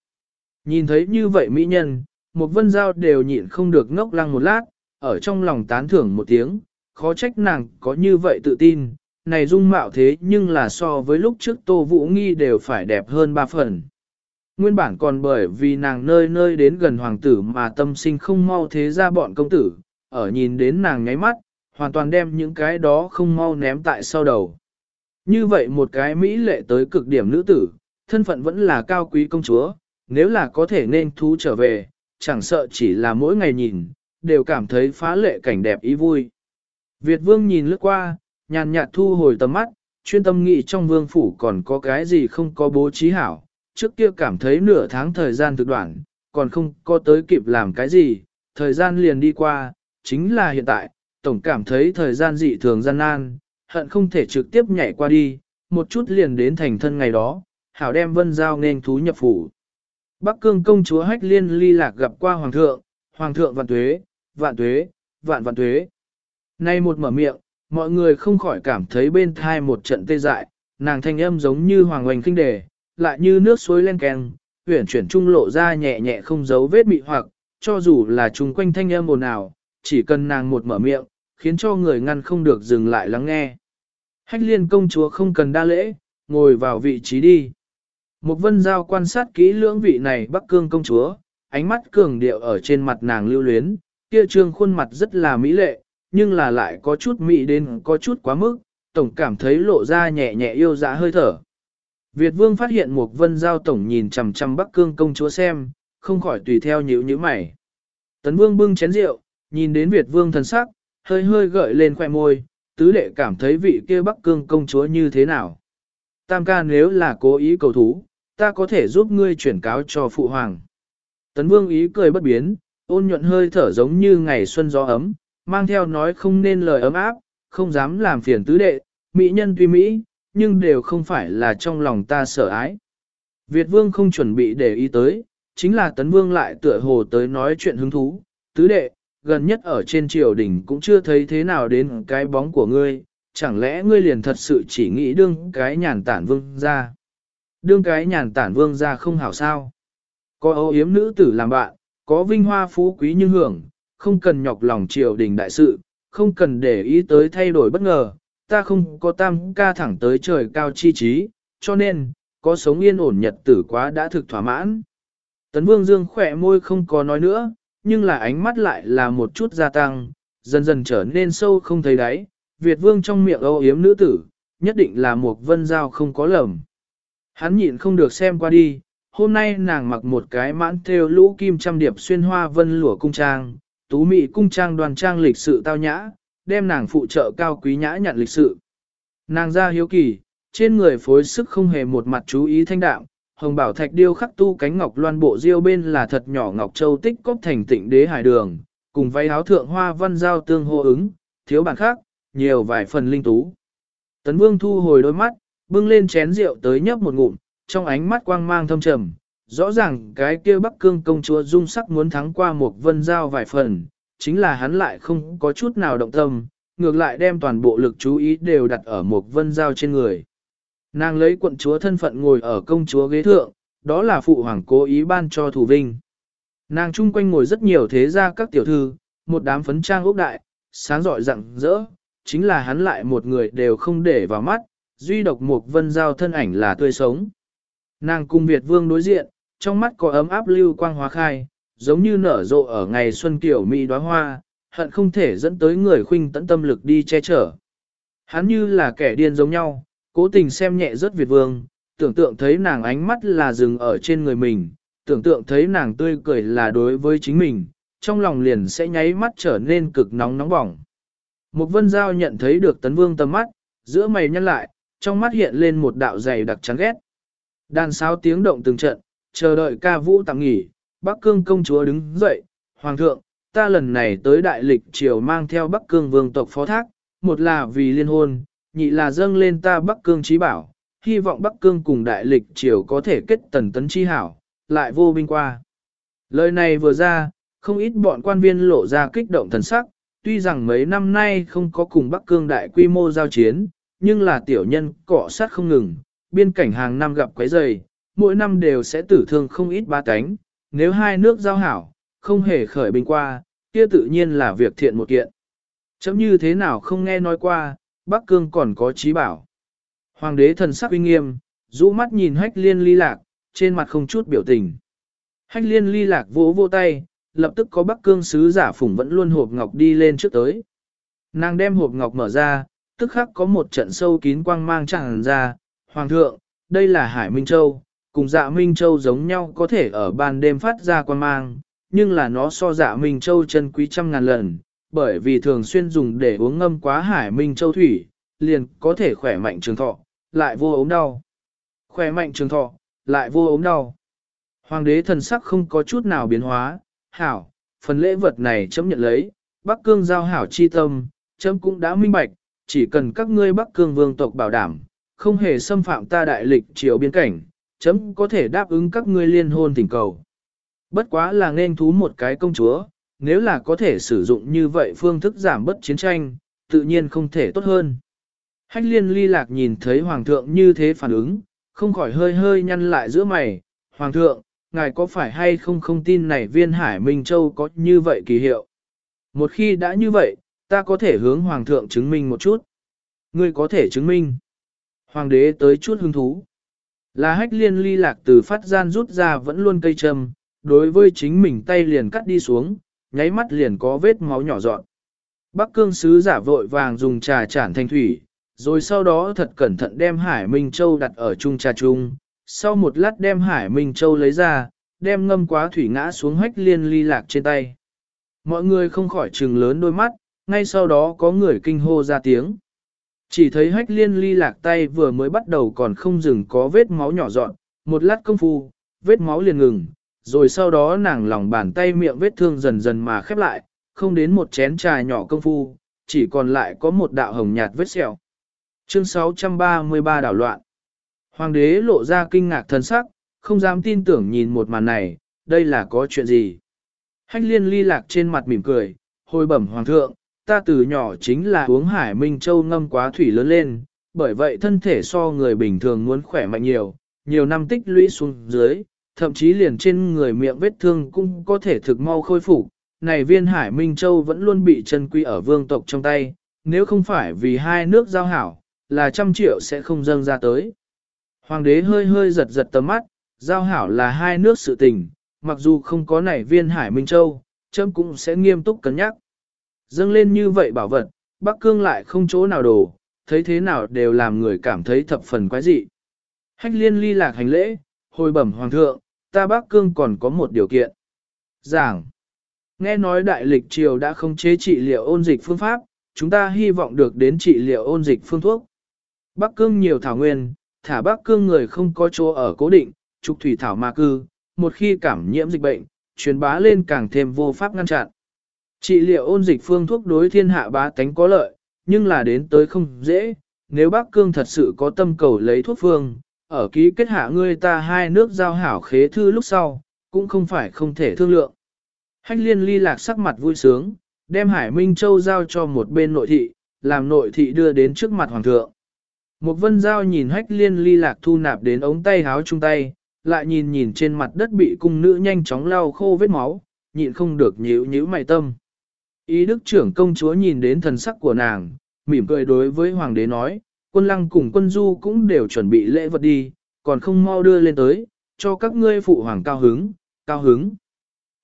Nhìn thấy như vậy mỹ nhân, một vân giao đều nhịn không được ngốc lăng một lát, ở trong lòng tán thưởng một tiếng, khó trách nàng có như vậy tự tin, này dung mạo thế nhưng là so với lúc trước Tô Vũ Nghi đều phải đẹp hơn ba phần. Nguyên bản còn bởi vì nàng nơi nơi đến gần hoàng tử mà tâm sinh không mau thế ra bọn công tử, ở nhìn đến nàng nháy mắt, hoàn toàn đem những cái đó không mau ném tại sau đầu. Như vậy một cái mỹ lệ tới cực điểm nữ tử, thân phận vẫn là cao quý công chúa, nếu là có thể nên thú trở về, chẳng sợ chỉ là mỗi ngày nhìn, đều cảm thấy phá lệ cảnh đẹp ý vui. Việt vương nhìn lướt qua, nhàn nhạt thu hồi tầm mắt, chuyên tâm nghĩ trong vương phủ còn có cái gì không có bố trí hảo, trước kia cảm thấy nửa tháng thời gian thực đoạn, còn không có tới kịp làm cái gì, thời gian liền đi qua, chính là hiện tại, tổng cảm thấy thời gian dị thường gian nan, hận không thể trực tiếp nhảy qua đi, một chút liền đến thành thân ngày đó, hảo đem vân giao nên thú nhập phủ. Bắc cương công chúa hách liên ly lạc gặp qua hoàng thượng, hoàng thượng vạn tuế, vạn tuế, vạn vạn tuế. Nay một mở miệng, mọi người không khỏi cảm thấy bên thai một trận tê dại, nàng thanh âm giống như hoàng hoành kinh đề, lại như nước suối len keng, huyển chuyển trung lộ ra nhẹ nhẹ không giấu vết mị hoặc, cho dù là chung quanh thanh âm ồn ào, chỉ cần nàng một mở miệng, khiến cho người ngăn không được dừng lại lắng nghe. Hách liên công chúa không cần đa lễ, ngồi vào vị trí đi. Một vân giao quan sát kỹ lưỡng vị này bắc cương công chúa, ánh mắt cường điệu ở trên mặt nàng lưu luyến, kia trương khuôn mặt rất là mỹ lệ, nhưng là lại có chút mỹ đến có chút quá mức, tổng cảm thấy lộ ra nhẹ nhẹ yêu dã hơi thở. Việt vương phát hiện một vân giao tổng nhìn chằm chằm bắc cương công chúa xem, không khỏi tùy theo nhíu nhíu mày. Tấn vương bưng chén rượu, nhìn đến Việt vương thần sắc, hơi hơi gợi lên khoẻ môi, tứ đệ cảm thấy vị kia bắc cương công chúa như thế nào. Tam ca nếu là cố ý cầu thú, ta có thể giúp ngươi chuyển cáo cho phụ hoàng. Tấn vương ý cười bất biến, ôn nhuận hơi thở giống như ngày xuân gió ấm, mang theo nói không nên lời ấm áp, không dám làm phiền tứ đệ, mỹ nhân tuy mỹ, nhưng đều không phải là trong lòng ta sợ ái. Việt vương không chuẩn bị để ý tới, chính là tấn vương lại tựa hồ tới nói chuyện hứng thú, tứ đệ, gần nhất ở trên triều đình cũng chưa thấy thế nào đến cái bóng của ngươi, chẳng lẽ ngươi liền thật sự chỉ nghĩ đương cái nhàn tản vương ra. Đương cái nhàn tản vương ra không hảo sao. Có ô yếm nữ tử làm bạn, có vinh hoa phú quý nhưng hưởng, không cần nhọc lòng triều đình đại sự, không cần để ý tới thay đổi bất ngờ, ta không có tam ca thẳng tới trời cao chi trí, cho nên, có sống yên ổn nhật tử quá đã thực thỏa mãn. Tấn Vương Dương khỏe môi không có nói nữa, nhưng là ánh mắt lại là một chút gia tăng, dần dần trở nên sâu không thấy đáy. Việt Vương trong miệng âu yếm nữ tử, nhất định là một vân giao không có lầm. Hắn nhịn không được xem qua đi, hôm nay nàng mặc một cái mãn theo lũ kim trăm điệp xuyên hoa vân lụa cung trang, tú mị cung trang đoàn trang lịch sự tao nhã, đem nàng phụ trợ cao quý nhã nhận lịch sự. Nàng ra hiếu kỳ, trên người phối sức không hề một mặt chú ý thanh đạm, hồng bảo thạch điêu khắc tu cánh ngọc loan bộ diêu bên là thật nhỏ ngọc châu tích cốc thành tịnh đế hải đường, cùng váy áo thượng hoa văn giao tương hô ứng, thiếu bản khác, nhiều vài phần linh tú. Tấn vương thu hồi đôi mắt, bưng lên chén rượu tới nhấp một ngụm, trong ánh mắt quang mang thâm trầm, rõ ràng cái kia bắc cương công chúa dung sắc muốn thắng qua một vân giao vài phần, chính là hắn lại không có chút nào động tâm, ngược lại đem toàn bộ lực chú ý đều đặt ở một vân giao trên người. Nàng lấy quận chúa thân phận ngồi ở công chúa ghế thượng, đó là phụ hoàng cố ý ban cho thủ vinh. Nàng chung quanh ngồi rất nhiều thế gia các tiểu thư, một đám phấn trang ốc đại, sáng rọi rạng rỡ, chính là hắn lại một người đều không để vào mắt, duy độc một vân giao thân ảnh là tươi sống. Nàng cung Việt vương đối diện, trong mắt có ấm áp lưu quang hóa khai, giống như nở rộ ở ngày xuân kiểu mỹ đóa hoa, hận không thể dẫn tới người khuynh tận tâm lực đi che chở. Hắn như là kẻ điên giống nhau, cố tình xem nhẹ rất Việt vương, tưởng tượng thấy nàng ánh mắt là dừng ở trên người mình, tưởng tượng thấy nàng tươi cười là đối với chính mình, trong lòng liền sẽ nháy mắt trở nên cực nóng nóng bỏng. Một vân giao nhận thấy được tấn vương tầm mắt, giữa mày nhăn lại, trong mắt hiện lên một đạo dày đặc chán ghét. Đàn sáo tiếng động từng trận, chờ đợi ca vũ tạm nghỉ, Bắc Cương công chúa đứng dậy, Hoàng thượng, ta lần này tới đại lịch triều mang theo Bắc Cương vương tộc phó thác, một là vì liên hôn, nhị là dâng lên ta Bắc Cương trí bảo, hy vọng Bắc Cương cùng đại lịch triều có thể kết tần tấn chi hảo, lại vô binh qua. Lời này vừa ra, không ít bọn quan viên lộ ra kích động thần sắc, tuy rằng mấy năm nay không có cùng Bắc Cương đại quy mô giao chiến, nhưng là tiểu nhân cọ sát không ngừng, biên cảnh hàng năm gặp quấy rầy, mỗi năm đều sẽ tử thương không ít ba cánh, nếu hai nước giao hảo, không hề khởi binh qua, kia tự nhiên là việc thiện một kiện. Chấm như thế nào không nghe nói qua, Bắc Cương còn có trí bảo. Hoàng đế thần sắc uy nghiêm, rũ mắt nhìn hách liên ly lạc, trên mặt không chút biểu tình. Hách liên ly lạc vỗ vô tay, lập tức có Bắc Cương sứ giả phủng vẫn luôn hộp ngọc đi lên trước tới. Nàng đem hộp ngọc mở ra, tức khắc có một trận sâu kín quang mang tràn ra. Hoàng thượng, đây là Hải Minh Châu, cùng dạ Minh Châu giống nhau có thể ở ban đêm phát ra quang mang, nhưng là nó so dạ Minh Châu chân quý trăm ngàn lần, bởi vì thường xuyên dùng để uống ngâm quá Hải Minh Châu thủy, liền có thể khỏe mạnh trường thọ, lại vô ốm đau. Khỏe mạnh trường thọ, lại vô ốm đau. Hoàng đế thần sắc không có chút nào biến hóa, hảo, phần lễ vật này chấm nhận lấy, Bắc Cương giao hảo chi tâm, chấm cũng đã minh bạch, chỉ cần các ngươi Bắc Cương vương tộc bảo đảm, không hề xâm phạm ta đại lịch triều biên cảnh, chấm có thể đáp ứng các ngươi liên hôn tình cầu. Bất quá là nên thú một cái công chúa, nếu là có thể sử dụng như vậy phương thức giảm bất chiến tranh, tự nhiên không thể tốt hơn. Hách liên ly lạc nhìn thấy hoàng thượng như thế phản ứng, không khỏi hơi hơi nhăn lại giữa mày, hoàng thượng, ngài có phải hay không không tin này viên hải Minh Châu có như vậy kỳ hiệu? Một khi đã như vậy, ta có thể hướng hoàng thượng chứng minh một chút. Ngươi có thể chứng minh. Hoàng đế tới chút hứng thú. Là hách liên ly lạc từ phát gian rút ra vẫn luôn cây châm, đối với chính mình tay liền cắt đi xuống, nháy mắt liền có vết máu nhỏ dọn. Bắc cương sứ giả vội vàng dùng trà chản thanh thủy, rồi sau đó thật cẩn thận đem Hải Minh Châu đặt ở chung trà chung, sau một lát đem Hải Minh Châu lấy ra, đem ngâm quá thủy ngã xuống hách liên ly lạc trên tay. Mọi người không khỏi trừng lớn đôi mắt, ngay sau đó có người kinh hô ra tiếng. Chỉ thấy hách liên ly lạc tay vừa mới bắt đầu còn không dừng có vết máu nhỏ dọn, một lát công phu, vết máu liền ngừng, rồi sau đó nàng lòng bàn tay miệng vết thương dần dần mà khép lại, không đến một chén trà nhỏ công phu, chỉ còn lại có một đạo hồng nhạt vết sẹo. Chương 633 đảo loạn. Hoàng đế lộ ra kinh ngạc thần sắc, không dám tin tưởng nhìn một màn này, đây là có chuyện gì. Hách liên ly lạc trên mặt mỉm cười, hồi bẩm hoàng thượng, ta từ nhỏ chính là uống hải minh châu ngâm quá thủy lớn lên, bởi vậy thân thể so người bình thường muốn khỏe mạnh nhiều, nhiều năm tích lũy xuống dưới, thậm chí liền trên người miệng vết thương cũng có thể thực mau khôi phục. Này viên hải minh châu vẫn luôn bị chân quy ở vương tộc trong tay, nếu không phải vì hai nước giao hảo, là trăm triệu sẽ không dâng ra tới. Hoàng đế hơi hơi giật giật tầm mắt, giao hảo là hai nước sự tình, mặc dù không có nảy viên hải Minh Châu, chấm cũng sẽ nghiêm túc cân nhắc. Dâng lên như vậy bảo vật, Bắc Cương lại không chỗ nào đổ, thấy thế nào đều làm người cảm thấy thập phần quái dị. Hách liên ly lạc hành lễ, hồi bẩm hoàng thượng, ta Bắc Cương còn có một điều kiện. Giảng, nghe nói đại lịch triều đã không chế trị liệu ôn dịch phương pháp, chúng ta hy vọng được đến trị liệu ôn dịch phương thuốc. Bắc Cương nhiều thảo nguyên, thả Bắc Cương người không có chỗ ở cố định, trục thủy thảo ma cư, một khi cảm nhiễm dịch bệnh, truyền bá lên càng thêm vô pháp ngăn chặn. Trị liệu ôn dịch phương thuốc đối thiên hạ bá tánh có lợi, nhưng là đến tới không dễ, nếu Bắc Cương thật sự có tâm cầu lấy thuốc phương, ở ký kết hạ ngươi ta hai nước giao hảo khế thư lúc sau, cũng không phải không thể thương lượng. Hách liên ly lạc sắc mặt vui sướng, đem Hải Minh Châu giao cho một bên nội thị, làm nội thị đưa đến trước mặt hoàng thượng. Một vân giao nhìn hách liên ly lạc thu nạp đến ống tay háo chung tay, lại nhìn nhìn trên mặt đất bị cung nữ nhanh chóng lau khô vết máu, nhịn không được nhíu nhíu mày tâm. Ý đức trưởng công chúa nhìn đến thần sắc của nàng, mỉm cười đối với hoàng đế nói, quân lăng cùng quân du cũng đều chuẩn bị lễ vật đi, còn không mau đưa lên tới, cho các ngươi phụ hoàng cao hứng, cao hứng.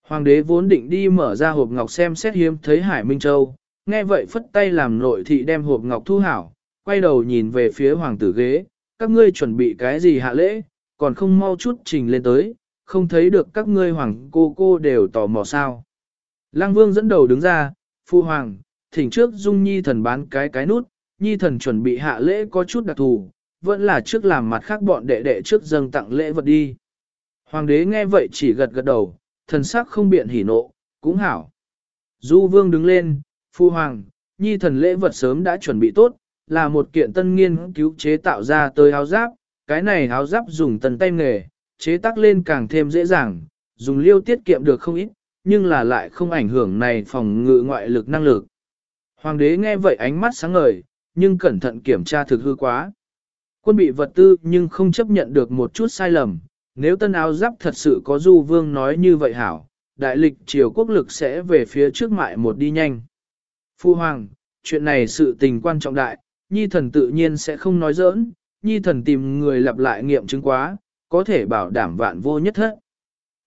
Hoàng đế vốn định đi mở ra hộp ngọc xem xét hiếm thấy Hải Minh Châu, nghe vậy phất tay làm nội thị đem hộp ngọc thu hảo, quay đầu nhìn về phía hoàng tử ghế, các ngươi chuẩn bị cái gì hạ lễ, còn không mau chút trình lên tới, không thấy được các ngươi hoàng cô cô đều tò mò sao. Lăng vương dẫn đầu đứng ra, phu hoàng, thỉnh trước dung nhi thần bán cái cái nút, nhi thần chuẩn bị hạ lễ có chút đặc thù, vẫn là trước làm mặt khác bọn đệ đệ trước dâng tặng lễ vật đi. Hoàng đế nghe vậy chỉ gật gật đầu, thần sắc không biện hỉ nộ, cũng hảo. Du vương đứng lên, phu hoàng, nhi thần lễ vật sớm đã chuẩn bị tốt, là một kiện tân nghiên cứu chế tạo ra tới áo giáp, cái này áo giáp dùng tần tay nghề, chế tác lên càng thêm dễ dàng, dùng liêu tiết kiệm được không ít, nhưng là lại không ảnh hưởng này phòng ngự ngoại lực năng lực. Hoàng đế nghe vậy ánh mắt sáng ngời, nhưng cẩn thận kiểm tra thực hư quá. Quân bị vật tư nhưng không chấp nhận được một chút sai lầm, nếu tân áo giáp thật sự có du vương nói như vậy hảo, đại lịch triều quốc lực sẽ về phía trước mại một đi nhanh. Phu Hoàng, chuyện này sự tình quan trọng đại, nhi thần tự nhiên sẽ không nói giỡn, nhi thần tìm người lặp lại nghiệm chứng quá, có thể bảo đảm vạn vô nhất thất.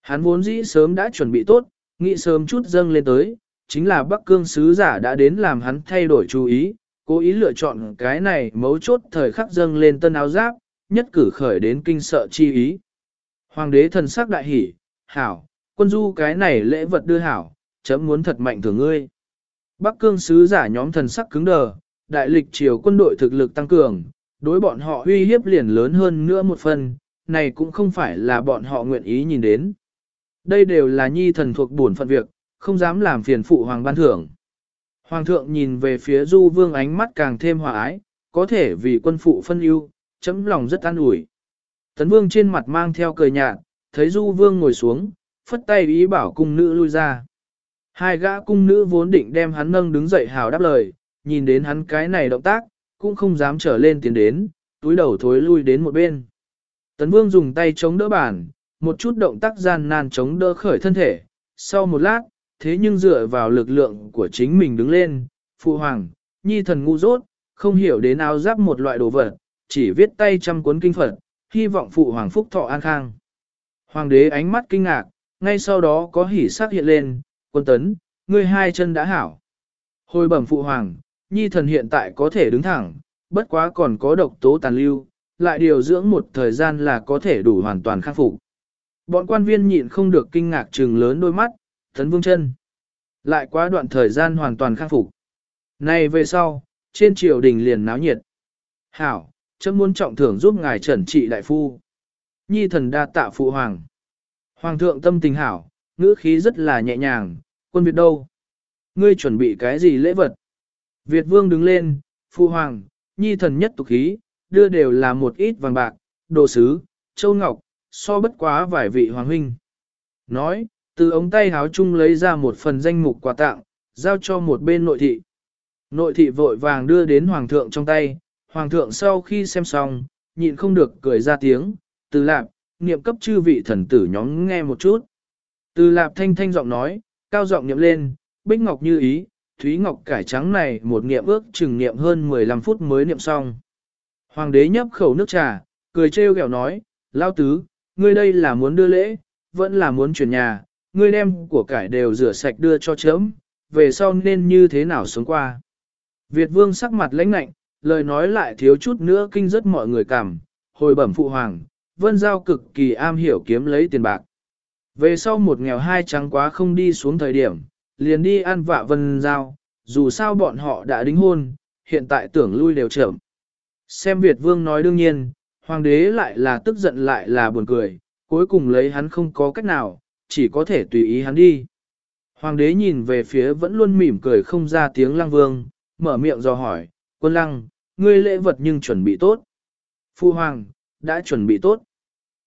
Hắn vốn dĩ sớm đã chuẩn bị tốt, nghĩ sớm chút dâng lên tới, chính là Bắc Cương sứ giả đã đến làm hắn thay đổi chú ý, cố ý lựa chọn cái này mấu chốt thời khắc dâng lên tân áo giáp, nhất cử khởi đến kinh sợ chi ý. Hoàng đế thần sắc đại hỉ, hảo, quân du cái này lễ vật đưa hảo, chấm muốn thật mạnh thưởng ngươi. Bắc cương sứ giả nhóm thần sắc cứng đờ, đại lịch triều quân đội thực lực tăng cường, đối bọn họ uy hiếp liền lớn hơn nữa một phần, này cũng không phải là bọn họ nguyện ý nhìn đến. Đây đều là nhi thần thuộc bổn phận việc, không dám làm phiền phụ hoàng ban thưởng. Hoàng thượng nhìn về phía du vương ánh mắt càng thêm hòa ái, có thể vì quân phụ phân ưu, chấm lòng rất an ủi. Tấn vương trên mặt mang theo cười nhạt, thấy du vương ngồi xuống, phất tay ý bảo cung nữ lui ra. Hai gã cung nữ vốn định đem hắn nâng đứng dậy hào đáp lời, nhìn đến hắn cái này động tác, cũng không dám trở lên tiến đến, túi đầu thối lui đến một bên. Tấn vương dùng tay chống đỡ bàn, một chút động tác gian nan chống đỡ khởi thân thể, sau một lát, thế nhưng dựa vào lực lượng của chính mình đứng lên, phụ hoàng, nhi thần ngu dốt, không hiểu đến áo giáp một loại đồ vật, chỉ viết tay trăm cuốn kinh Phật, hy vọng phụ hoàng phúc thọ an khang. Hoàng đế ánh mắt kinh ngạc, ngay sau đó có hỉ sắc hiện lên, quân tấn, ngươi hai chân đã hảo. Hồi bẩm phụ hoàng, nhi thần hiện tại có thể đứng thẳng, bất quá còn có độc tố tàn lưu, lại điều dưỡng một thời gian là có thể đủ hoàn toàn khắc phục. Bọn quan viên nhịn không được kinh ngạc trừng lớn đôi mắt, thấn vương chân. Lại quá đoạn thời gian hoàn toàn khắc phục. Này về sau, trên triều đình liền náo nhiệt. Hảo, chấm muốn trọng thưởng giúp ngài trần trị đại phu. Nhi thần đa tạ phụ hoàng. Hoàng thượng tâm tình hảo, ngữ khí rất là nhẹ nhàng, quân Việt đâu? Ngươi chuẩn bị cái gì lễ vật? Việt vương đứng lên, phụ hoàng, nhi thần nhất tục khí, đưa đều là một ít vàng bạc, đồ sứ, châu ngọc, so bất quá vài vị hoàng huynh. Nói, từ ống tay háo chung lấy ra một phần danh mục quà tặng, giao cho một bên nội thị. Nội thị vội vàng đưa đến hoàng thượng trong tay, hoàng thượng sau khi xem xong, nhịn không được cười ra tiếng, từ lạp, niệm cấp chư vị thần tử nhóm nghe một chút. Từ lạp thanh thanh giọng nói, cao giọng niệm lên, bích ngọc như ý, thúy ngọc cải trắng này một niệm ước chừng niệm hơn 15 phút mới niệm xong. Hoàng đế nhấp khẩu nước trà, cười trêu ghẹo nói, lao tứ, ngươi đây là muốn đưa lễ, vẫn là muốn chuyển nhà, ngươi đem của cải đều rửa sạch đưa cho chấm, về sau nên như thế nào sống qua. Việt vương sắc mặt lãnh lạnh, lời nói lại thiếu chút nữa kinh rất mọi người cảm, hồi bẩm phụ hoàng, vân giao cực kỳ am hiểu kiếm lấy tiền bạc. Về sau một nghèo hai trắng quá không đi xuống thời điểm, liền đi ăn vạ vân giao, dù sao bọn họ đã đính hôn, hiện tại tưởng lui đều chậm. Xem Việt vương nói đương nhiên, hoàng đế lại là tức giận lại là buồn cười, cuối cùng lấy hắn không có cách nào, chỉ có thể tùy ý hắn đi. Hoàng đế nhìn về phía vẫn luôn mỉm cười không ra tiếng lăng vương, mở miệng do hỏi, quân lăng, ngươi lễ vật nhưng chuẩn bị tốt. Phu hoàng, đã chuẩn bị tốt.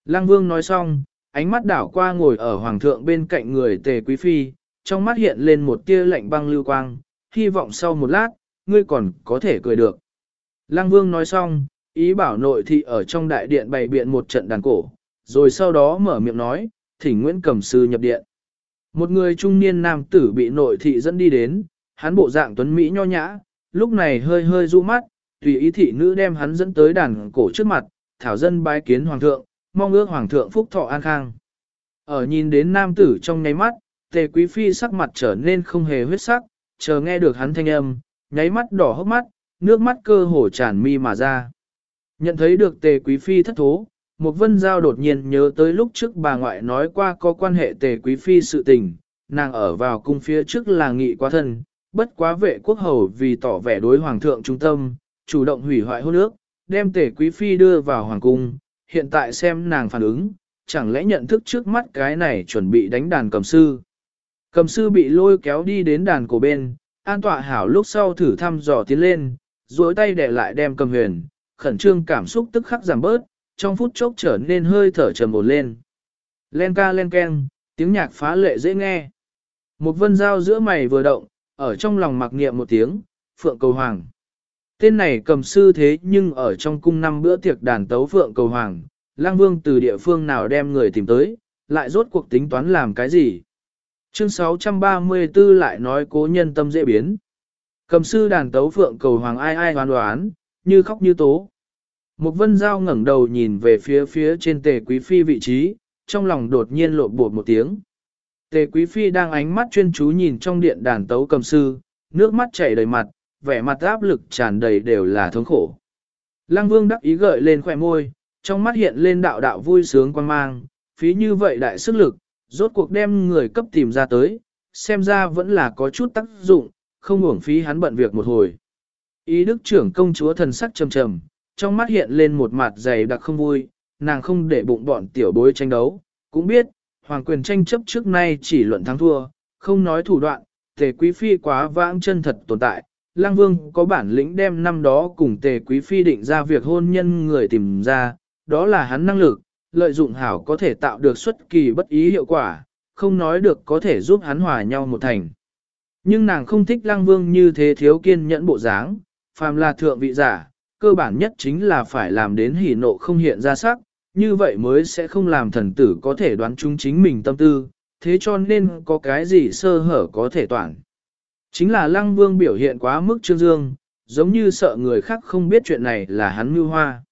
Lăng vương nói xong, ánh mắt đảo qua ngồi ở hoàng thượng bên cạnh người tề quý phi, trong mắt hiện lên một tia lạnh băng lưu quang, hy vọng sau một lát, ngươi còn có thể cười được. Lăng vương nói xong, ý bảo nội thị ở trong đại điện bày biện một trận đàn cổ, rồi sau đó mở miệng nói, thỉnh Nguyễn Cẩm Sư nhập điện. Một người trung niên nam tử bị nội thị dẫn đi đến, hắn bộ dạng tuấn Mỹ nho nhã, lúc này hơi hơi du mắt, tùy ý thị nữ đem hắn dẫn tới đàn cổ trước mặt, thảo dân bái kiến hoàng thượng, mong ước hoàng thượng phúc thọ an khang. Ở nhìn đến nam tử trong nháy mắt, tề quý phi sắc mặt trở nên không hề huyết sắc, chờ nghe được hắn thanh âm, nháy mắt đỏ hốc mắt, nước mắt cơ hồ tràn mi mà ra. Nhận thấy được tề quý phi thất thố, một vân giao đột nhiên nhớ tới lúc trước bà ngoại nói qua có quan hệ tề quý phi sự tình, nàng ở vào cung phía trước là nghị quá thân, bất quá vệ quốc hầu vì tỏ vẻ đối hoàng thượng trung tâm, chủ động hủy hoại hôn ước, đem tề quý phi đưa vào hoàng cung, hiện tại xem nàng phản ứng, chẳng lẽ nhận thức trước mắt cái này chuẩn bị đánh đàn cầm sư. Cầm sư bị lôi kéo đi đến đàn cổ bên, an tọa hảo lúc sau thử thăm dò tiến lên, duỗi tay để lại đem cầm huyền, khẩn trương cảm xúc tức khắc giảm bớt, trong phút chốc trở nên hơi thở trầm ổn lên. Len ca len ken, tiếng nhạc phá lệ dễ nghe. Một vân dao giữa mày vừa động, ở trong lòng mặc niệm một tiếng, Phượng Cầu Hoàng. Tên này cầm sư thế nhưng ở trong cung năm bữa tiệc đàn tấu Phượng Cầu Hoàng, lang vương từ địa phương nào đem người tìm tới, lại rốt cuộc tính toán làm cái gì. Chương 634 lại nói cố nhân tâm dễ biến. Cầm sư đàn tấu Phượng Cầu Hoàng ai ai hoán đoán, như khóc như tố. Một vân giao ngẩng đầu nhìn về phía phía trên tề quý phi vị trí, trong lòng đột nhiên lộ bột một tiếng. Tề quý phi đang ánh mắt chuyên chú nhìn trong điện đàn tấu cầm sư, nước mắt chảy đầy mặt, vẻ mặt áp lực tràn đầy đều là thống khổ. Lăng vương đắc ý gợi lên khỏe môi, trong mắt hiện lên đạo đạo vui sướng quan mang, phí như vậy đại sức lực, rốt cuộc đem người cấp tìm ra tới, xem ra vẫn là có chút tác dụng, không uổng phí hắn bận việc một hồi. Ý đức trưởng công chúa thần sắc trầm trầm, trong mắt hiện lên một mặt dày đặc không vui, nàng không để bụng bọn tiểu bối tranh đấu, cũng biết, hoàng quyền tranh chấp trước nay chỉ luận thắng thua, không nói thủ đoạn, tề quý phi quá vãng chân thật tồn tại. Lang Vương có bản lĩnh đem năm đó cùng tề quý phi định ra việc hôn nhân người tìm ra, đó là hắn năng lực, lợi dụng hảo có thể tạo được xuất kỳ bất ý hiệu quả, không nói được có thể giúp hắn hòa nhau một thành. Nhưng nàng không thích Lăng Vương như thế thiếu kiên nhẫn bộ dáng, phàm là thượng vị giả, cơ bản nhất chính là phải làm đến hỉ nộ không hiện ra sắc, như vậy mới sẽ không làm thần tử có thể đoán chúng chính mình tâm tư, thế cho nên có cái gì sơ hở có thể toàn. Chính là Lăng Vương biểu hiện quá mức trương dương, giống như sợ người khác không biết chuyện này là hắn mưu hoa.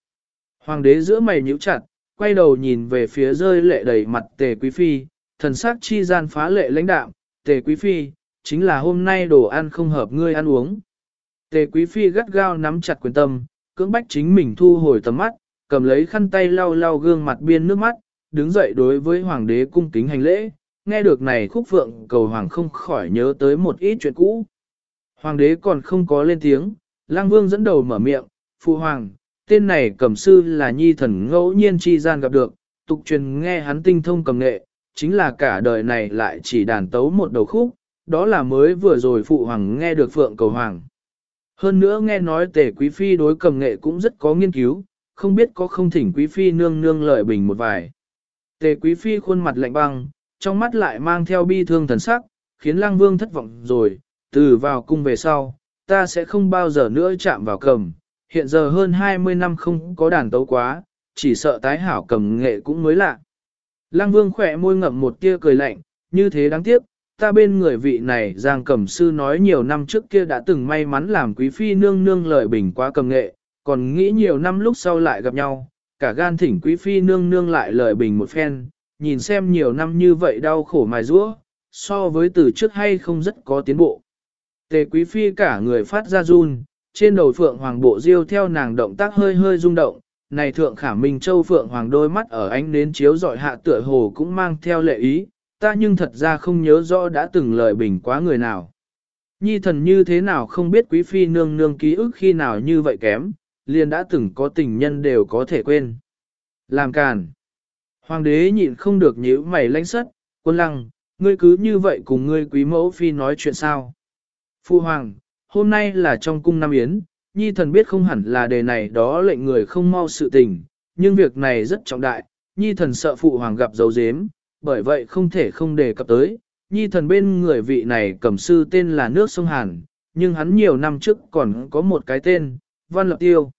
Hoàng đế giữa mày nhíu chặt, quay đầu nhìn về phía rơi lệ đầy mặt tề quý phi, thần sắc chi gian phá lệ lãnh đạm, tề quý phi, chính là hôm nay đồ ăn không hợp ngươi ăn uống. Tề quý phi gắt gao nắm chặt quyền tâm, cưỡng bách chính mình thu hồi tầm mắt, cầm lấy khăn tay lau lau gương mặt biên nước mắt, đứng dậy đối với hoàng đế cung kính hành lễ, nghe được này khúc phượng cầu hoàng không khỏi nhớ tới một ít chuyện cũ. Hoàng đế còn không có lên tiếng, lang vương dẫn đầu mở miệng, phụ hoàng, tên này cầm sư là nhi thần ngẫu nhiên chi gian gặp được, tục truyền nghe hắn tinh thông cầm nghệ, chính là cả đời này lại chỉ đàn tấu một đầu khúc, đó là mới vừa rồi phụ hoàng nghe được phượng cầu hoàng. Hơn nữa nghe nói tề quý phi đối cầm nghệ cũng rất có nghiên cứu, không biết có không thỉnh quý phi nương nương lợi bình một vài. Tề quý phi khuôn mặt lạnh băng, trong mắt lại mang theo bi thương thần sắc, khiến lang vương thất vọng rồi, từ vào cung về sau, ta sẽ không bao giờ nữa chạm vào cầm, hiện giờ hơn 20 năm không có đàn tấu quá, chỉ sợ tái hảo cầm nghệ cũng mới lạ. Lăng vương khỏe môi ngậm một tia cười lạnh, như thế đáng tiếc, ta bên người vị này Giang Cẩm Sư nói nhiều năm trước kia đã từng may mắn làm quý phi nương nương lợi bình quá cầm nghệ, còn nghĩ nhiều năm lúc sau lại gặp nhau, cả gan thỉnh quý phi nương nương lại lợi bình một phen, nhìn xem nhiều năm như vậy đau khổ mài rũa, so với từ trước hay không rất có tiến bộ. Tề quý phi cả người phát ra run, trên đầu phượng hoàng bộ diêu theo nàng động tác hơi hơi rung động, này thượng khả minh châu phượng hoàng đôi mắt ở ánh nến chiếu dọi hạ tựa hồ cũng mang theo lệ ý, ta nhưng thật ra không nhớ rõ đã từng lời bình quá người nào. Nhi thần như thế nào không biết quý phi nương nương ký ức khi nào như vậy kém, liền đã từng có tình nhân đều có thể quên. Làm càn. Hoàng đế nhịn không được nhíu mày lãnh sất, quân lăng, ngươi cứ như vậy cùng ngươi quý mẫu phi nói chuyện sao. Phu hoàng, hôm nay là trong cung Nam Yến, nhi thần biết không hẳn là đề này đó lệnh người không mau sự tình, nhưng việc này rất trọng đại, nhi thần sợ phụ hoàng gặp dấu dếm, bởi vậy không thể không đề cập tới. Nhi thần bên người vị này cầm sư tên là nước sông Hàn, nhưng hắn nhiều năm trước còn có một cái tên, Văn Lập Tiêu.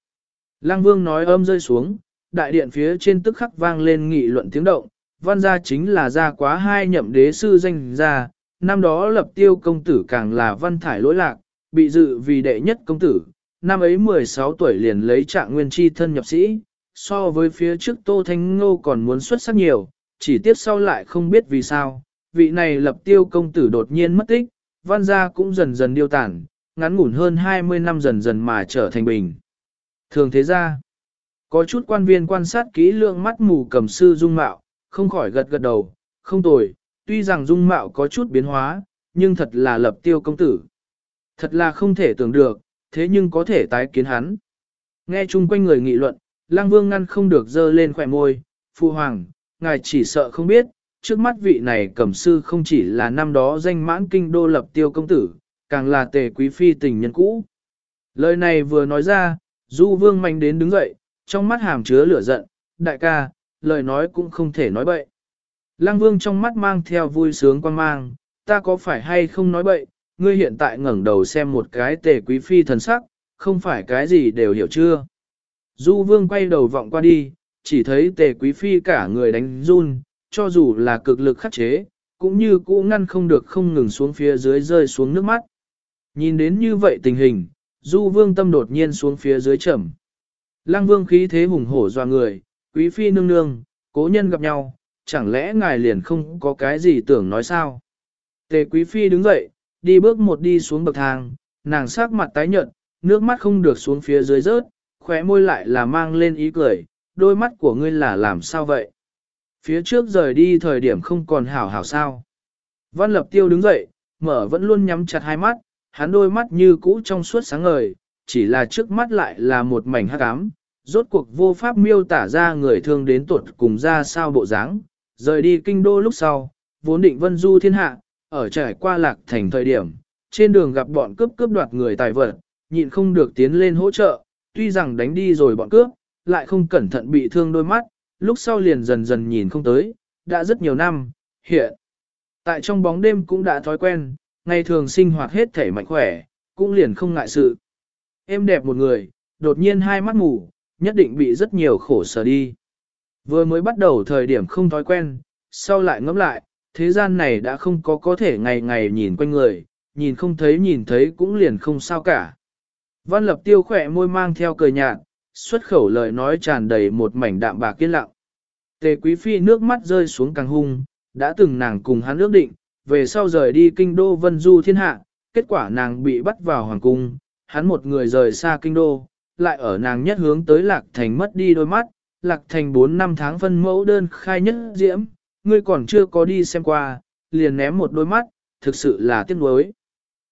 Lăng Vương nói âm rơi xuống, đại điện phía trên tức khắc vang lên nghị luận tiếng động, văn gia chính là gia quá hai nhậm đế sư danh gia, năm đó Lập Tiêu công tử càng là văn thải lỗi lạc, bị dự vì đệ nhất công tử, năm ấy 16 tuổi liền lấy trạng nguyên chi thân nhập sĩ, so với phía trước Tô Thanh Ngô còn muốn xuất sắc nhiều, chỉ tiếp sau lại không biết vì sao, vị này lập tiêu công tử đột nhiên mất tích, văn gia cũng dần dần điêu tản, ngắn ngủn hơn 20 năm dần dần mà trở thành bình. Thường thế ra, có chút quan viên quan sát kỹ lượng mắt mù cầm sư dung mạo, không khỏi gật gật đầu, không tồi, tuy rằng dung mạo có chút biến hóa, nhưng thật là lập tiêu công tử. Thật là không thể tưởng được, thế nhưng có thể tái kiến hắn. Nghe chung quanh người nghị luận, lang vương ngăn không được dơ lên khỏe môi, phu hoàng, ngài chỉ sợ không biết, trước mắt vị này cẩm sư không chỉ là năm đó danh mãn kinh đô lập tiêu công tử, càng là tề quý phi tình nhân cũ. Lời này vừa nói ra, du vương mạnh đến đứng dậy, trong mắt hàm chứa lửa giận, đại ca, lời nói cũng không thể nói bậy. Lăng vương trong mắt mang theo vui sướng quan mang, ta có phải hay không nói bậy, ngươi hiện tại ngẩng đầu xem một cái tề quý phi thần sắc, không phải cái gì đều hiểu chưa. Du vương quay đầu vọng qua đi, chỉ thấy tề quý phi cả người đánh run, cho dù là cực lực khắc chế, cũng như cũ ngăn không được không ngừng xuống phía dưới rơi xuống nước mắt. Nhìn đến như vậy tình hình, du vương tâm đột nhiên xuống phía dưới trầm. Lăng vương khí thế hùng hổ doa người, quý phi nương nương, cố nhân gặp nhau, chẳng lẽ ngài liền không có cái gì tưởng nói sao? Tề quý phi đứng dậy, đi bước một đi xuống bậc thang, nàng sắc mặt tái nhợt, nước mắt không được xuống phía dưới rớt, khóe môi lại là mang lên ý cười, đôi mắt của ngươi là làm sao vậy? Phía trước rời đi thời điểm không còn hảo hảo sao? Văn lập tiêu đứng dậy, mở vẫn luôn nhắm chặt hai mắt, hắn đôi mắt như cũ trong suốt sáng ngời, chỉ là trước mắt lại là một mảnh hắc ám, rốt cuộc vô pháp miêu tả ra người thương đến tuột cùng ra sao bộ dáng. Rời đi kinh đô lúc sau, vốn định vân du thiên hạ, ở trải qua lạc thành thời điểm, trên đường gặp bọn cướp cướp đoạt người tài vật, nhịn không được tiến lên hỗ trợ, tuy rằng đánh đi rồi bọn cướp, lại không cẩn thận bị thương đôi mắt, lúc sau liền dần dần nhìn không tới, đã rất nhiều năm, hiện. Tại trong bóng đêm cũng đã thói quen, ngày thường sinh hoạt hết thể mạnh khỏe, cũng liền không ngại sự. Em đẹp một người, đột nhiên hai mắt mù, nhất định bị rất nhiều khổ sở đi. Vừa mới bắt đầu thời điểm không thói quen, sau lại ngẫm lại, thế gian này đã không có có thể ngày ngày nhìn quanh người, nhìn không thấy nhìn thấy cũng liền không sao cả. Văn lập tiêu khỏe môi mang theo cười nhạt, xuất khẩu lời nói tràn đầy một mảnh đạm bạc kiên lặng. Tề quý phi nước mắt rơi xuống càng hung, đã từng nàng cùng hắn ước định, về sau rời đi kinh đô vân du thiên hạ, kết quả nàng bị bắt vào hoàng cung, hắn một người rời xa kinh đô, lại ở nàng nhất hướng tới lạc thành mất đi đôi mắt, lạc thành 4 năm tháng phân mẫu đơn khai nhất diễm, ngươi còn chưa có đi xem qua, liền ném một đôi mắt, thực sự là tiếc nuối.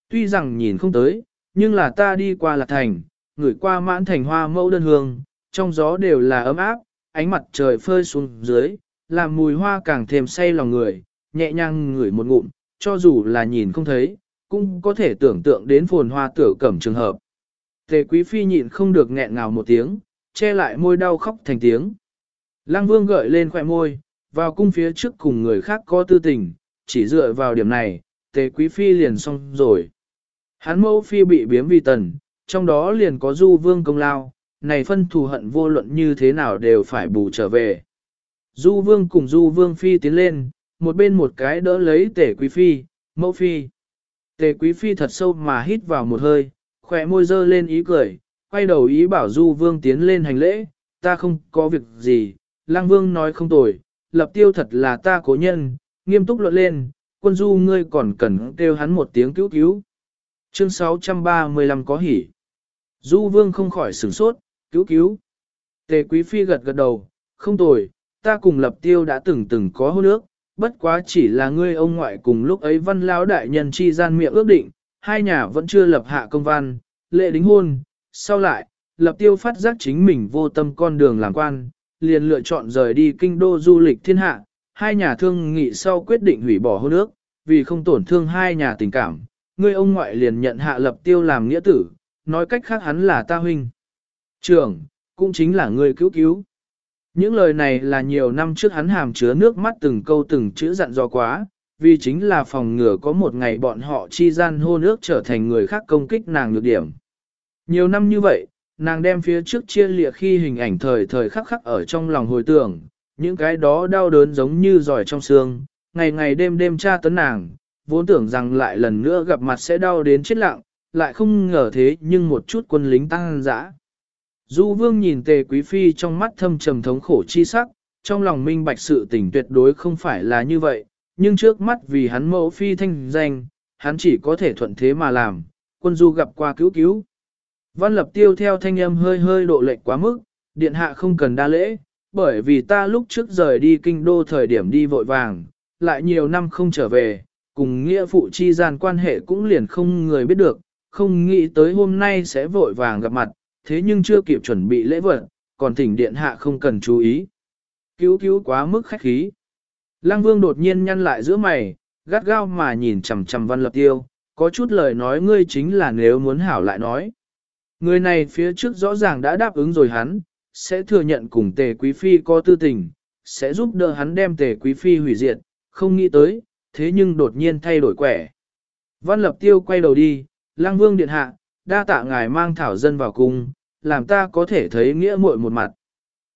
Tuy rằng nhìn không tới, nhưng là ta đi qua lạc thành, ngửi qua mãn thành hoa mẫu đơn hương, trong gió đều là ấm áp, ánh mặt trời phơi xuống dưới, làm mùi hoa càng thêm say lòng người, nhẹ nhàng ngửi một ngụm, cho dù là nhìn không thấy, cũng có thể tưởng tượng đến phồn hoa tử cẩm trường hợp. Tề quý phi nhịn không được nghẹn ngào một tiếng, che lại môi đau khóc thành tiếng. Lăng vương gợi lên khỏe môi, vào cung phía trước cùng người khác có tư tình, chỉ dựa vào điểm này, tề quý phi liền xong rồi. Hắn mẫu phi bị biếm vì tần, trong đó liền có du vương công lao, này phân thù hận vô luận như thế nào đều phải bù trở về. Du vương cùng du vương phi tiến lên, một bên một cái đỡ lấy tể quý phi, mẫu phi. Tề quý phi thật sâu mà hít vào một hơi, khỏe môi dơ lên ý cười, quay đầu ý bảo du vương tiến lên hành lễ, ta không có việc gì, lang vương nói không tồi, lập tiêu thật là ta cố nhân, nghiêm túc luận lên, quân du ngươi còn cần kêu hắn một tiếng cứu cứu. Chương 635 có hỉ. Du vương không khỏi sửng sốt, cứu cứu. Tề quý phi gật gật đầu, không tồi, ta cùng lập tiêu đã từng từng có hôn ước, bất quá chỉ là ngươi ông ngoại cùng lúc ấy văn lão đại nhân chi gian miệng ước định, hai nhà vẫn chưa lập hạ công văn, lệ đính hôn, sau lại, lập tiêu phát giác chính mình vô tâm con đường làm quan, liền lựa chọn rời đi kinh đô du lịch thiên hạ, hai nhà thương nghị sau quyết định hủy bỏ hôn ước, vì không tổn thương hai nhà tình cảm, ngươi ông ngoại liền nhận hạ lập tiêu làm nghĩa tử, nói cách khác hắn là ta huynh. Trưởng, cũng chính là người cứu cứu. Những lời này là nhiều năm trước hắn hàm chứa nước mắt từng câu từng chữ dặn dò quá, vì chính là phòng ngừa có một ngày bọn họ chi gian hô nước trở thành người khác công kích nàng nhược điểm. Nhiều năm như vậy, nàng đem phía trước chia lịa khi hình ảnh thời thời khắc khắc ở trong lòng hồi tưởng, những cái đó đau đớn giống như giỏi trong xương, ngày ngày đêm đêm tra tấn nàng, vốn tưởng rằng lại lần nữa gặp mặt sẽ đau đến chết lặng, lại không ngờ thế nhưng một chút quân lính tăng dã. Du vương nhìn tề quý phi trong mắt thâm trầm thống khổ chi sắc, trong lòng minh bạch sự tình tuyệt đối không phải là như vậy, nhưng trước mắt vì hắn mẫu phi thanh danh, hắn chỉ có thể thuận thế mà làm, quân du gặp qua cứu cứu. Văn lập tiêu theo thanh âm hơi hơi độ lệch quá mức, điện hạ không cần đa lễ, bởi vì ta lúc trước rời đi kinh đô thời điểm đi vội vàng, lại nhiều năm không trở về, cùng nghĩa phụ chi gian quan hệ cũng liền không người biết được, không nghĩ tới hôm nay sẽ vội vàng gặp mặt, thế nhưng chưa kịp chuẩn bị lễ vật, còn thỉnh điện hạ không cần chú ý. Cứu cứu quá mức khách khí. Lăng vương đột nhiên nhăn lại giữa mày, gắt gao mà nhìn chằm chằm văn lập tiêu, có chút lời nói ngươi chính là nếu muốn hảo lại nói. Người này phía trước rõ ràng đã đáp ứng rồi hắn, sẽ thừa nhận cùng tề quý phi có tư tình, sẽ giúp đỡ hắn đem tề quý phi hủy diệt, không nghĩ tới, thế nhưng đột nhiên thay đổi quẻ. Văn lập tiêu quay đầu đi, lang vương điện hạ, đa tạ ngài mang thảo dân vào cung, làm ta có thể thấy nghĩa muội một mặt.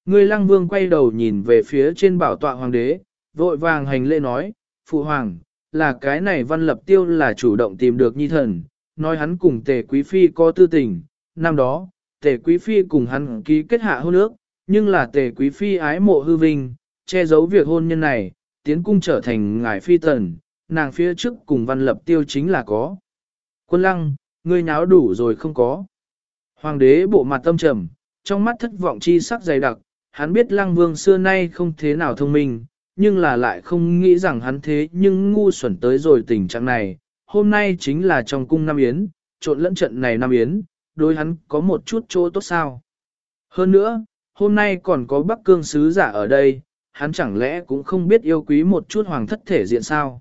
Người lăng vương quay đầu nhìn về phía trên bảo tọa hoàng đế, vội vàng hành lễ nói, phụ hoàng, là cái này văn lập tiêu là chủ động tìm được nhi thần, nói hắn cùng tề quý phi có tư tình, năm đó, tề quý phi cùng hắn ký kết hạ hôn ước, nhưng là tề quý phi ái mộ hư vinh, che giấu việc hôn nhân này, tiến cung trở thành ngài phi tần, nàng phía trước cùng văn lập tiêu chính là có. Quân lăng, ngươi nháo đủ rồi không có. Hoàng đế bộ mặt tâm trầm, trong mắt thất vọng chi sắc dày đặc, hắn biết lăng vương xưa nay không thế nào thông minh, nhưng là lại không nghĩ rằng hắn thế nhưng ngu xuẩn tới rồi tình trạng này. Hôm nay chính là trong cung Nam Yến, trộn lẫn trận này Nam Yến, đối hắn có một chút chỗ tốt sao. Hơn nữa, hôm nay còn có Bắc Cương sứ giả ở đây, hắn chẳng lẽ cũng không biết yêu quý một chút hoàng thất thể diện sao.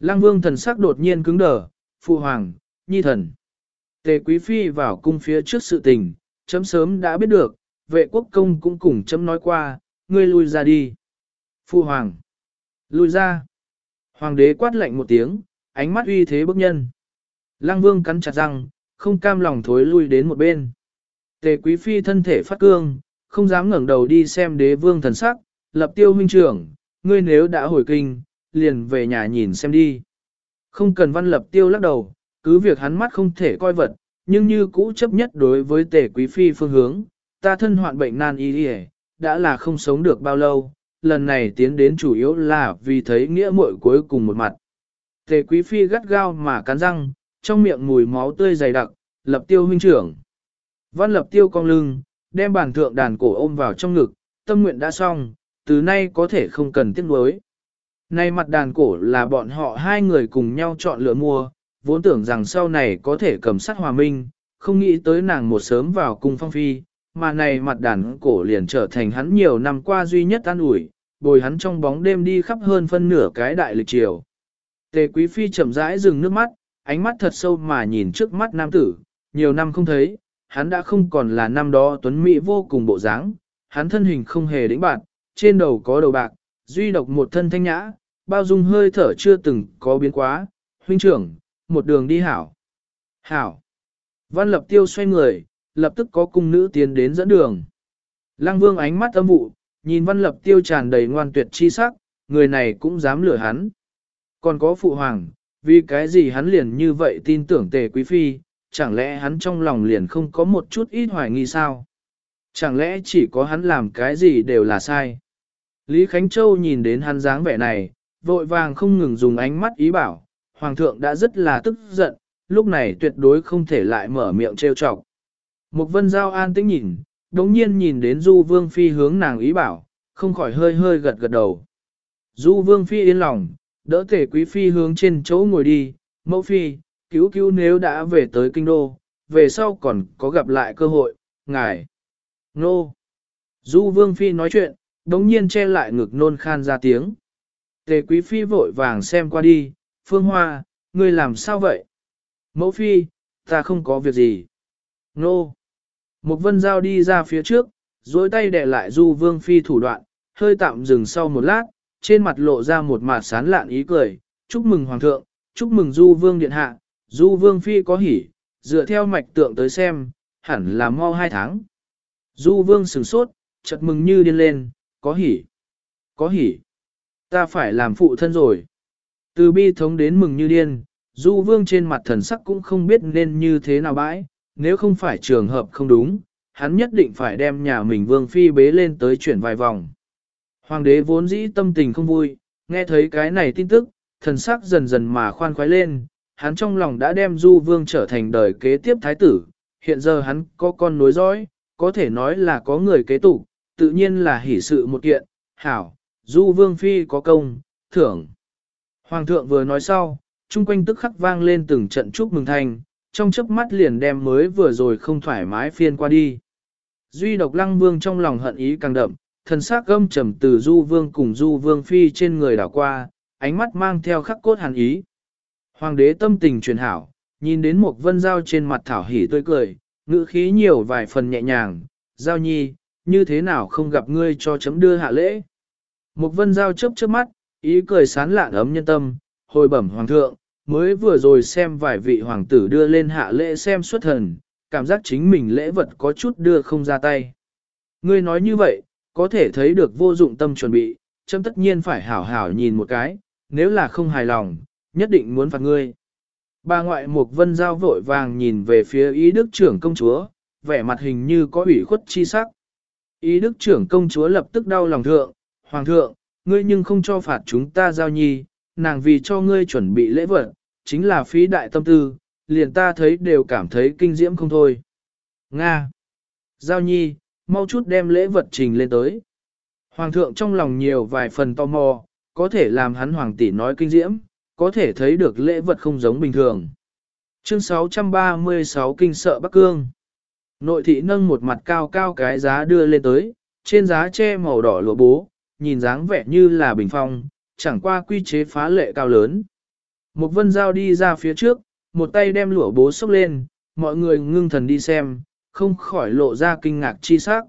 Lăng vương thần sắc đột nhiên cứng đờ, phụ hoàng, nhi thần. Tề quý phi vào cung phía trước sự tình, chấm sớm đã biết được, vệ quốc công cũng cùng chấm nói qua, ngươi lui ra đi. phu hoàng, lui ra. Hoàng đế quát lạnh một tiếng, ánh mắt uy thế bức nhân. Lăng vương cắn chặt răng, không cam lòng thối lui đến một bên. Tề quý phi thân thể phát cương, không dám ngẩng đầu đi xem đế vương thần sắc, lập tiêu huynh trưởng, ngươi nếu đã hồi kinh, liền về nhà nhìn xem đi. Không cần văn lập tiêu lắc đầu, cứ việc hắn mắt không thể coi vật, nhưng như cũ chấp nhất đối với tề quý phi phương hướng, ta thân hoạn bệnh nan y đi đã là không sống được bao lâu, lần này tiến đến chủ yếu là vì thấy nghĩa muội cuối cùng một mặt. Tề quý phi gắt gao mà cắn răng, trong miệng mùi máu tươi dày đặc, lập tiêu huynh trưởng. Văn lập tiêu cong lưng, đem bàn thượng đàn cổ ôm vào trong ngực, tâm nguyện đã xong, từ nay có thể không cần tiếc nuối. Nay mặt đàn cổ là bọn họ hai người cùng nhau chọn lựa mua, vốn tưởng rằng sau này có thể cầm sát hòa minh, không nghĩ tới nàng một sớm vào cung phong phi, mà này mặt đàn cổ liền trở thành hắn nhiều năm qua duy nhất an ủi, bồi hắn trong bóng đêm đi khắp hơn phân nửa cái đại lịch triều. Tề quý phi chậm rãi dừng nước mắt, ánh mắt thật sâu mà nhìn trước mắt nam tử, nhiều năm không thấy, hắn đã không còn là năm đó tuấn mỹ vô cùng bộ dáng, hắn thân hình không hề đĩnh bạn, trên đầu có đầu bạc, duy độc một thân thanh nhã, bao dung hơi thở chưa từng có biến quá, huynh trưởng, một đường đi hảo. Hảo. Văn lập tiêu xoay người, lập tức có cung nữ tiến đến dẫn đường. Lăng vương ánh mắt âm vụ, nhìn văn lập tiêu tràn đầy ngoan tuyệt chi sắc, người này cũng dám lừa hắn. Còn có phụ hoàng, vì cái gì hắn liền như vậy tin tưởng tề quý phi, chẳng lẽ hắn trong lòng liền không có một chút ít hoài nghi sao? Chẳng lẽ chỉ có hắn làm cái gì đều là sai? Lý Khánh Châu nhìn đến hắn dáng vẻ này, vội vàng không ngừng dùng ánh mắt ý bảo, Hoàng thượng đã rất là tức giận, lúc này tuyệt đối không thể lại mở miệng trêu chọc. Một vân giao an tĩnh nhìn, đống nhiên nhìn đến Du Vương Phi hướng nàng ý bảo, không khỏi hơi hơi gật gật đầu. Du Vương Phi yên lòng, đỡ thể quý Phi hướng trên chỗ ngồi đi, mẫu Phi, cứu cứu nếu đã về tới kinh đô, về sau còn có gặp lại cơ hội, ngài. Nô. Du Vương Phi nói chuyện, đống nhiên che lại ngực nôn khan ra tiếng. Tề Quý Phi vội vàng xem qua đi, Phương Hoa, ngươi làm sao vậy? Mẫu Phi, ta không có việc gì. Nô. Một vân giao đi ra phía trước, dối tay đè lại Du Vương Phi thủ đoạn, hơi tạm dừng sau một lát, trên mặt lộ ra một mặt sán lạn ý cười, chúc mừng Hoàng thượng, chúc mừng Du Vương Điện Hạ, Du Vương Phi có hỉ, dựa theo mạch tượng tới xem, hẳn là mau hai tháng. Du Vương sửng sốt, chợt mừng như điên lên, có hỉ, có hỉ, ta phải làm phụ thân rồi. Từ bi thống đến mừng như điên, Du Vương trên mặt thần sắc cũng không biết nên như thế nào bãi, nếu không phải trường hợp không đúng, hắn nhất định phải đem nhà mình vương phi bế lên tới chuyển vài vòng. Hoàng đế vốn dĩ tâm tình không vui, nghe thấy cái này tin tức, thần sắc dần dần mà khoan khoái lên, hắn trong lòng đã đem du vương trở thành đời kế tiếp thái tử, hiện giờ hắn có con nối dõi, có thể nói là có người kế tục, tự nhiên là hỷ sự một kiện, hảo, du vương phi có công, thưởng. Hoàng thượng vừa nói sau, chung quanh tức khắc vang lên từng trận chúc mừng thành, trong chớp mắt liền đem mới vừa rồi không thoải mái phiên qua đi. Duy độc lăng vương trong lòng hận ý càng đậm, thần sắc gâm trầm từ du vương cùng du vương phi trên người đảo qua, ánh mắt mang theo khắc cốt hàn ý. Hoàng đế tâm tình truyền hảo, nhìn đến một vân Giao trên mặt thảo hỉ tươi cười, ngữ khí nhiều vài phần nhẹ nhàng, giao nhi, như thế nào không gặp ngươi cho chấm đưa hạ lễ. Một vân Giao chớp chớp mắt, ý cười sán lạn ấm nhân tâm, hồi bẩm hoàng thượng, mới vừa rồi xem vài vị hoàng tử đưa lên hạ lễ xem xuất thần, cảm giác chính mình lễ vật có chút đưa không ra tay. Ngươi nói như vậy, có thể thấy được vô dụng tâm chuẩn bị, chấm tất nhiên phải hảo hảo nhìn một cái, nếu là không hài lòng, nhất định muốn phạt ngươi. Bà ngoại Mục Vân Giao vội vàng nhìn về phía ý đức trưởng công chúa, vẻ mặt hình như có ủy khuất chi sắc. Ý đức trưởng công chúa lập tức đau lòng thượng, Hoàng thượng, ngươi nhưng không cho phạt chúng ta giao nhi, nàng vì cho ngươi chuẩn bị lễ vật, chính là phí đại tâm tư, liền ta thấy đều cảm thấy kinh diễm không thôi. Nga. Giao nhi, mau chút đem lễ vật trình lên tới. Hoàng thượng trong lòng nhiều vài phần tò mò, có thể làm hắn hoàng tỷ nói kinh diễm, có thể thấy được lễ vật không giống bình thường. Chương 636 Kinh sợ Bắc Cương Nội thị nâng một mặt cao cao cái giá đưa lên tới, trên giá che màu đỏ lụa bố, nhìn dáng vẻ như là bình phong, chẳng qua quy chế phá lệ cao lớn. Một vân giao đi ra phía trước, một tay đem lụa bố xốc lên, mọi người ngưng thần đi xem, không khỏi lộ ra kinh ngạc chi sắc.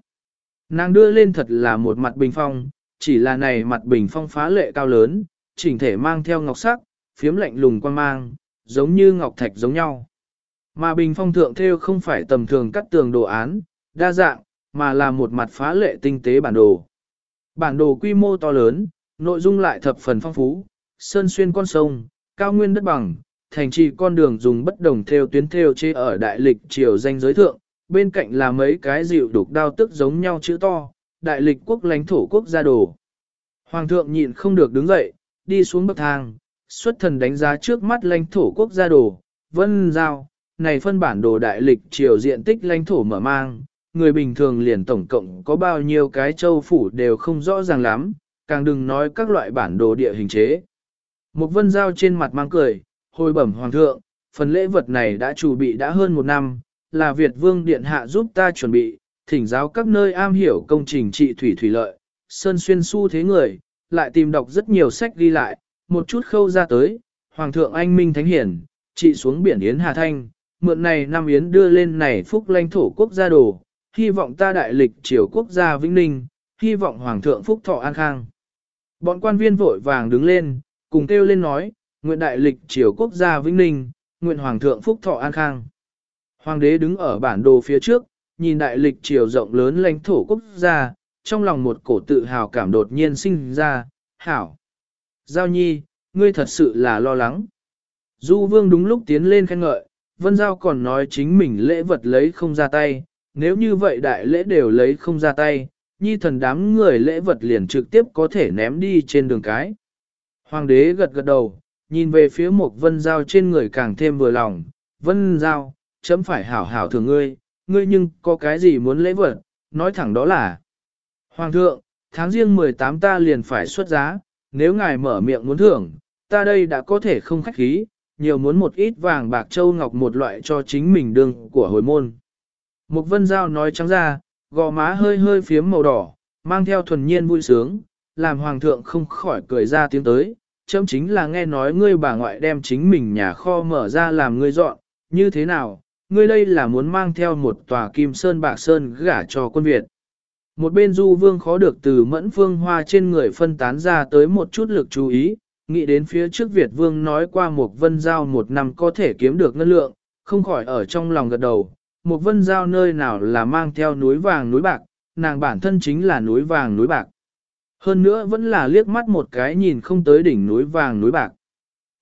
Nàng đưa lên thật là một mặt bình phong, chỉ là này mặt bình phong phá lệ cao lớn, chỉnh thể mang theo ngọc sắc, phiếm lạnh lùng quan mang, giống như ngọc thạch giống nhau. Mà bình phong thượng theo không phải tầm thường cắt tường đồ án, đa dạng, mà là một mặt phá lệ tinh tế bản đồ. Bản đồ quy mô to lớn, nội dung lại thập phần phong phú, sơn xuyên con sông, cao nguyên đất bằng, thành trì con đường dùng bất đồng theo tuyến theo chế ở đại lịch triều danh giới thượng, bên cạnh là mấy cái dịu đục đao tức giống nhau chữ to, đại lịch quốc lãnh thổ quốc gia đồ. Hoàng thượng nhịn không được đứng dậy, đi xuống bậc thang, xuất thần đánh giá trước mắt lãnh thổ quốc gia đồ, vân giao, này phân bản đồ đại lịch triều diện tích lãnh thổ mở mang, người bình thường liền tổng cộng có bao nhiêu cái châu phủ đều không rõ ràng lắm, càng đừng nói các loại bản đồ địa hình chế. Một vân giao trên mặt mang cười, hồi bẩm hoàng thượng, phần lễ vật này đã chuẩn bị đã hơn một năm, là Việt Vương Điện Hạ giúp ta chuẩn bị, thỉnh giáo các nơi am hiểu công trình trị thủy thủy lợi, sơn xuyên su thế người, lại tìm đọc rất nhiều sách ghi lại, một chút khâu ra tới, Hoàng thượng anh minh thánh hiển, trị xuống biển Yến Hà Thanh, mượn này năm Yến đưa lên này phúc lãnh thổ quốc gia đồ, hy vọng ta đại lịch triều quốc gia vĩnh ninh, hy vọng Hoàng thượng phúc thọ an khang. Bọn quan viên vội vàng đứng lên, cùng kêu lên nói, nguyện đại lịch triều quốc gia vĩnh ninh, nguyện Hoàng thượng phúc thọ an khang. Hoàng đế đứng ở bản đồ phía trước, nhìn đại lịch triều rộng lớn lãnh thổ quốc gia, trong lòng một cổ tự hào cảm đột nhiên sinh ra, hảo. Giao nhi, ngươi thật sự là lo lắng. Du vương đúng lúc tiến lên khen ngợi, Vân Giao còn nói chính mình lễ vật lấy không ra tay, nếu như vậy đại lễ đều lấy không ra tay, nhi thần đám người lễ vật liền trực tiếp có thể ném đi trên đường cái. Hoàng đế gật gật đầu, nhìn về phía một Vân Giao trên người càng thêm vừa lòng, Vân Giao, chấm phải hảo hảo thường ngươi, ngươi nhưng có cái gì muốn lễ vật, nói thẳng đó là. Hoàng thượng, tháng riêng 18 ta liền phải xuất giá, nếu ngài mở miệng muốn thưởng, ta đây đã có thể không khách khí, nhiều muốn một ít vàng bạc châu ngọc một loại cho chính mình đương của hồi môn. Mục vân giao nói trắng ra, gò má hơi hơi phiếm màu đỏ, mang theo thuần nhiên vui sướng, làm hoàng thượng không khỏi cười ra tiếng tới, chấm chính là nghe nói ngươi bà ngoại đem chính mình nhà kho mở ra làm ngươi dọn, như thế nào, ngươi đây là muốn mang theo một tòa kim sơn bạc sơn gả cho quân Việt. Một bên du vương khó được từ mẫn phương hoa trên người phân tán ra tới một chút lực chú ý, nghĩ đến phía trước Việt vương nói qua một vân giao một năm có thể kiếm được ngân lượng, không khỏi ở trong lòng gật đầu, một vân giao nơi nào là mang theo núi vàng núi bạc, nàng bản thân chính là núi vàng núi bạc. Hơn nữa vẫn là liếc mắt một cái nhìn không tới đỉnh núi vàng núi bạc.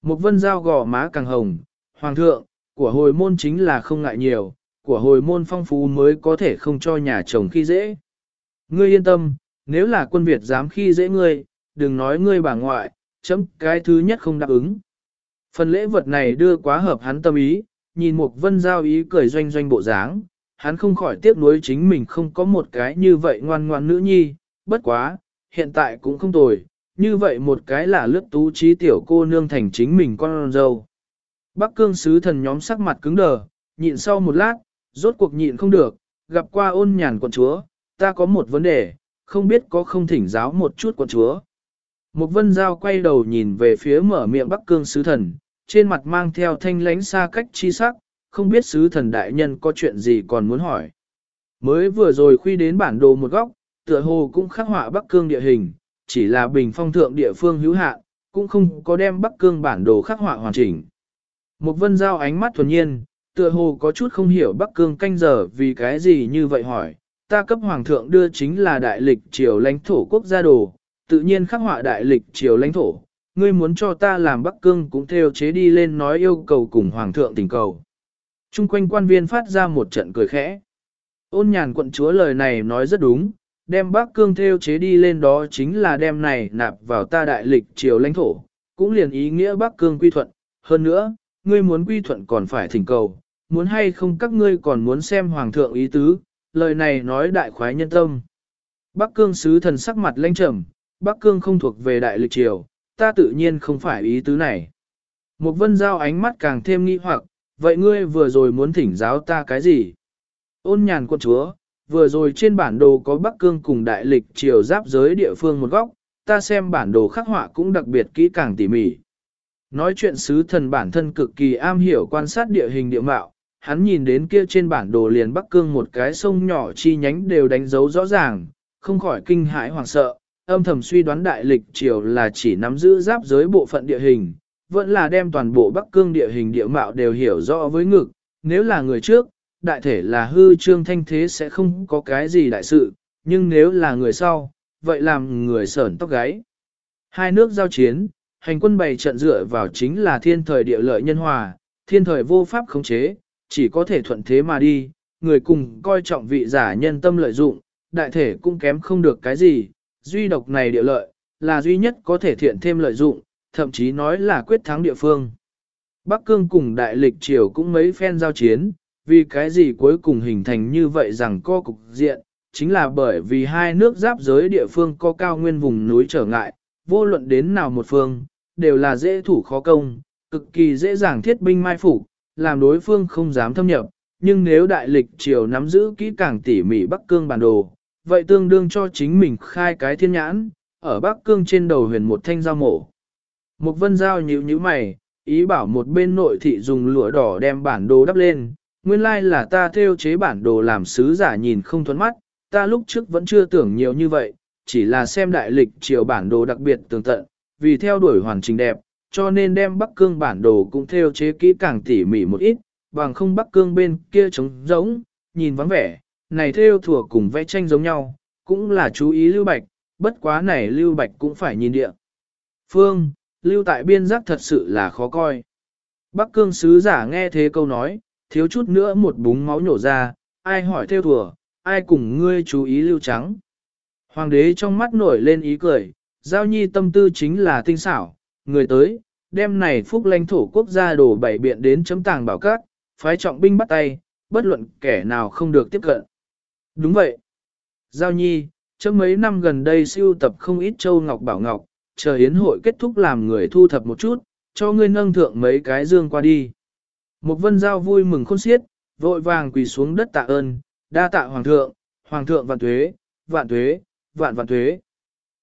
Một vân giao gò má càng hồng, hoàng thượng, của hồi môn chính là không ngại nhiều, của hồi môn phong phú mới có thể không cho nhà chồng khi dễ. Ngươi yên tâm, nếu là quân Việt dám khi dễ ngươi, đừng nói ngươi bà ngoại, chấm cái thứ nhất không đáp ứng. Phần lễ vật này đưa quá hợp hắn tâm ý, nhìn một vân giao ý cười doanh doanh bộ dáng, hắn không khỏi tiếc nuối chính mình không có một cái như vậy ngoan ngoan nữ nhi, bất quá, hiện tại cũng không tồi, như vậy một cái là lướt tú trí tiểu cô nương thành chính mình con dâu. Bắc cương sứ thần nhóm sắc mặt cứng đờ, nhịn sau một lát, rốt cuộc nhịn không được, gặp qua ôn nhàn quận chúa, ta có một vấn đề, không biết có không thỉnh giáo một chút quận chúa. Một vân giao quay đầu nhìn về phía mở miệng Bắc cương sứ thần, trên mặt mang theo thanh lánh xa cách chi sắc, không biết sứ thần đại nhân có chuyện gì còn muốn hỏi. Mới vừa rồi khuy đến bản đồ một góc, tựa hồ cũng khắc họa Bắc Cương địa hình, chỉ là bình phong thượng địa phương hữu hạn, cũng không có đem Bắc Cương bản đồ khắc họa hoàn chỉnh. Một vân giao ánh mắt thuần nhiên, tựa hồ có chút không hiểu Bắc Cương canh giờ vì cái gì như vậy hỏi, ta cấp hoàng thượng đưa chính là đại lịch triều lãnh thổ quốc gia đồ, tự nhiên khắc họa đại lịch triều lãnh thổ, ngươi muốn cho ta làm Bắc Cương cũng theo chế đi lên nói yêu cầu cùng hoàng thượng tình cầu. Trung quanh quan viên phát ra một trận cười khẽ. Ôn nhàn quận chúa lời này nói rất đúng, đem Bắc Cương theo chế đi lên đó chính là đem này nạp vào ta đại lịch triều lãnh thổ, cũng liền ý nghĩa Bắc Cương quy thuận. Hơn nữa, ngươi muốn quy thuận còn phải thỉnh cầu, muốn hay không các ngươi còn muốn xem hoàng thượng ý tứ, lời này nói đại khoái nhân tâm. Bắc Cương sứ thần sắc mặt lãnh trầm, Bắc Cương không thuộc về đại lịch triều, ta tự nhiên không phải ý tứ này. Một vân giao ánh mắt càng thêm nghi hoặc, vậy ngươi vừa rồi muốn thỉnh giáo ta cái gì? Ôn nhàn quân chúa, vừa rồi trên bản đồ có Bắc Cương cùng đại lịch triều giáp giới địa phương một góc, ta xem bản đồ khắc họa cũng đặc biệt kỹ càng tỉ mỉ. Nói chuyện sứ thần bản thân cực kỳ am hiểu quan sát địa hình địa mạo, hắn nhìn đến kia trên bản đồ liền Bắc Cương một cái sông nhỏ chi nhánh đều đánh dấu rõ ràng, không khỏi kinh hãi hoảng sợ, âm thầm suy đoán đại lịch triều là chỉ nắm giữ giáp giới bộ phận địa hình, vẫn là đem toàn bộ Bắc Cương địa hình địa mạo đều hiểu rõ với ngực, nếu là người trước, đại thể là hư trương thanh thế sẽ không có cái gì đại sự, nhưng nếu là người sau, vậy làm người sởn tóc gáy. Hai nước giao chiến, hành quân bày trận dựa vào chính là thiên thời địa lợi nhân hòa, thiên thời vô pháp khống chế, chỉ có thể thuận thế mà đi, người cùng coi trọng vị giả nhân tâm lợi dụng, đại thể cũng kém không được cái gì, duy độc này địa lợi, là duy nhất có thể thiện thêm lợi dụng, thậm chí nói là quyết thắng địa phương. Bắc Cương cùng đại lịch triều cũng mấy phen giao chiến, vì cái gì cuối cùng hình thành như vậy rằng co cục diện, chính là bởi vì hai nước giáp giới địa phương có cao nguyên vùng núi trở ngại, vô luận đến nào một phương, đều là dễ thủ khó công, cực kỳ dễ dàng thiết binh mai phủ làm đối phương không dám thâm nhập, nhưng nếu đại lịch triều nắm giữ kỹ càng tỉ mỉ Bắc Cương bản đồ, vậy tương đương cho chính mình khai cái thiên nhãn, ở Bắc Cương trên đầu huyền một thanh dao mổ. Một vân dao nhíu nhíu mày, ý bảo một bên nội thị dùng lụa đỏ đem bản đồ đắp lên, nguyên lai là ta theo chế bản đồ làm sứ giả nhìn không thuẫn mắt, ta lúc trước vẫn chưa tưởng nhiều như vậy, chỉ là xem đại lịch triều bản đồ đặc biệt tường tận, vì theo đuổi hoàn chỉnh đẹp, cho nên đem Bắc Cương bản đồ cũng theo chế kỹ càng tỉ mỉ một ít, bằng không Bắc Cương bên kia trống giống, nhìn vắng vẻ, này theo thủa cùng vẽ tranh giống nhau, cũng là chú ý Lưu Bạch, bất quá này Lưu Bạch cũng phải nhìn địa. Phương, lưu tại biên giác thật sự là khó coi. Bắc cương sứ giả nghe thế câu nói, thiếu chút nữa một búng máu nhổ ra, ai hỏi theo thủa ai cùng ngươi chú ý lưu trắng. Hoàng đế trong mắt nổi lên ý cười, giao nhi tâm tư chính là tinh xảo, người tới, đem này phúc lãnh thổ quốc gia đổ bảy biện đến chấm tàng bảo cát, phái trọng binh bắt tay, bất luận kẻ nào không được tiếp cận. Đúng vậy. Giao nhi, trong mấy năm gần đây siêu tập không ít châu ngọc bảo ngọc, chờ hiến hội kết thúc làm người thu thập một chút, cho ngươi nâng thượng mấy cái dương qua đi. Một vân giao vui mừng khôn xiết, vội vàng quỳ xuống đất tạ ơn, đa tạ hoàng thượng, hoàng thượng vạn tuế, vạn tuế, vạn vạn tuế.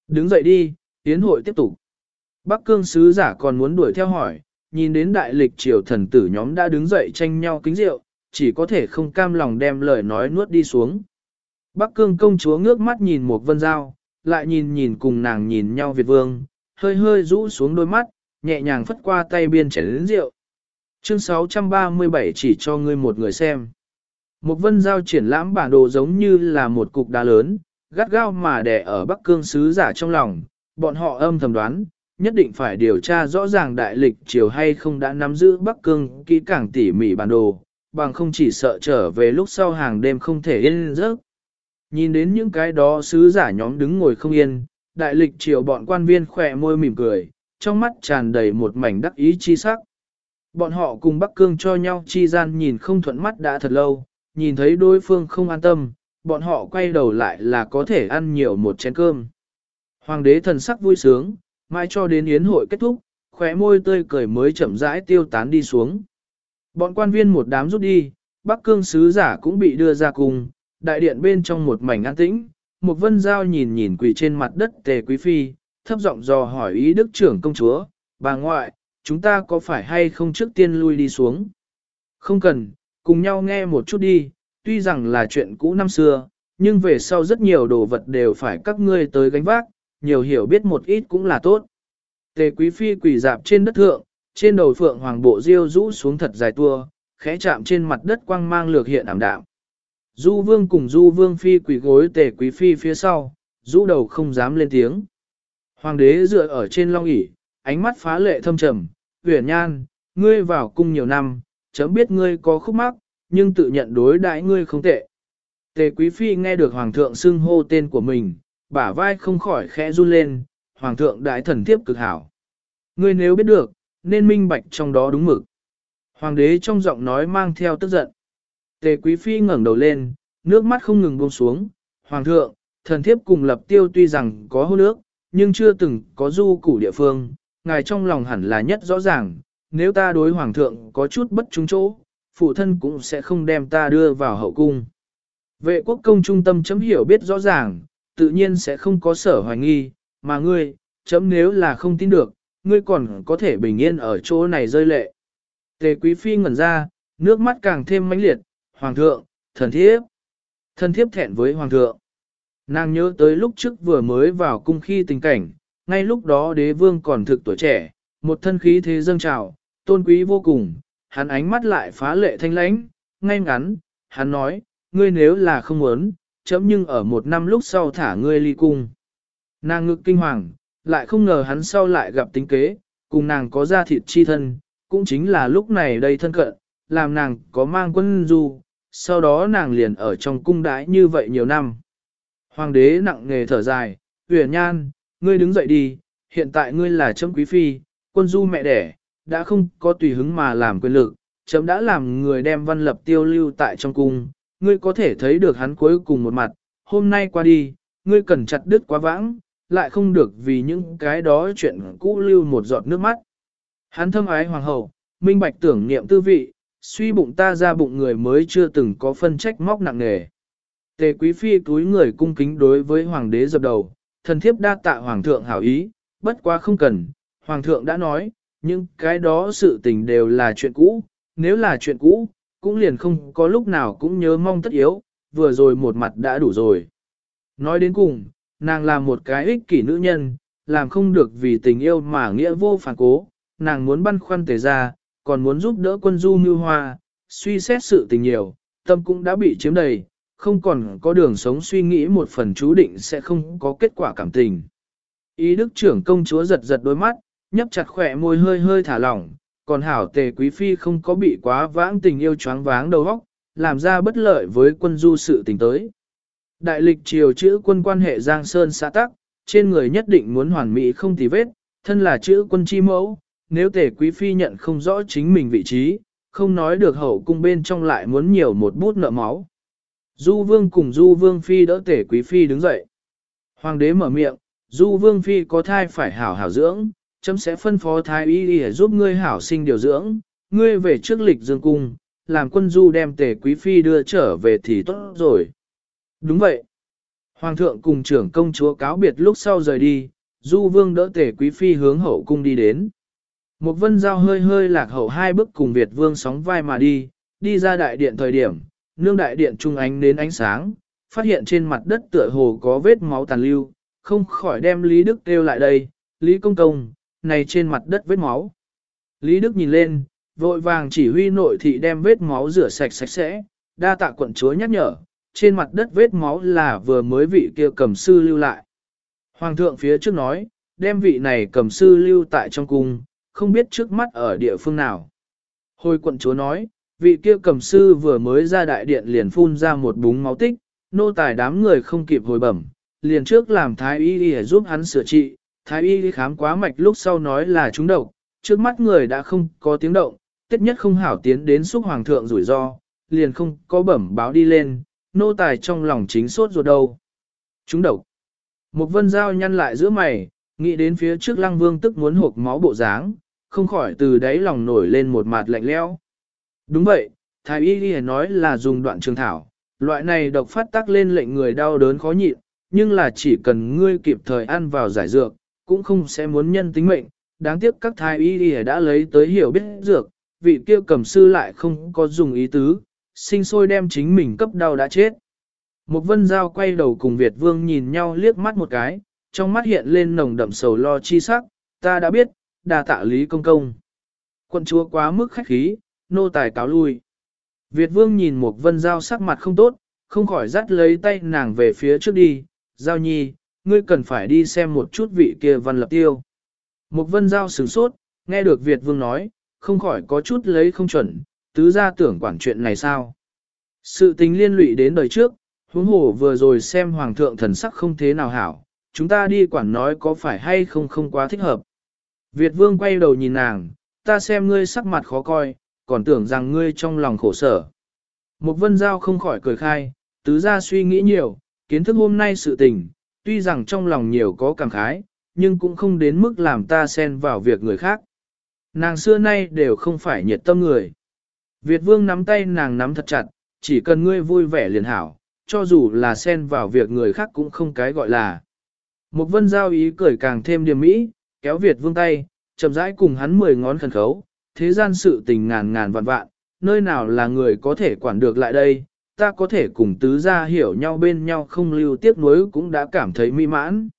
Đứng dậy đi, hiến hội tiếp tục. Bắc cương sứ giả còn muốn đuổi theo hỏi, nhìn đến đại lịch triều thần tử nhóm đã đứng dậy tranh nhau kính rượu, chỉ có thể không cam lòng đem lời nói nuốt đi xuống. Bắc cương công chúa ngước mắt nhìn một vân giao, lại nhìn nhìn cùng nàng nhìn nhau Việt Vương, hơi hơi rũ xuống đôi mắt, nhẹ nhàng phất qua tay biên chảy đến rượu. Chương 637 chỉ cho ngươi một người xem. Một vân giao triển lãm bản đồ giống như là một cục đá lớn, gắt gao mà đè ở Bắc Cương sứ giả trong lòng, bọn họ âm thầm đoán, nhất định phải điều tra rõ ràng đại lịch triều hay không đã nắm giữ Bắc Cương kỹ càng tỉ mỉ bản đồ, bằng không chỉ sợ trở về lúc sau hàng đêm không thể yên giấc. Nhìn đến những cái đó sứ giả nhóm đứng ngồi không yên, đại lịch triều bọn quan viên khỏe môi mỉm cười, trong mắt tràn đầy một mảnh đắc ý chi sắc. Bọn họ cùng Bắc Cương cho nhau chi gian nhìn không thuận mắt đã thật lâu, nhìn thấy đối phương không an tâm, bọn họ quay đầu lại là có thể ăn nhiều một chén cơm. Hoàng đế thần sắc vui sướng, mãi cho đến yến hội kết thúc, khóe môi tươi cười mới chậm rãi tiêu tán đi xuống. Bọn quan viên một đám rút đi, Bắc Cương sứ giả cũng bị đưa ra cùng, đại điện bên trong một mảnh an tĩnh, một vân giao nhìn nhìn quỳ trên mặt đất tề quý phi, thấp giọng dò hỏi ý đức trưởng công chúa, bà ngoại, chúng ta có phải hay không trước tiên lui đi xuống? Không cần, cùng nhau nghe một chút đi, tuy rằng là chuyện cũ năm xưa, nhưng về sau rất nhiều đồ vật đều phải các ngươi tới gánh vác, nhiều hiểu biết một ít cũng là tốt. Tề quý phi quỳ dạp trên đất thượng, trên đầu phượng hoàng bộ diêu rũ xuống thật dài tua, khẽ chạm trên mặt đất quang mang lược hiện ảm đạm. Du vương cùng du vương phi quỳ gối tề quý phi phía sau, rũ đầu không dám lên tiếng. Hoàng đế dựa ở trên long ỷ ánh mắt phá lệ thâm trầm, huyền nhan, ngươi vào cung nhiều năm, chấm biết ngươi có khúc mắc, nhưng tự nhận đối đãi ngươi không tệ. Tề quý phi nghe được hoàng thượng xưng hô tên của mình, bả vai không khỏi khẽ run lên, hoàng thượng đại thần tiếp cực hảo. Ngươi nếu biết được, nên minh bạch trong đó đúng mực. Hoàng đế trong giọng nói mang theo tức giận. Tề quý phi ngẩng đầu lên, nước mắt không ngừng buông xuống. Hoàng thượng, thần thiếp cùng lập tiêu tuy rằng có hôn nước, nhưng chưa từng có du củ địa phương. Ngài trong lòng hẳn là nhất rõ ràng, nếu ta đối hoàng thượng có chút bất trung chỗ, phụ thân cũng sẽ không đem ta đưa vào hậu cung. Vệ quốc công trung tâm chấm hiểu biết rõ ràng, tự nhiên sẽ không có sở hoài nghi, mà ngươi, chấm nếu là không tin được, ngươi còn có thể bình yên ở chỗ này rơi lệ. Tề quý phi ngẩn ra, nước mắt càng thêm mãnh liệt, hoàng thượng, thần thiếp. Thần thiếp thẹn với hoàng thượng. Nàng nhớ tới lúc trước vừa mới vào cung khi tình cảnh, ngay lúc đó đế vương còn thực tuổi trẻ, một thân khí thế dâng trào, tôn quý vô cùng, hắn ánh mắt lại phá lệ thanh lãnh, ngay ngắn, hắn nói, ngươi nếu là không muốn, chấm nhưng ở một năm lúc sau thả ngươi ly cung. Nàng ngực kinh hoàng, lại không ngờ hắn sau lại gặp tính kế, cùng nàng có ra thịt chi thân, cũng chính là lúc này đây thân cận, làm nàng có mang quân du, sau đó nàng liền ở trong cung đái như vậy nhiều năm. Hoàng đế nặng nghề thở dài, huyền nhan, ngươi đứng dậy đi, hiện tại ngươi là chấm quý phi, quân du mẹ đẻ, đã không có tùy hứng mà làm quyền lực, chấm đã làm người đem văn lập tiêu lưu tại trong cung, ngươi có thể thấy được hắn cuối cùng một mặt, hôm nay qua đi, ngươi cần chặt đứt quá vãng, lại không được vì những cái đó chuyện cũ lưu một giọt nước mắt. Hắn thâm ái hoàng hậu, minh bạch tưởng niệm tư vị, suy bụng ta ra bụng người mới chưa từng có phân trách móc nặng nề. Tề quý phi túi người cung kính đối với hoàng đế dập đầu, thần thiếp đa tạ hoàng thượng hảo ý, bất quá không cần, hoàng thượng đã nói, nhưng cái đó sự tình đều là chuyện cũ, nếu là chuyện cũ, cũng liền không có lúc nào cũng nhớ mong tất yếu, vừa rồi một mặt đã đủ rồi. Nói đến cùng, nàng là một cái ích kỷ nữ nhân, làm không được vì tình yêu mà nghĩa vô phản cố, nàng muốn băn khoăn tề ra, còn muốn giúp đỡ quân du như hoa, suy xét sự tình nhiều, tâm cũng đã bị chiếm đầy, không còn có đường sống suy nghĩ một phần chú định sẽ không có kết quả cảm tình. Ý đức trưởng công chúa giật giật đôi mắt, nhấp chặt khỏe môi hơi hơi thả lỏng, còn hảo tề quý phi không có bị quá vãng tình yêu choáng váng đầu óc, làm ra bất lợi với quân du sự tình tới. Đại lịch triều chữ quân quan hệ Giang Sơn xã tắc, trên người nhất định muốn hoàn mỹ không tì vết, thân là chữ quân chi mẫu, nếu tề quý phi nhận không rõ chính mình vị trí, không nói được hậu cung bên trong lại muốn nhiều một bút nợ máu. Du vương cùng du vương phi đỡ tể quý phi đứng dậy. Hoàng đế mở miệng, du vương phi có thai phải hảo hảo dưỡng, chấm sẽ phân phó thái y để giúp ngươi hảo sinh điều dưỡng, ngươi về trước lịch dương cung, làm quân du đem tể quý phi đưa trở về thì tốt rồi. Đúng vậy. Hoàng thượng cùng trưởng công chúa cáo biệt lúc sau rời đi, du vương đỡ tể quý phi hướng hậu cung đi đến. Một vân giao hơi hơi lạc hậu hai bước cùng Việt vương sóng vai mà đi, đi ra đại điện thời điểm, nương đại điện trung ánh đến ánh sáng, phát hiện trên mặt đất tựa hồ có vết máu tàn lưu, không khỏi đem Lý Đức kêu lại đây, Lý Công Công, này trên mặt đất vết máu. Lý Đức nhìn lên, vội vàng chỉ huy nội thị đem vết máu rửa sạch sạch sẽ, đa tạ quận chúa nhắc nhở, trên mặt đất vết máu là vừa mới vị kia cầm sư lưu lại. Hoàng thượng phía trước nói, đem vị này cầm sư lưu tại trong cung, không biết trước mắt ở địa phương nào. Hồi quận chúa nói, vị kia cầm sư vừa mới ra đại điện liền phun ra một búng máu tích, nô tài đám người không kịp hồi bẩm, liền trước làm thái y đi giúp hắn sửa trị, thái y khám quá mạch lúc sau nói là trúng độc, trước mắt người đã không có tiếng động, tiết nhất không hảo tiến đến xúc hoàng thượng rủi ro, liền không có bẩm báo đi lên, nô tài trong lòng chính sốt ruột đầu. Trúng độc. Một vân dao nhăn lại giữa mày, nghĩ đến phía trước lăng vương tức muốn hộp máu bộ dáng, không khỏi từ đáy lòng nổi lên một mặt lạnh lẽo. Đúng vậy, thái y ghi nói là dùng đoạn trường thảo, loại này độc phát tác lên lệnh người đau đớn khó nhịn, nhưng là chỉ cần ngươi kịp thời ăn vào giải dược, cũng không sẽ muốn nhân tính mệnh. Đáng tiếc các thái y ghi đã lấy tới hiểu biết dược, vị kia cầm sư lại không có dùng ý tứ, sinh sôi đem chính mình cấp đau đã chết. Một vân giao quay đầu cùng Việt vương nhìn nhau liếc mắt một cái, trong mắt hiện lên nồng đậm sầu lo chi sắc, ta đã biết, đa tạ lý công công. Quân chúa quá mức khách khí, nô tài cáo lui. Việt vương nhìn một vân giao sắc mặt không tốt, không khỏi dắt lấy tay nàng về phía trước đi, giao nhi, ngươi cần phải đi xem một chút vị kia văn lập tiêu. Một vân giao sửng sốt, nghe được Việt vương nói, không khỏi có chút lấy không chuẩn, tứ ra tưởng quản chuyện này sao. Sự tình liên lụy đến đời trước, huống hồ vừa rồi xem hoàng thượng thần sắc không thế nào hảo, chúng ta đi quản nói có phải hay không không quá thích hợp. Việt vương quay đầu nhìn nàng, ta xem ngươi sắc mặt khó coi, còn tưởng rằng ngươi trong lòng khổ sở. Một vân giao không khỏi cười khai, tứ ra suy nghĩ nhiều, kiến thức hôm nay sự tình, tuy rằng trong lòng nhiều có cảm khái, nhưng cũng không đến mức làm ta xen vào việc người khác. Nàng xưa nay đều không phải nhiệt tâm người. Việt vương nắm tay nàng nắm thật chặt, chỉ cần ngươi vui vẻ liền hảo, cho dù là xen vào việc người khác cũng không cái gọi là. Một vân giao ý cười càng thêm điềm mỹ, kéo Việt vương tay, chậm rãi cùng hắn mười ngón khẩn khấu, thế gian sự tình ngàn ngàn vạn vạn, nơi nào là người có thể quản được lại đây, ta có thể cùng tứ gia hiểu nhau bên nhau không lưu tiếc nuối cũng đã cảm thấy mỹ mãn.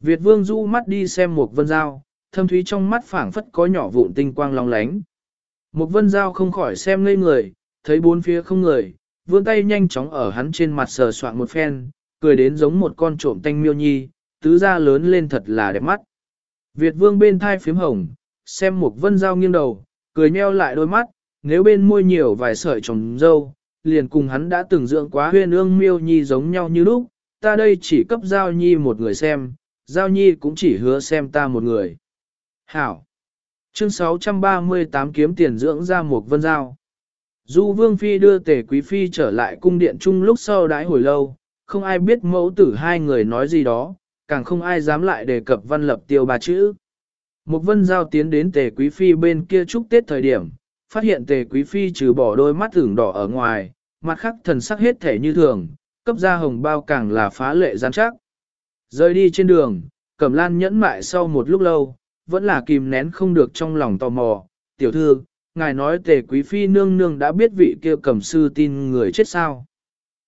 Việt vương du mắt đi xem một vân giao, thâm thúy trong mắt phảng phất có nhỏ vụn tinh quang long lánh. Một vân giao không khỏi xem ngây người, thấy bốn phía không người, vươn tay nhanh chóng ở hắn trên mặt sờ soạn một phen, cười đến giống một con trộm tanh miêu nhi, tứ gia lớn lên thật là đẹp mắt. Việt vương bên thai phím hồng, xem một vân giao nghiêng đầu, cười nheo lại đôi mắt, nếu bên môi nhiều vài sợi trồng dâu, liền cùng hắn đã từng dưỡng quá huyên ương miêu nhi giống nhau như lúc, ta đây chỉ cấp giao nhi một người xem, giao nhi cũng chỉ hứa xem ta một người. Hảo! Chương 638 kiếm tiền dưỡng ra một vân giao. Du Vương Phi đưa tề quý phi trở lại cung điện chung lúc sau đãi hồi lâu, không ai biết mẫu tử hai người nói gì đó, càng không ai dám lại đề cập văn lập tiêu ba chữ. Một vân giao tiến đến tề quý phi bên kia chúc tết thời điểm, phát hiện tề quý phi trừ bỏ đôi mắt tưởng đỏ ở ngoài, mặt khác thần sắc hết thể như thường, cấp ra hồng bao càng là phá lệ gian chắc. Rơi đi trên đường, cẩm lan nhẫn mại sau một lúc lâu, vẫn là kìm nén không được trong lòng tò mò, tiểu thư, ngài nói tề quý phi nương nương đã biết vị kia cầm sư tin người chết sao.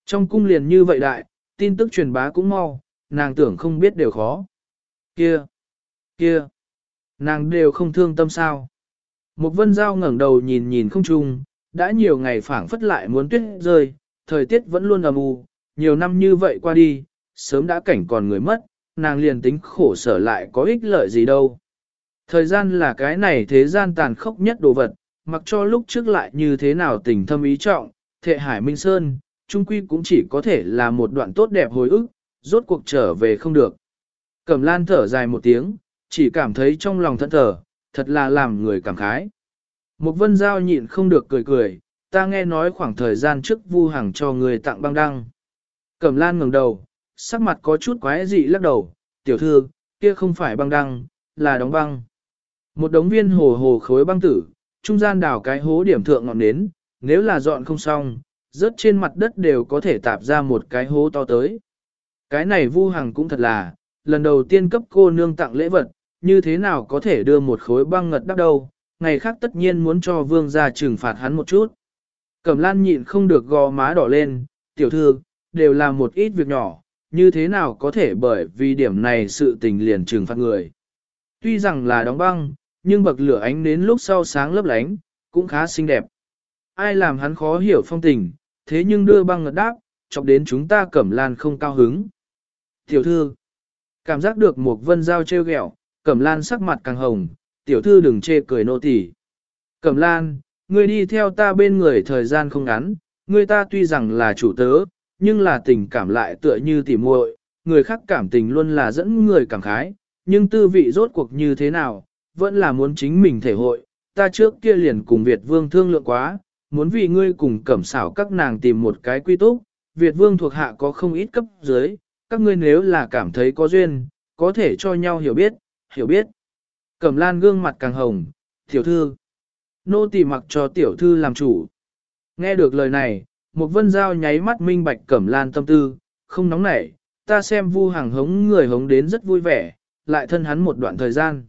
Trong cung liền như vậy đại, tin tức truyền bá cũng mau, nàng tưởng không biết đều khó. Kia, kia, nàng đều không thương tâm sao. Một vân giao ngẩng đầu nhìn nhìn không trung, đã nhiều ngày phảng phất lại muốn tuyết rơi, thời tiết vẫn luôn ầm u, nhiều năm như vậy qua đi, sớm đã cảnh còn người mất, nàng liền tính khổ sở lại có ích lợi gì đâu. Thời gian là cái này thế gian tàn khốc nhất đồ vật, mặc cho lúc trước lại như thế nào tình thâm ý trọng, thệ hải minh sơn, trung quy cũng chỉ có thể là một đoạn tốt đẹp hồi ức, rốt cuộc trở về không được. Cẩm lan thở dài một tiếng, chỉ cảm thấy trong lòng thẫn thờ, thật là làm người cảm khái. Một vân giao nhịn không được cười cười, ta nghe nói khoảng thời gian trước vu hàng cho người tặng băng đăng. Cẩm lan ngẩng đầu, sắc mặt có chút quái dị lắc đầu, tiểu thư, kia không phải băng đăng, là đóng băng. Một đống viên hồ hồ khối băng tử, trung gian đào cái hố điểm thượng ngọn nến, nếu là dọn không xong, rớt trên mặt đất đều có thể tạp ra một cái hố to tới. Cái này Vu Hằng cũng thật là, lần đầu tiên cấp cô nương tặng lễ vật, như thế nào có thể đưa một khối băng ngật đắp đâu, ngày khác tất nhiên muốn cho vương gia trừng phạt hắn một chút. Cẩm lan nhịn không được gò má đỏ lên, tiểu thư, đều là một ít việc nhỏ, như thế nào có thể bởi vì điểm này sự tình liền trừng phạt người. Tuy rằng là đóng băng, nhưng bậc lửa ánh đến lúc sau sáng lấp lánh, cũng khá xinh đẹp. Ai làm hắn khó hiểu phong tình, thế nhưng đưa băng ngật đáp, chọc đến chúng ta cẩm lan không cao hứng. Tiểu thư, cảm giác được một vân dao treo ghẹo, cẩm lan sắc mặt càng hồng, tiểu thư đừng chê cười nô tỉ. Cẩm lan, ngươi đi theo ta bên người thời gian không ngắn, ngươi ta tuy rằng là chủ tớ, nhưng là tình cảm lại tựa như tỉ muội, người khác cảm tình luôn là dẫn người cảm khái, nhưng tư vị rốt cuộc như thế nào, vẫn là muốn chính mình thể hội, ta trước kia liền cùng Việt Vương thương lượng quá, muốn vì ngươi cùng cẩm xảo các nàng tìm một cái quy túc, Việt Vương thuộc hạ có không ít cấp dưới, các ngươi nếu là cảm thấy có duyên, có thể cho nhau hiểu biết, hiểu biết. Cẩm lan gương mặt càng hồng, tiểu thư. Nô tỳ mặc cho tiểu thư làm chủ. Nghe được lời này, một vân giao nháy mắt minh bạch cẩm lan tâm tư, không nóng nảy, ta xem vu hàng hống người hống đến rất vui vẻ, lại thân hắn một đoạn thời gian.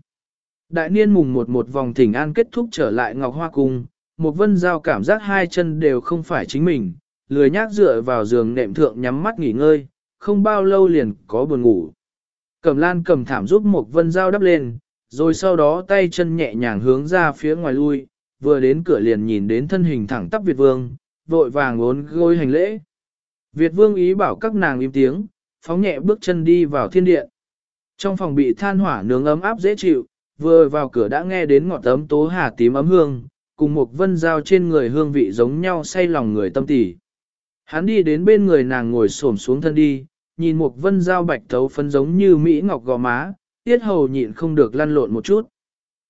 Đại niên mùng một một vòng thỉnh an kết thúc trở lại Ngọc Hoa Cung, một vân giao cảm giác hai chân đều không phải chính mình, lười nhác dựa vào giường nệm thượng nhắm mắt nghỉ ngơi, không bao lâu liền có buồn ngủ. Cẩm lan cầm thảm giúp một vân dao đắp lên, rồi sau đó tay chân nhẹ nhàng hướng ra phía ngoài lui, vừa đến cửa liền nhìn đến thân hình thẳng tắp Việt Vương, vội vàng ốn gối hành lễ. Việt Vương ý bảo các nàng im tiếng, phóng nhẹ bước chân đi vào thiên điện. Trong phòng bị than hỏa nướng ấm áp dễ chịu, vừa vào cửa đã nghe đến ngọt ấm tố hà tím ấm hương, cùng một vân dao trên người hương vị giống nhau say lòng người tâm tỉ. Hắn đi đến bên người nàng ngồi xổm xuống thân đi, nhìn một vân dao bạch thấu phân giống như Mỹ ngọc gò má, tiết hầu nhịn không được lăn lộn một chút.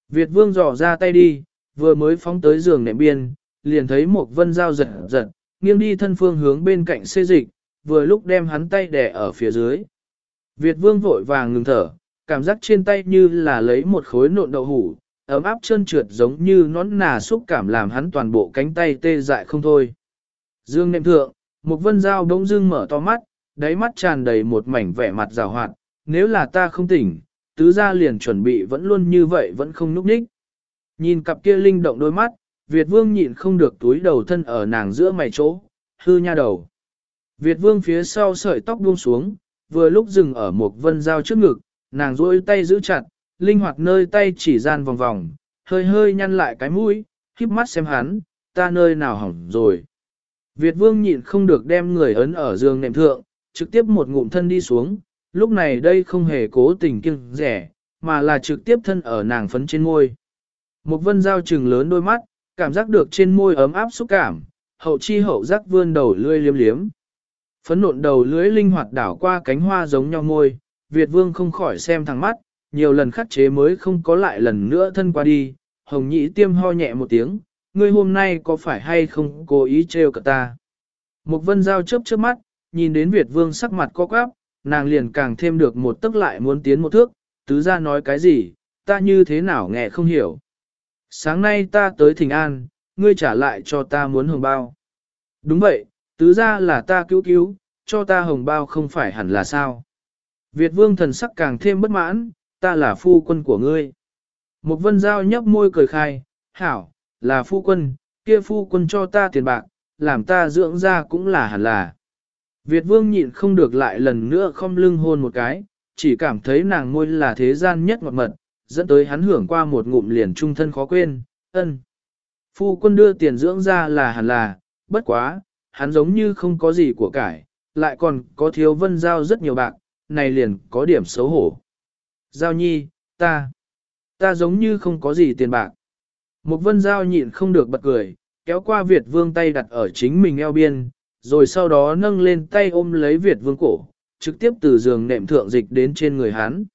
Việt vương dò ra tay đi, vừa mới phóng tới giường nệm biên, liền thấy một vân dao giật giật, nghiêng đi thân phương hướng bên cạnh xê dịch, vừa lúc đem hắn tay đè ở phía dưới. Việt vương vội vàng ngừng thở, cảm giác trên tay như là lấy một khối nộn đậu hủ, ấm áp chân trượt giống như nón nà xúc cảm làm hắn toàn bộ cánh tay tê dại không thôi. Dương nệm thượng, một vân dao đông dưng mở to mắt, đáy mắt tràn đầy một mảnh vẻ mặt rào hoạt, nếu là ta không tỉnh, tứ gia liền chuẩn bị vẫn luôn như vậy vẫn không núp ních. Nhìn cặp kia linh động đôi mắt, Việt vương nhịn không được túi đầu thân ở nàng giữa mày chỗ, hư nha đầu. Việt vương phía sau sợi tóc buông xuống, vừa lúc dừng ở một vân dao trước ngực, nàng duỗi tay giữ chặt, linh hoạt nơi tay chỉ gian vòng vòng, hơi hơi nhăn lại cái mũi, khiếp mắt xem hắn, ta nơi nào hỏng rồi. Việt vương nhịn không được đem người ấn ở giường nệm thượng, trực tiếp một ngụm thân đi xuống, lúc này đây không hề cố tình kiêng rẻ, mà là trực tiếp thân ở nàng phấn trên môi. Một vân dao trừng lớn đôi mắt, cảm giác được trên môi ấm áp xúc cảm, hậu chi hậu giác vươn đầu lươi liếm liếm. Phấn nộn đầu lưới linh hoạt đảo qua cánh hoa giống nhau môi, Việt vương không khỏi xem thẳng mắt, nhiều lần khắc chế mới không có lại lần nữa thân qua đi, hồng nhĩ tiêm ho nhẹ một tiếng, ngươi hôm nay có phải hay không cố ý trêu cả ta. Mục vân Giao chớp chớp mắt, nhìn đến Việt vương sắc mặt co quắp, nàng liền càng thêm được một tức lại muốn tiến một thước, tứ ra nói cái gì, ta như thế nào nghe không hiểu. Sáng nay ta tới thỉnh an, ngươi trả lại cho ta muốn hồng bao. Đúng vậy, tứ ra là ta cứu cứu, cho ta hồng bao không phải hẳn là sao. Việt vương thần sắc càng thêm bất mãn, ta là phu quân của ngươi. Một vân giao nhấp môi cười khai, hảo, là phu quân, kia phu quân cho ta tiền bạc, làm ta dưỡng ra cũng là hẳn là. Việt vương nhịn không được lại lần nữa không lưng hôn một cái, chỉ cảm thấy nàng ngôi là thế gian nhất ngọt mật, dẫn tới hắn hưởng qua một ngụm liền trung thân khó quên, ân. Phu quân đưa tiền dưỡng ra là hẳn là, bất quá, hắn giống như không có gì của cải, lại còn có thiếu vân giao rất nhiều bạc, này liền có điểm xấu hổ. Giao nhi, ta, ta giống như không có gì tiền bạc. Một vân giao nhịn không được bật cười, kéo qua Việt vương tay đặt ở chính mình eo biên, rồi sau đó nâng lên tay ôm lấy Việt vương cổ, trực tiếp từ giường nệm thượng dịch đến trên người hắn.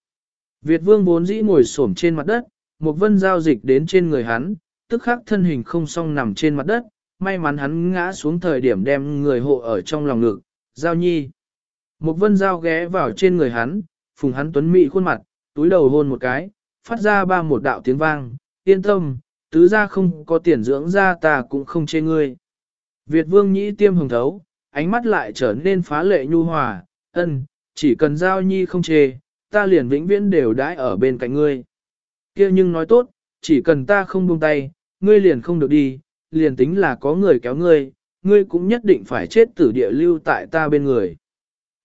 Việt vương vốn dĩ ngồi xổm trên mặt đất, một vân giao dịch đến trên người hắn, tức khắc thân hình không song nằm trên mặt đất, may mắn hắn ngã xuống thời điểm đem người hộ ở trong lòng ngực, giao nhi. Một vân giao ghé vào trên người hắn, phùng hắn tuấn mị khuôn mặt, túi đầu hôn một cái, phát ra ba một đạo tiếng vang, yên tâm, tứ ra không có tiền dưỡng ra ta cũng không chê ngươi. Việt vương nhĩ tiêm hồng thấu, ánh mắt lại trở nên phá lệ nhu hòa, ân, chỉ cần giao nhi không chê, ta liền vĩnh viễn đều đãi ở bên cạnh ngươi. kia nhưng nói tốt, chỉ cần ta không buông tay, ngươi liền không được đi, liền tính là có người kéo ngươi, ngươi cũng nhất định phải chết tử địa lưu tại ta bên người.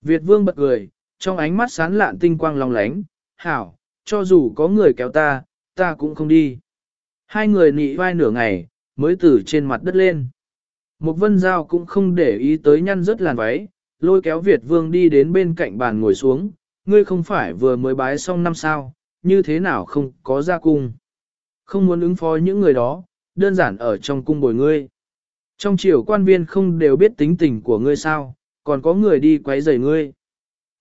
Việt vương bật cười, trong ánh mắt sán lạn tinh quang long lánh, hảo, cho dù có người kéo ta, ta cũng không đi. Hai người nị vai nửa ngày, mới từ trên mặt đất lên. Một vân giao cũng không để ý tới nhăn rất làn váy, lôi kéo Việt vương đi đến bên cạnh bàn ngồi xuống, ngươi không phải vừa mới bái xong năm sao, như thế nào không có ra cung. Không muốn ứng phó những người đó, đơn giản ở trong cung bồi ngươi. Trong triều quan viên không đều biết tính tình của ngươi sao, còn có người đi quấy rầy ngươi.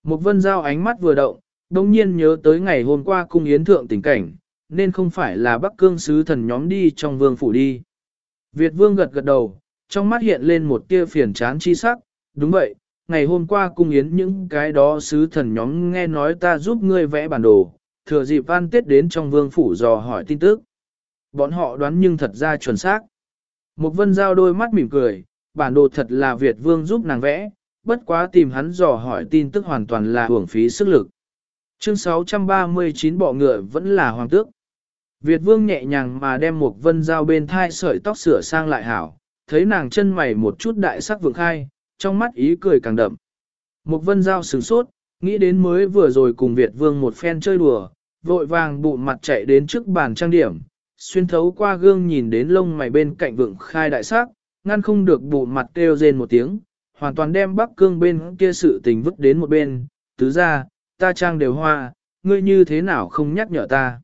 Một vân giao ánh mắt vừa động, đồng nhiên nhớ tới ngày hôm qua cung yến thượng tình cảnh, nên không phải là Bắc Cương sứ thần nhóm đi trong vương phủ đi. Việt vương gật gật đầu, trong mắt hiện lên một tia phiền chán chi sắc, đúng vậy, ngày hôm qua cung yến những cái đó sứ thần nhóm nghe nói ta giúp ngươi vẽ bản đồ, thừa dịp Van tiết đến trong vương phủ dò hỏi tin tức. Bọn họ đoán nhưng thật ra chuẩn xác. Một vân giao đôi mắt mỉm cười, bản đồ thật là Việt vương giúp nàng vẽ, bất quá tìm hắn dò hỏi tin tức hoàn toàn là hưởng phí sức lực. Chương 639 bọ ngựa vẫn là hoàng tước. Việt vương nhẹ nhàng mà đem một vân dao bên thai sợi tóc sửa sang lại hảo, thấy nàng chân mày một chút đại sắc vượng khai, trong mắt ý cười càng đậm. Một vân dao sửng sốt, nghĩ đến mới vừa rồi cùng Việt vương một phen chơi đùa, vội vàng bụng mặt chạy đến trước bàn trang điểm, xuyên thấu qua gương nhìn đến lông mày bên cạnh vượng khai đại sắc, ngăn không được bụng mặt kêu rên một tiếng, hoàn toàn đem bắc cương bên kia sự tình vứt đến một bên, tứ ra, ta trang đều hoa, ngươi như thế nào không nhắc nhở ta.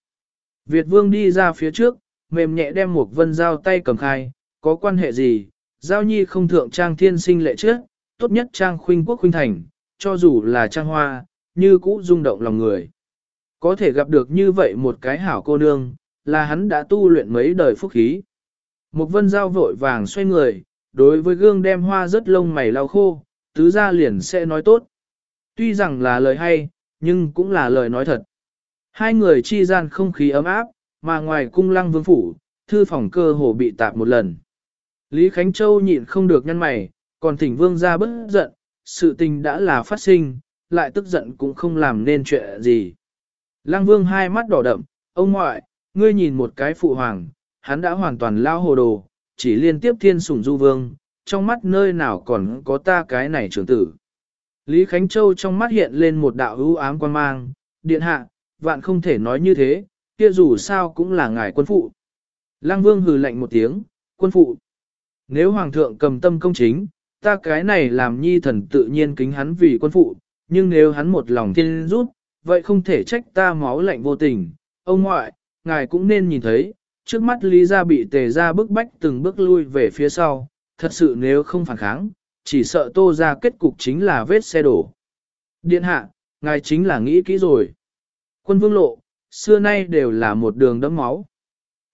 Việt vương đi ra phía trước, mềm nhẹ đem một vân dao tay cầm khai, có quan hệ gì, giao nhi không thượng trang thiên sinh lệ trước, tốt nhất trang khuynh quốc khuynh thành, cho dù là trang hoa, như cũ rung động lòng người. Có thể gặp được như vậy một cái hảo cô nương, là hắn đã tu luyện mấy đời phúc khí. Một vân dao vội vàng xoay người, đối với gương đem hoa rất lông mày lau khô, tứ ra liền sẽ nói tốt. Tuy rằng là lời hay, nhưng cũng là lời nói thật. Hai người chi gian không khí ấm áp, mà ngoài cung lăng vương phủ, thư phòng cơ hồ bị tạp một lần. Lý Khánh Châu nhịn không được nhăn mày, còn thỉnh vương ra bất giận, sự tình đã là phát sinh, lại tức giận cũng không làm nên chuyện gì. Lăng vương hai mắt đỏ đậm, ông ngoại, ngươi nhìn một cái phụ hoàng, hắn đã hoàn toàn lao hồ đồ, chỉ liên tiếp thiên sủng du vương, trong mắt nơi nào còn có ta cái này trưởng tử. Lý Khánh Châu trong mắt hiện lên một đạo ưu ám quan mang, điện hạ, vạn không thể nói như thế, kia dù sao cũng là ngài quân phụ. Lăng Vương hừ lạnh một tiếng, quân phụ. Nếu Hoàng thượng cầm tâm công chính, ta cái này làm nhi thần tự nhiên kính hắn vì quân phụ, nhưng nếu hắn một lòng thiên rút, vậy không thể trách ta máu lạnh vô tình. Ông ngoại, ngài cũng nên nhìn thấy, trước mắt Lý Gia bị tề ra bức bách từng bước lui về phía sau, thật sự nếu không phản kháng, chỉ sợ tô ra kết cục chính là vết xe đổ. Điện hạ, ngài chính là nghĩ kỹ rồi. Quân vương lộ, xưa nay đều là một đường đẫm máu.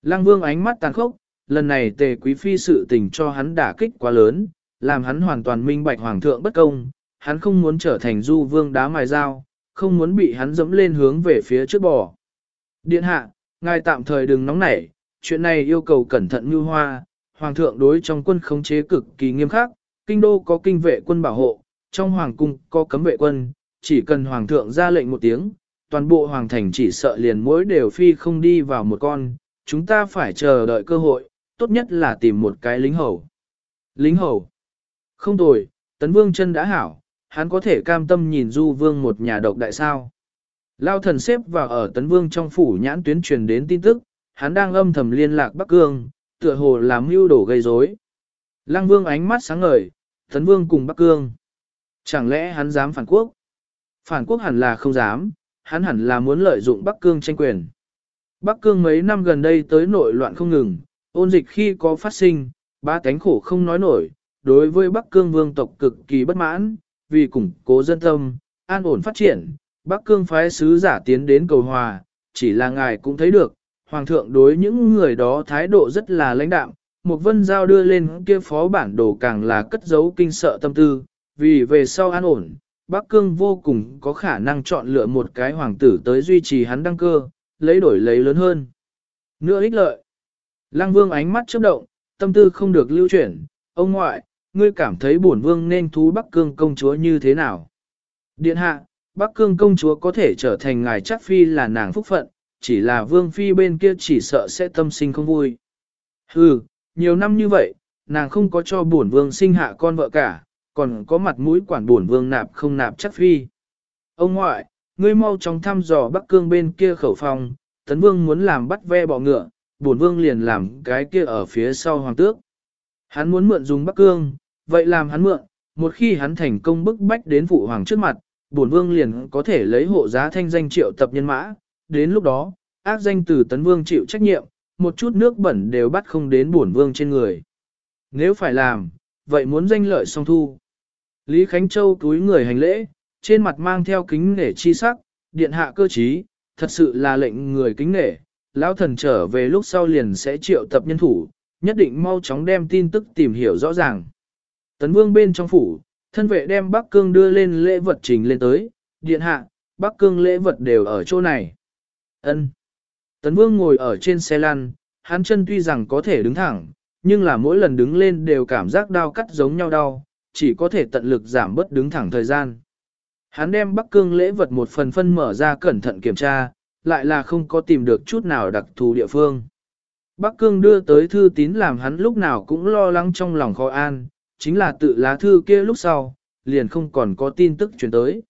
Lăng vương ánh mắt tàn khốc, lần này tề quý phi sự tình cho hắn đả kích quá lớn, làm hắn hoàn toàn minh bạch hoàng thượng bất công, hắn không muốn trở thành du vương đá mài dao, không muốn bị hắn dẫm lên hướng về phía trước bò. Điện hạ, ngài tạm thời đừng nóng nảy, chuyện này yêu cầu cẩn thận như hoa, hoàng thượng đối trong quân khống chế cực kỳ nghiêm khắc, kinh đô có kinh vệ quân bảo hộ, trong hoàng cung có cấm vệ quân, chỉ cần hoàng thượng ra lệnh một tiếng, toàn bộ hoàng thành chỉ sợ liền mỗi đều phi không đi vào một con, chúng ta phải chờ đợi cơ hội, tốt nhất là tìm một cái lính hầu. Lính hầu. Không tồi, tấn vương chân đã hảo, hắn có thể cam tâm nhìn du vương một nhà độc đại sao. Lao thần xếp vào ở tấn vương trong phủ nhãn tuyến truyền đến tin tức, hắn đang âm thầm liên lạc Bắc Cương, tựa hồ làm mưu đổ gây rối. Lăng vương ánh mắt sáng ngời, tấn vương cùng Bắc Cương. Chẳng lẽ hắn dám phản quốc? Phản quốc hẳn là không dám, hắn hẳn là muốn lợi dụng Bắc Cương tranh quyền. Bắc Cương mấy năm gần đây tới nội loạn không ngừng, ôn dịch khi có phát sinh, ba cánh khổ không nói nổi, đối với Bắc Cương vương tộc cực kỳ bất mãn, vì củng cố dân tâm, an ổn phát triển, Bắc Cương phái sứ giả tiến đến cầu hòa, chỉ là ngài cũng thấy được, Hoàng thượng đối những người đó thái độ rất là lãnh đạm, một vân giao đưa lên kia phó bản đồ càng là cất giấu kinh sợ tâm tư, vì về sau an ổn, Bắc Cương vô cùng có khả năng chọn lựa một cái hoàng tử tới duy trì hắn đăng cơ, lấy đổi lấy lớn hơn. Nữa ích lợi. Lăng vương ánh mắt chớp động, tâm tư không được lưu chuyển, ông ngoại, ngươi cảm thấy bổn vương nên thú Bắc Cương công chúa như thế nào? Điện hạ, Bắc Cương công chúa có thể trở thành ngài chắc phi là nàng phúc phận, chỉ là vương phi bên kia chỉ sợ sẽ tâm sinh không vui. Hừ, nhiều năm như vậy, nàng không có cho bổn vương sinh hạ con vợ cả, còn có mặt mũi quản bổn vương nạp không nạp chắc phi. Ông ngoại, ngươi mau chóng thăm dò Bắc Cương bên kia khẩu phòng, tấn vương muốn làm bắt ve bọ ngựa, bổn vương liền làm cái kia ở phía sau hoàng tước. Hắn muốn mượn dùng Bắc Cương, vậy làm hắn mượn, một khi hắn thành công bức bách đến phụ hoàng trước mặt, bổn vương liền có thể lấy hộ giá thanh danh triệu tập nhân mã, đến lúc đó, ác danh từ tấn vương chịu trách nhiệm, một chút nước bẩn đều bắt không đến bổn vương trên người. Nếu phải làm, vậy muốn danh lợi song thu. Lý Khánh Châu túi người hành lễ, trên mặt mang theo kính nể chi sắc, điện hạ cơ trí, thật sự là lệnh người kính nể. Lão thần trở về lúc sau liền sẽ triệu tập nhân thủ, nhất định mau chóng đem tin tức tìm hiểu rõ ràng. Tấn vương bên trong phủ, thân vệ đem Bắc Cương đưa lên lễ vật trình lên tới, điện hạ, Bắc Cương lễ vật đều ở chỗ này. Ân. Tấn vương ngồi ở trên xe lăn, hắn chân tuy rằng có thể đứng thẳng, nhưng là mỗi lần đứng lên đều cảm giác đau cắt giống nhau đau, chỉ có thể tận lực giảm bớt đứng thẳng thời gian. Hắn đem Bắc Cương lễ vật một phần phân mở ra cẩn thận kiểm tra, lại là không có tìm được chút nào đặc thù địa phương. Bắc Cương đưa tới thư tín làm hắn lúc nào cũng lo lắng trong lòng khó an, chính là tự lá thư kia lúc sau, liền không còn có tin tức truyền tới.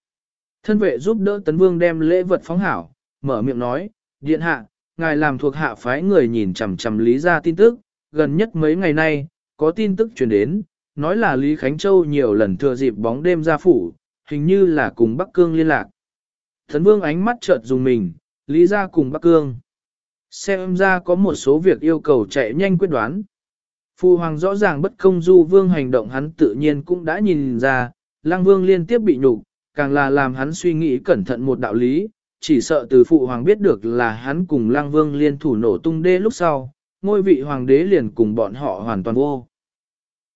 Thân vệ giúp đỡ Tấn Vương đem lễ vật phóng hảo, mở miệng nói, điện hạ, ngài làm thuộc hạ phái người nhìn chằm chằm lý ra tin tức, gần nhất mấy ngày nay, có tin tức truyền đến, nói là Lý Khánh Châu nhiều lần thừa dịp bóng đêm ra phủ, hình như là cùng Bắc Cương liên lạc. Thần Vương ánh mắt chợt dùng mình, lý ra cùng Bắc Cương. Xem ra có một số việc yêu cầu chạy nhanh quyết đoán. Phu hoàng rõ ràng bất công du vương hành động hắn tự nhiên cũng đã nhìn ra, lang vương liên tiếp bị nhục, càng là làm hắn suy nghĩ cẩn thận một đạo lý, chỉ sợ từ phụ hoàng biết được là hắn cùng lang vương liên thủ nổ tung đê lúc sau, ngôi vị hoàng đế liền cùng bọn họ hoàn toàn vô.